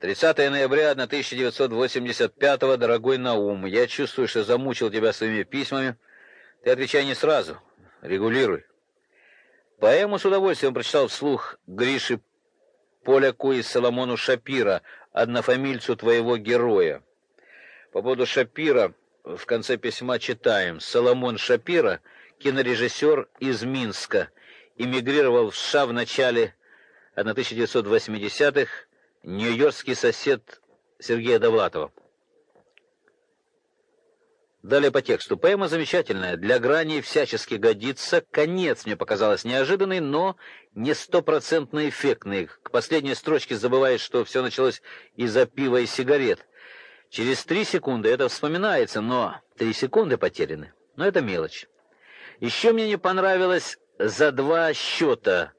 30 ноября 1985 дорогой Наум, я чувствую, что замучил тебя своими письмами. Ты отвечай не сразу, регулируй. Поэму с удовольствием прочитал вслух Гриши Поляку и Соломону Шапира, однофамильцу твоего героя. По поводу Шапира в конце письма читаем. Соломон Шапира, кинорежиссер из Минска, эмигрировал в США в начале 1980-х, нью-йоркский сосед Сергея Довлатова. Далее по тексту. Поэма замечательная, для грани всячески годится. Конец мне показалось неожиданный, но не стопроцентно эффектный. К последней строчке забывает, что все началось из-за пива и сигарет. Через три секунды это вспоминается, но три секунды потеряны. Но это мелочь. Еще мне не понравилось за два счета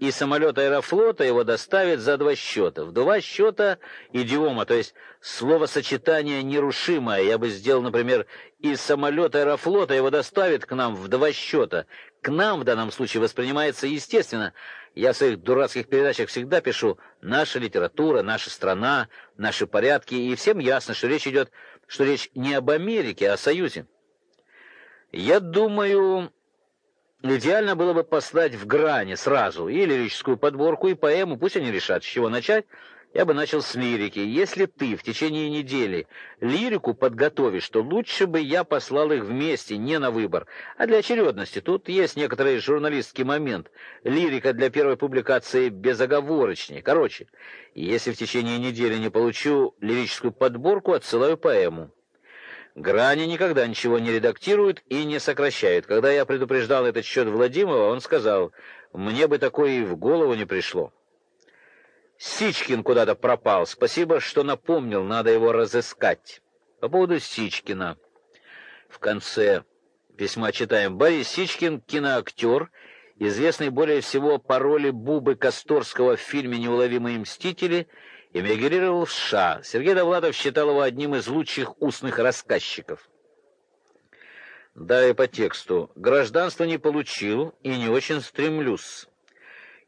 и самолет Аэрофлота его доставит за два счета. В два счета идиома, то есть словосочетание нерушимое. Я бы сделал, например, и самолет Аэрофлота его доставит к нам в два счета. К нам в данном случае воспринимается естественно. Я в своих дурацких передачах всегда пишу «наша литература», «наша страна», «наши порядки», и всем ясно, что речь идет, что речь не об Америке, а о Союзе. Я думаю, Идеально было бы послать в грани сразу и лирическую подборку, и поэму, пусть они решат, с чего начать. Я бы начал с лирики. Если ты в течение недели лирику подготовишь, то лучше бы я послал их вместе, не на выбор, а для очередности. Тут есть некоторый журналистский момент. Лирика для первой публикации безоговорочнее. Короче, если в течение недели не получу лирическую подборку, отсылаю поэму. Грани никогда ничего не редактируют и не сокращают. Когда я предупреждал этот счет Владимира, он сказал, мне бы такое и в голову не пришло. Сичкин куда-то пропал. Спасибо, что напомнил, надо его разыскать. По поводу Сичкина. В конце письма читаем. Борис Сичкин, киноактер, известный более всего по роли Бубы Косторского в фильме «Неуловимые мстители», эмигрировал в США. Сергей Довлатов считал его одним из лучших устных рассказчиков. Далее по тексту. Гражданство не получил и не очень стремлюсь.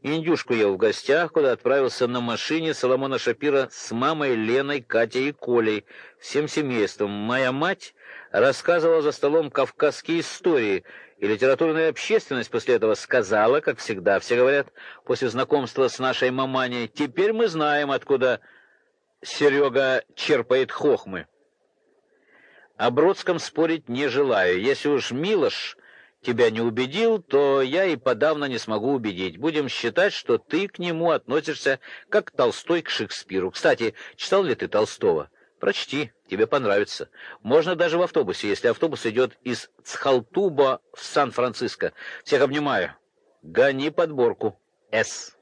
Индюшку я в гостях, куда отправился на машине Соломона Шапира с мамой Леной, Катей и Колей, всем семейством. Моя мать рассказывала за столом кавказские истории, и литературная общественность после этого сказала, как всегда все говорят, после знакомства с нашей маманей, «Теперь мы знаем, откуда Серега черпает хохмы». О Бродском спорить не желаю. Если уж Милош тебя не убедил, то я и подавно не смогу убедить. Будем считать, что ты к нему относишься как Толстой к Шекспиру. Кстати, читал ли ты Толстого? Прочти, тебе понравится. Можно даже в автобусе, если автобус идет из Цхалтуба в Сан-Франциско. Всех обнимаю. Гони подборку. С.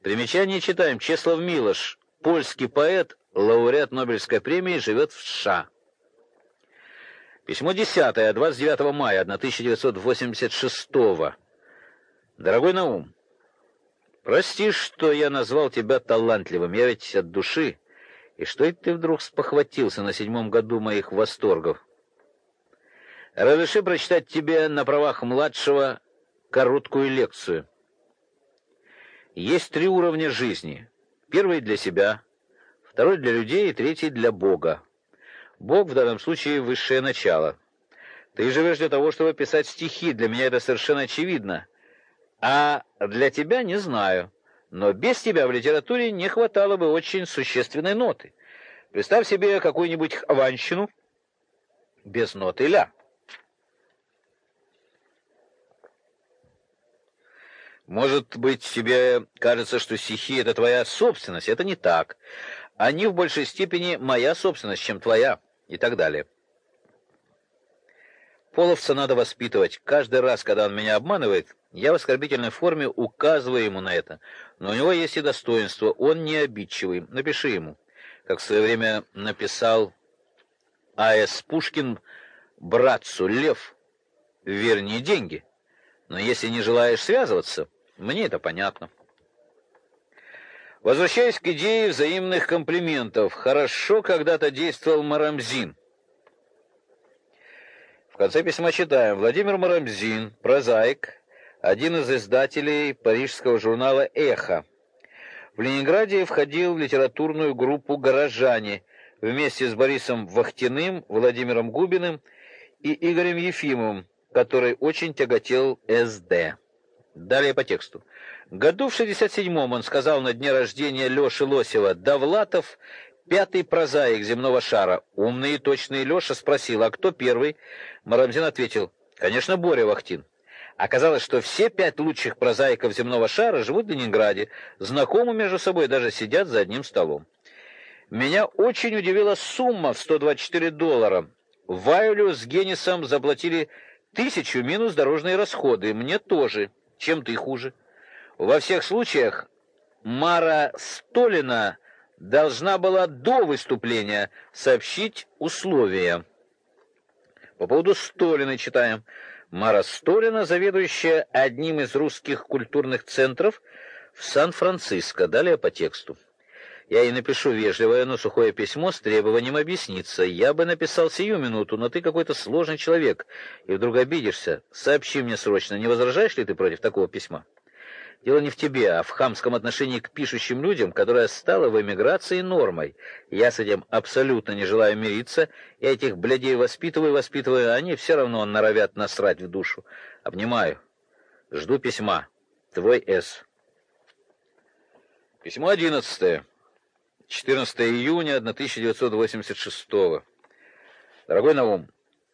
Примечание читаем. Чеслав Милош, польский поэт, лауреат Нобелевской премии, живет в США. Письмо 10, 29 мая 1986 Дорогой Наум, прости, что я назвал тебя талантливым. Я ведь от души и что это ты вдруг спохватился на седьмом году моих восторгов? Разреши прочитать тебе на правах младшего короткую лекцию. Есть три уровня жизни. Первый для себя, второй для людей и третий для Бога. Бог в данном случае высшее начало. Ты живешь для того, чтобы писать стихи. Для меня это совершенно очевидно. А для тебя не знаю. Но без тебя в литературе не хватало бы очень существенной ноты. Представь себе какую-нибудь хованщину без ноты ля. Может быть, тебе кажется, что стихи — это твоя собственность. Это не так. Они в большей степени моя собственность, чем твоя, и так далее. Половца надо воспитывать. Каждый раз, когда он меня обманывает, я в оскорбительной форме указываю ему на это. Но у него есть и достоинство. Он не обидчивый. Напиши ему. Как в свое время написал А.С. Пушкин братцу Лев, верни деньги. Но если не желаешь связываться, мне это понятно. Возвращаясь к идее взаимных комплиментов, хорошо когда-то действовал Марамзин. В конце письма читаем: Владимир Марамзин, прозаик, один из издателей парижского журнала Эхо. В Ленинграде входил в литературную группу Горожане вместе с Борисом Вахтиным, Владимиром Губиным и Игорем Ефимовым, который очень тяготел СД. Далее по тексту. Году в 67-м он сказал на дне рождения Лёши Лосева: "Довлатов пятый прозаик земного шара". Умный и точный Лёша спросил: "А кто первый?" Марамзин ответил: "Конечно, Боря Вахтин". Оказалось, что все пять лучших прозаиков земного шара живут в Ленинграде, знакомы между собой, даже сидят за одним столом. Меня очень удивила сумма в 124 доллара. Вайлю с Генисом заплатили тысячу минус дорожные расходы. Мне тоже. Чем ты хуже? Во всех случаях Мара Столина должна была до выступления сообщить условия. По поводу Столина читаем. Мара Столина, заведующая одним из русских культурных центров в Сан-Франциско. Далее по тексту. Я ей напишу вежливое, но сухое письмо с требованием объясниться. Я бы написал сию минуту, но ты какой-то сложный человек, и вдруг обидишься. Сообщи мне срочно, не возражаешь ли ты против такого письма? Дело не в тебе, а в хамском отношении к пишущим людям, которое стало в эмиграции нормой. Я с этим абсолютно не желаю мириться. Я этих блядей воспитываю, воспитываю, а они все равно норовят насрать в душу. Обнимаю. Жду письма. Твой С. Письмо одиннадцатое. 14 июня 1986 -го. Дорогой Наум,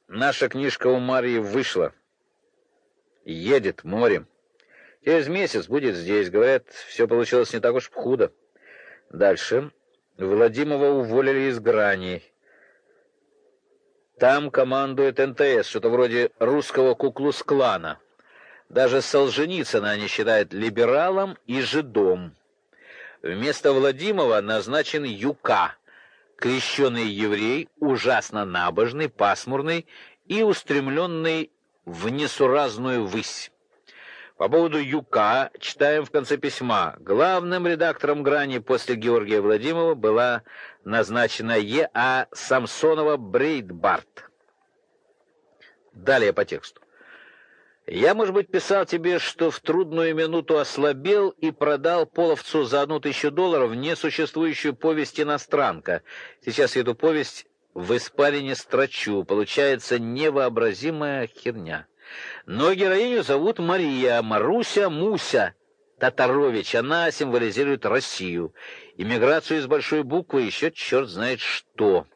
наша книжка у Марии вышла. Едет морем. Через месяц будет здесь. Говорят, все получилось не так уж худо. Дальше. Владимова уволили из грани. Там командует НТС, что-то вроде русского куклус-клана. Даже Солженицына они считают либералом и жидом. Вместо Владимова назначен Юка, крещеный еврей, ужасно набожный, пасмурный и устремленный в несуразную высь. По поводу Юка читаем в конце письма. Главным редактором «Грани» после Георгия Владимирова была назначена Е.А. Самсонова Брейдбарт. Далее по тексту. Я, может быть, писал тебе, что в трудную минуту ослабел и продал половцу за одну тысячу долларов несуществующую повесть «Иностранка». Сейчас эту повесть в испарине строчу. Получается невообразимая херня. Но героиню зовут Мария, Маруся, Муся. Татарович, она символизирует Россию. Иммиграцию из большой буквы еще черт знает что.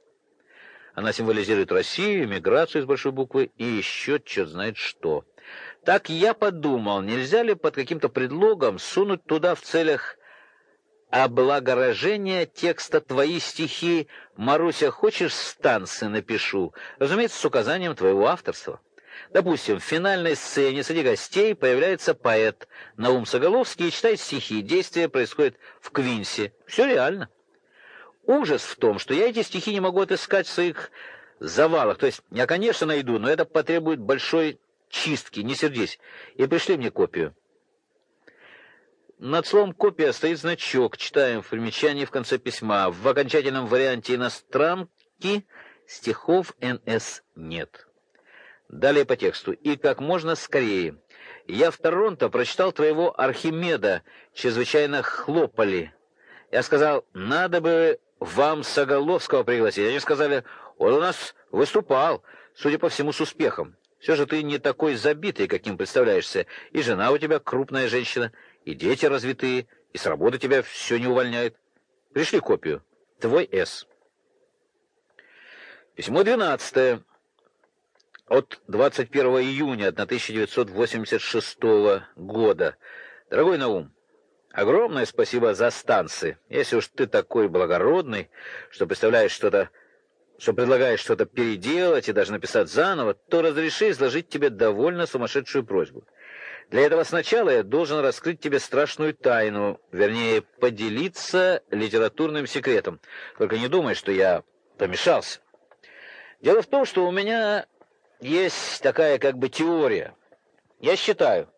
Она символизирует Россию, иммиграцию из большой буквы и еще черт знает что. Так я подумал, нельзя ли под каким-то предлогом сунуть туда в целях облагорожения текста твои стихи «Маруся, хочешь, станцы напишу?» Разумеется, с указанием твоего авторства. Допустим, в финальной сцене среди гостей появляется поэт Наум Соголовский и читает стихи. Действие происходит в Квинсе. Все реально. Ужас в том, что я эти стихи не могу отыскать в своих завалах. То есть я, конечно, найду, но это потребует большой чистки, не сердись, и пришли мне копию. Над словом «копия» стоит значок, читаем в примечании в конце письма. В окончательном варианте иностранки стихов НС нет. Далее по тексту. И как можно скорее. Я в Торонто прочитал твоего Архимеда, чрезвычайно хлопали. Я сказал, надо бы вам Соголовского пригласить. Они сказали, он у нас выступал, судя по всему, с успехом. Все же ты не такой забитый, каким представляешься. И жена у тебя крупная женщина, и дети развитые, и с работы тебя все не увольняет. Пришли копию. Твой С. Письмо 12 от 21 июня 1986 года. Дорогой Наум, огромное спасибо за станции. Если уж ты такой благородный, что представляешь что-то что предлагаешь что-то переделать и даже написать заново, то разреши изложить тебе довольно сумасшедшую просьбу. Для этого сначала я должен раскрыть тебе страшную тайну, вернее, поделиться литературным секретом. Только не думай, что я помешался. Дело в том, что у меня есть такая как бы теория. Я считаю,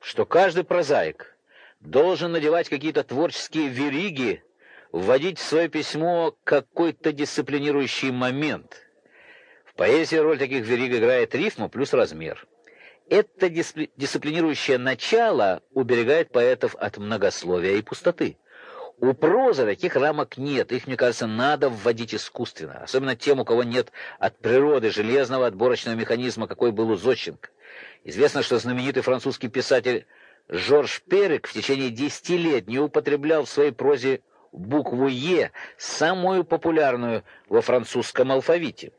что каждый прозаик должен надевать какие-то творческие вериги, вводить в свое письмо какой-то дисциплинирующий момент. В поэзии роль таких вериг играет рифма плюс размер. Это дисциплинирующее начало уберегает поэтов от многословия и пустоты. У прозы таких рамок нет, их, мне кажется, надо вводить искусственно, особенно тем, у кого нет от природы железного отборочного механизма, какой был у Зодченко. Известно, что знаменитый французский писатель Жорж Перек в течение десяти лет не употреблял в своей прозе букву «Е», самую популярную во французском алфавите.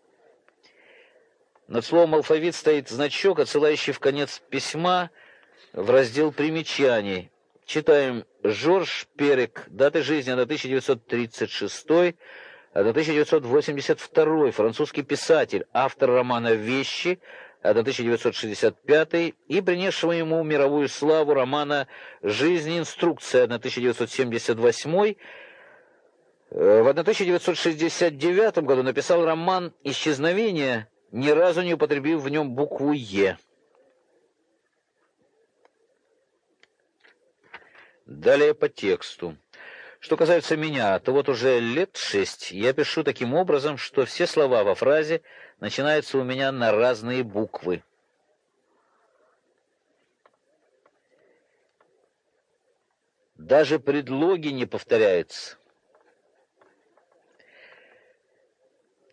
Над словом «алфавит» стоит значок, отсылающий в конец письма в раздел примечаний. Читаем Жорж Перек, даты жизни 1936 1982 французский писатель, автор романа «Вещи», 1965 и принесшего ему мировую славу романа «Жизнь. Инструкция» 1978 э, в 1969 году написал роман «Исчезновение», ни разу не употребив в нем букву «Е». Далее по тексту. Что касается меня, то вот уже лет шесть я пишу таким образом, что все слова во фразе начинаются у меня на разные буквы. Даже предлоги не повторяются.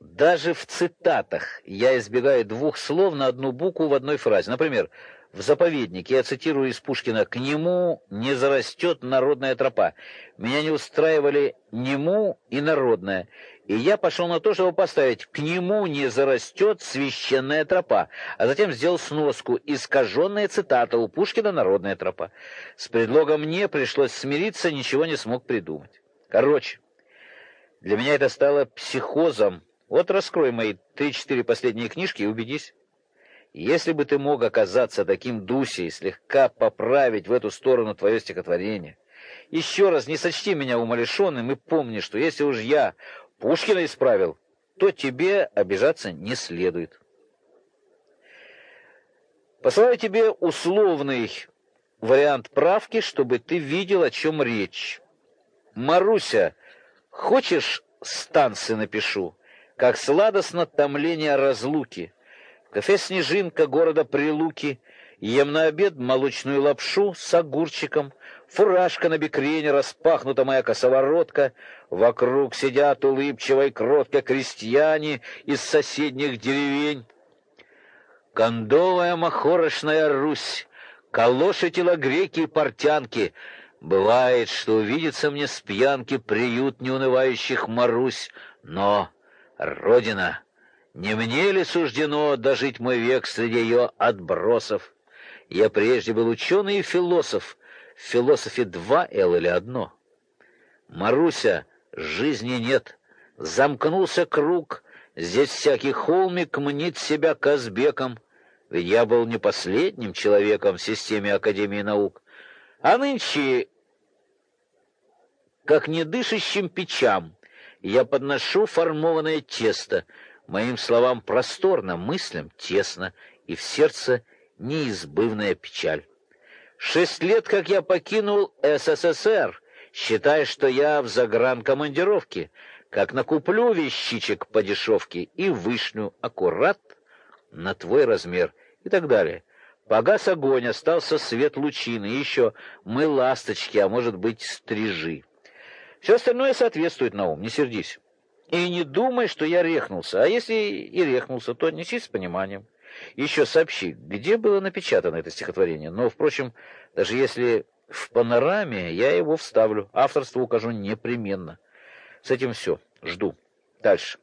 Даже в цитатах я избегаю двух слов на одну букву в одной фразе. Например, в заповеднике, я цитирую из Пушкина, «К нему не зарастет народная тропа». Меня не устраивали «нему» и «народная». И я пошел на то, чтобы поставить «к нему не зарастет священная тропа», а затем сделал сноску «искаженная цитата у Пушкина «народная тропа». С предлогом «мне» пришлось смириться, ничего не смог придумать. Короче, для меня это стало психозом. Вот раскрой мои три-четыре последние книжки и убедись. Если бы ты мог оказаться таким Дусей, слегка поправить в эту сторону твое стихотворение. Еще раз не сочти меня умалишенным и помни, что если уж я Пушкина исправил, то тебе обижаться не следует. Посылаю тебе условный вариант правки, чтобы ты видел, о чем речь. Маруся, хочешь станции напишу, как сладостно томление разлуки, кафе «Снежинка» города Прилуки, ем на обед молочную лапшу с огурчиком, фуражка на бекрене, распахнута моя косоворотка, вокруг сидят улыбчиво и кротко крестьяне из соседних деревень. Кондовая махорошная Русь, калоши телогреки и портянки. Бывает, что увидится мне с пьянки приют неунывающих Марусь, но Родина не мне ли суждено дожить мой век среди ее отбросов? Я прежде был ученый и философ. В философе два «л» или одно? Маруся, жизни нет. Замкнулся круг. Здесь всякий холмик мнит себя Казбеком. Ведь я был не последним человеком в системе Академии наук. А нынче, как недышащим печам, я подношу формованное тесто — Моим словам просторно, мыслям тесно, и в сердце неизбывная печаль. Шесть лет, как я покинул СССР, считай, что я в загранкомандировке, как накуплю вещичек по дешевке и вышлю аккурат на твой размер и так далее. Погас огонь, остался свет лучины, и еще мы ласточки, а может быть стрижи. Все остальное соответствует на ум, не сердись. И не думай, что я рехнулся. А если и рехнулся, то отнесись с пониманием. Еще сообщи, где было напечатано это стихотворение. Но, впрочем, даже если в панораме, я его вставлю. Авторство укажу непременно. С этим все. Жду. Дальше.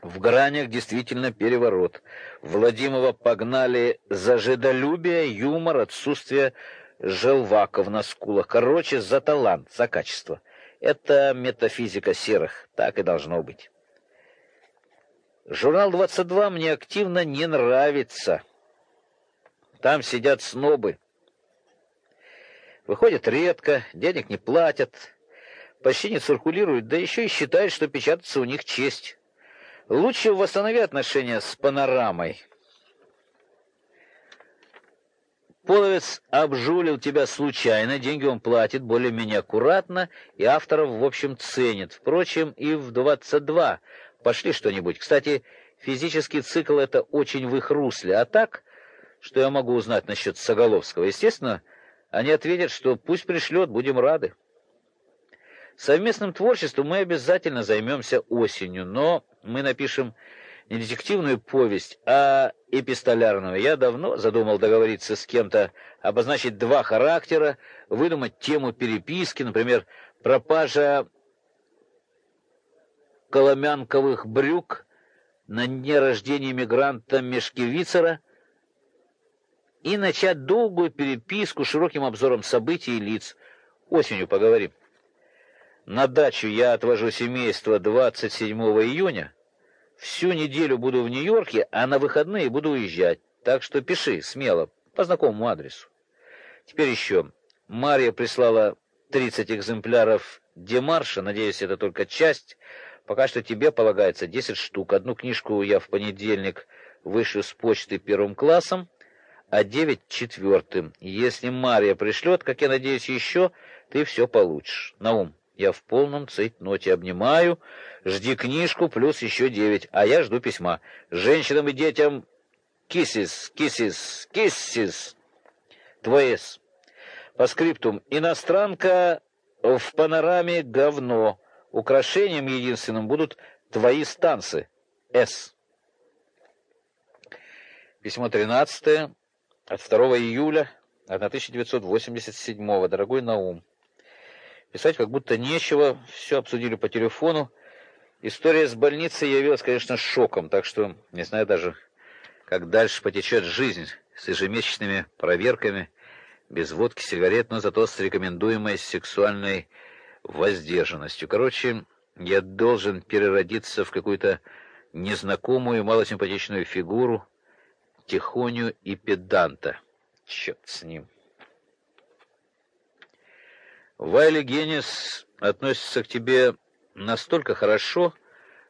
В гранях действительно переворот. Владимова погнали за жидолюбие, юмор, отсутствие желваков на скулах. Короче, за талант, за качество. Это метафизика серых. Так и должно быть. Журнал «22» мне активно не нравится. Там сидят снобы. Выходят редко, денег не платят, почти не циркулируют, да еще и считают, что печататься у них честь. Лучше восстанови отношения с панорамой. Половец обжулил тебя случайно, деньги он платит более-менее аккуратно, и авторов, в общем, ценит. Впрочем, и в 22 пошли что-нибудь. Кстати, физический цикл — это очень в их русле. А так, что я могу узнать насчет Соголовского? Естественно, они ответят, что пусть пришлет, будем рады. Совместным творчеством мы обязательно займемся осенью, но мы напишем не детективную повесть, а эпистолярную. Я давно задумал договориться с кем-то, обозначить два характера, выдумать тему переписки, например, пропажа коломянковых брюк на дне рождения мигранта Мешкевицера — и начать долгую переписку широким обзором событий и лиц. Осенью поговорим. На дачу я отвожу семейство 27 июня. Всю неделю буду в Нью-Йорке, а на выходные буду уезжать. Так что пиши смело, по знакомому адресу. Теперь еще. Мария прислала 30 экземпляров Демарша, надеюсь, это только часть. Пока что тебе полагается 10 штук. Одну книжку я в понедельник вышлю с почты первым классом, а девять четвертым. Если Мария пришлет, как я надеюсь, еще, ты все получишь. Наум, я в полном цейтноте обнимаю. Жди книжку плюс еще девять, а я жду письма. Женщинам и детям кисис, кисис, кисис. Твой С. По скриптум. Иностранка в панораме говно. Украшением единственным будут твои станцы. С. Письмо тринадцатое от 2 июля 1987 Дорогой Наум. Писать как будто нечего, все обсудили по телефону. История с больницей явилась, конечно, шоком, так что не знаю даже, как дальше потечет жизнь с ежемесячными проверками, без водки, сигарет, но зато с рекомендуемой сексуальной воздержанностью. Короче, я должен переродиться в какую-то незнакомую малосимпатичную фигуру, Тихоню и педанта. Черт с ним. Вайли Генис относится к тебе настолько хорошо,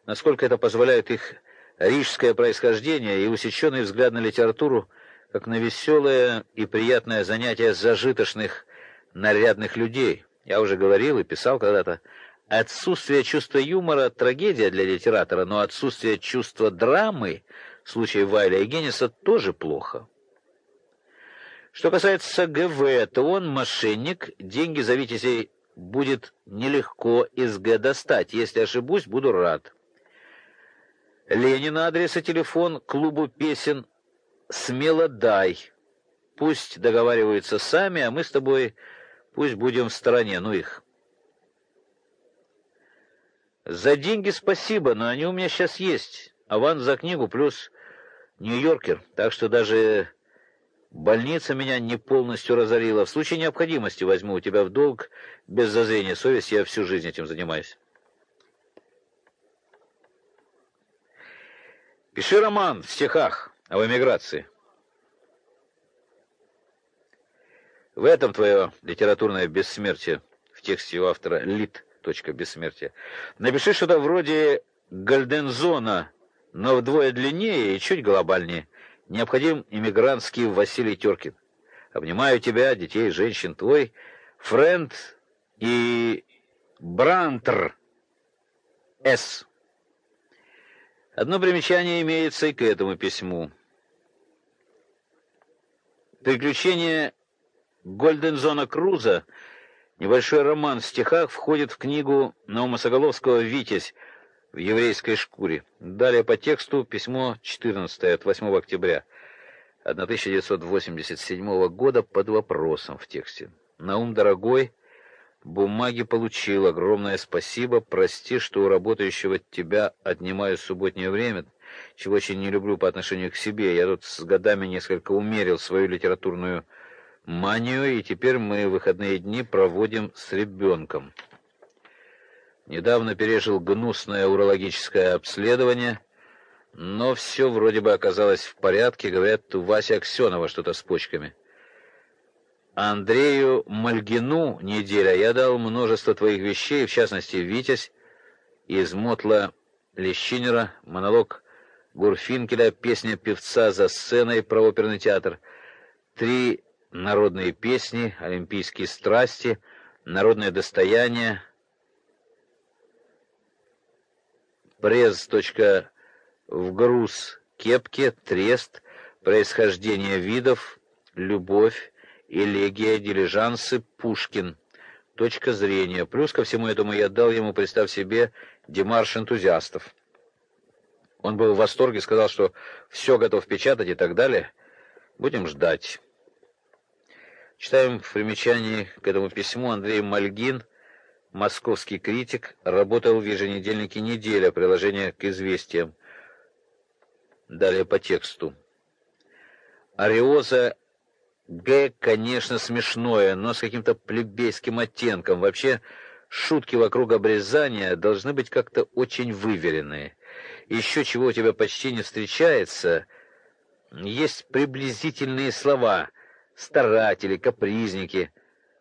насколько это позволяет их рижское происхождение и усеченный взгляд на литературу, как на веселое и приятное занятие зажиточных, нарядных людей. Я уже говорил и писал когда-то, отсутствие чувства юмора — трагедия для литератора, но отсутствие чувства драмы — в случае Вайля и Генниса тоже плохо. Что касается ГВ, то он мошенник, деньги за Витязей будет нелегко из Г достать. Если ошибусь, буду рад. Ленина адрес и телефон клубу песен смело дай. Пусть договариваются сами, а мы с тобой пусть будем в стороне, ну их. За деньги спасибо, но они у меня сейчас есть. Аванс за книгу плюс Нью-Йоркер, так что даже больница меня не полностью разорила. В случае необходимости возьму у тебя в долг без зазрения совести, я всю жизнь этим занимаюсь. Пиши роман в стихах об эмиграции. В этом твое литературное бессмертие в тексте у автора лит. Бессмертие. Напиши что-то вроде Гальдензона но вдвое длиннее и чуть глобальнее. Необходим иммигрантский Василий Теркин. Обнимаю тебя, детей, женщин, твой френд и Брантер С. Одно примечание имеется и к этому письму. Приключения Гольдензона Круза, небольшой роман в стихах, входит в книгу Наума Соголовского «Витязь», в еврейской шкуре. Далее по тексту письмо 14 от 8 октября 1987 года под вопросом в тексте. Наум, дорогой, бумаги получил. Огромное спасибо. Прости, что у работающего тебя отнимаю субботнее время, чего очень не люблю по отношению к себе. Я тут с годами несколько умерил свою литературную манию, и теперь мы выходные дни проводим с ребенком. Недавно пережил гнусное урологическое обследование, но все вроде бы оказалось в порядке. Говорят, у Васи Аксенова что-то с почками. Андрею Мальгину неделя я дал множество твоих вещей, в частности, «Витязь» из Мотла Лещинера, монолог Гурфинкеля, песня певца за сценой про оперный театр, три народные песни, олимпийские страсти, народное достояние, пресс. в груз кепке, трест, происхождение видов, любовь, элегия, дилижансы, Пушкин. Точка зрения. Плюс ко всему этому я дал ему, представь себе, демарш энтузиастов. Он был в восторге, сказал, что все готов печатать и так далее. Будем ждать. Читаем в примечании к этому письму Андрей Мальгин, московский критик, работал в еженедельнике «Неделя», приложение к известиям. Далее по тексту. Ариоза Г, конечно, смешное, но с каким-то плебейским оттенком. Вообще, шутки вокруг обрезания должны быть как-то очень выверенные. Еще чего у тебя почти не встречается, есть приблизительные слова «старатели», «капризники».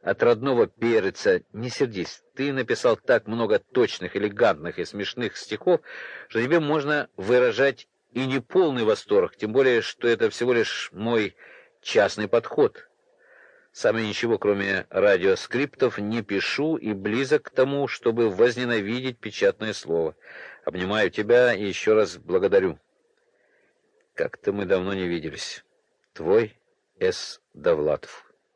От родного перца, не сердись, ты написал так много точных, элегантных и смешных стихов, что тебе можно выражать и не полный восторг, тем более, что это всего лишь мой частный подход. Сам я ничего, кроме радиоскриптов, не пишу и близок к тому, чтобы возненавидеть печатное слово. Обнимаю тебя и еще раз благодарю. Как-то мы давно не виделись. Твой С. Довлатов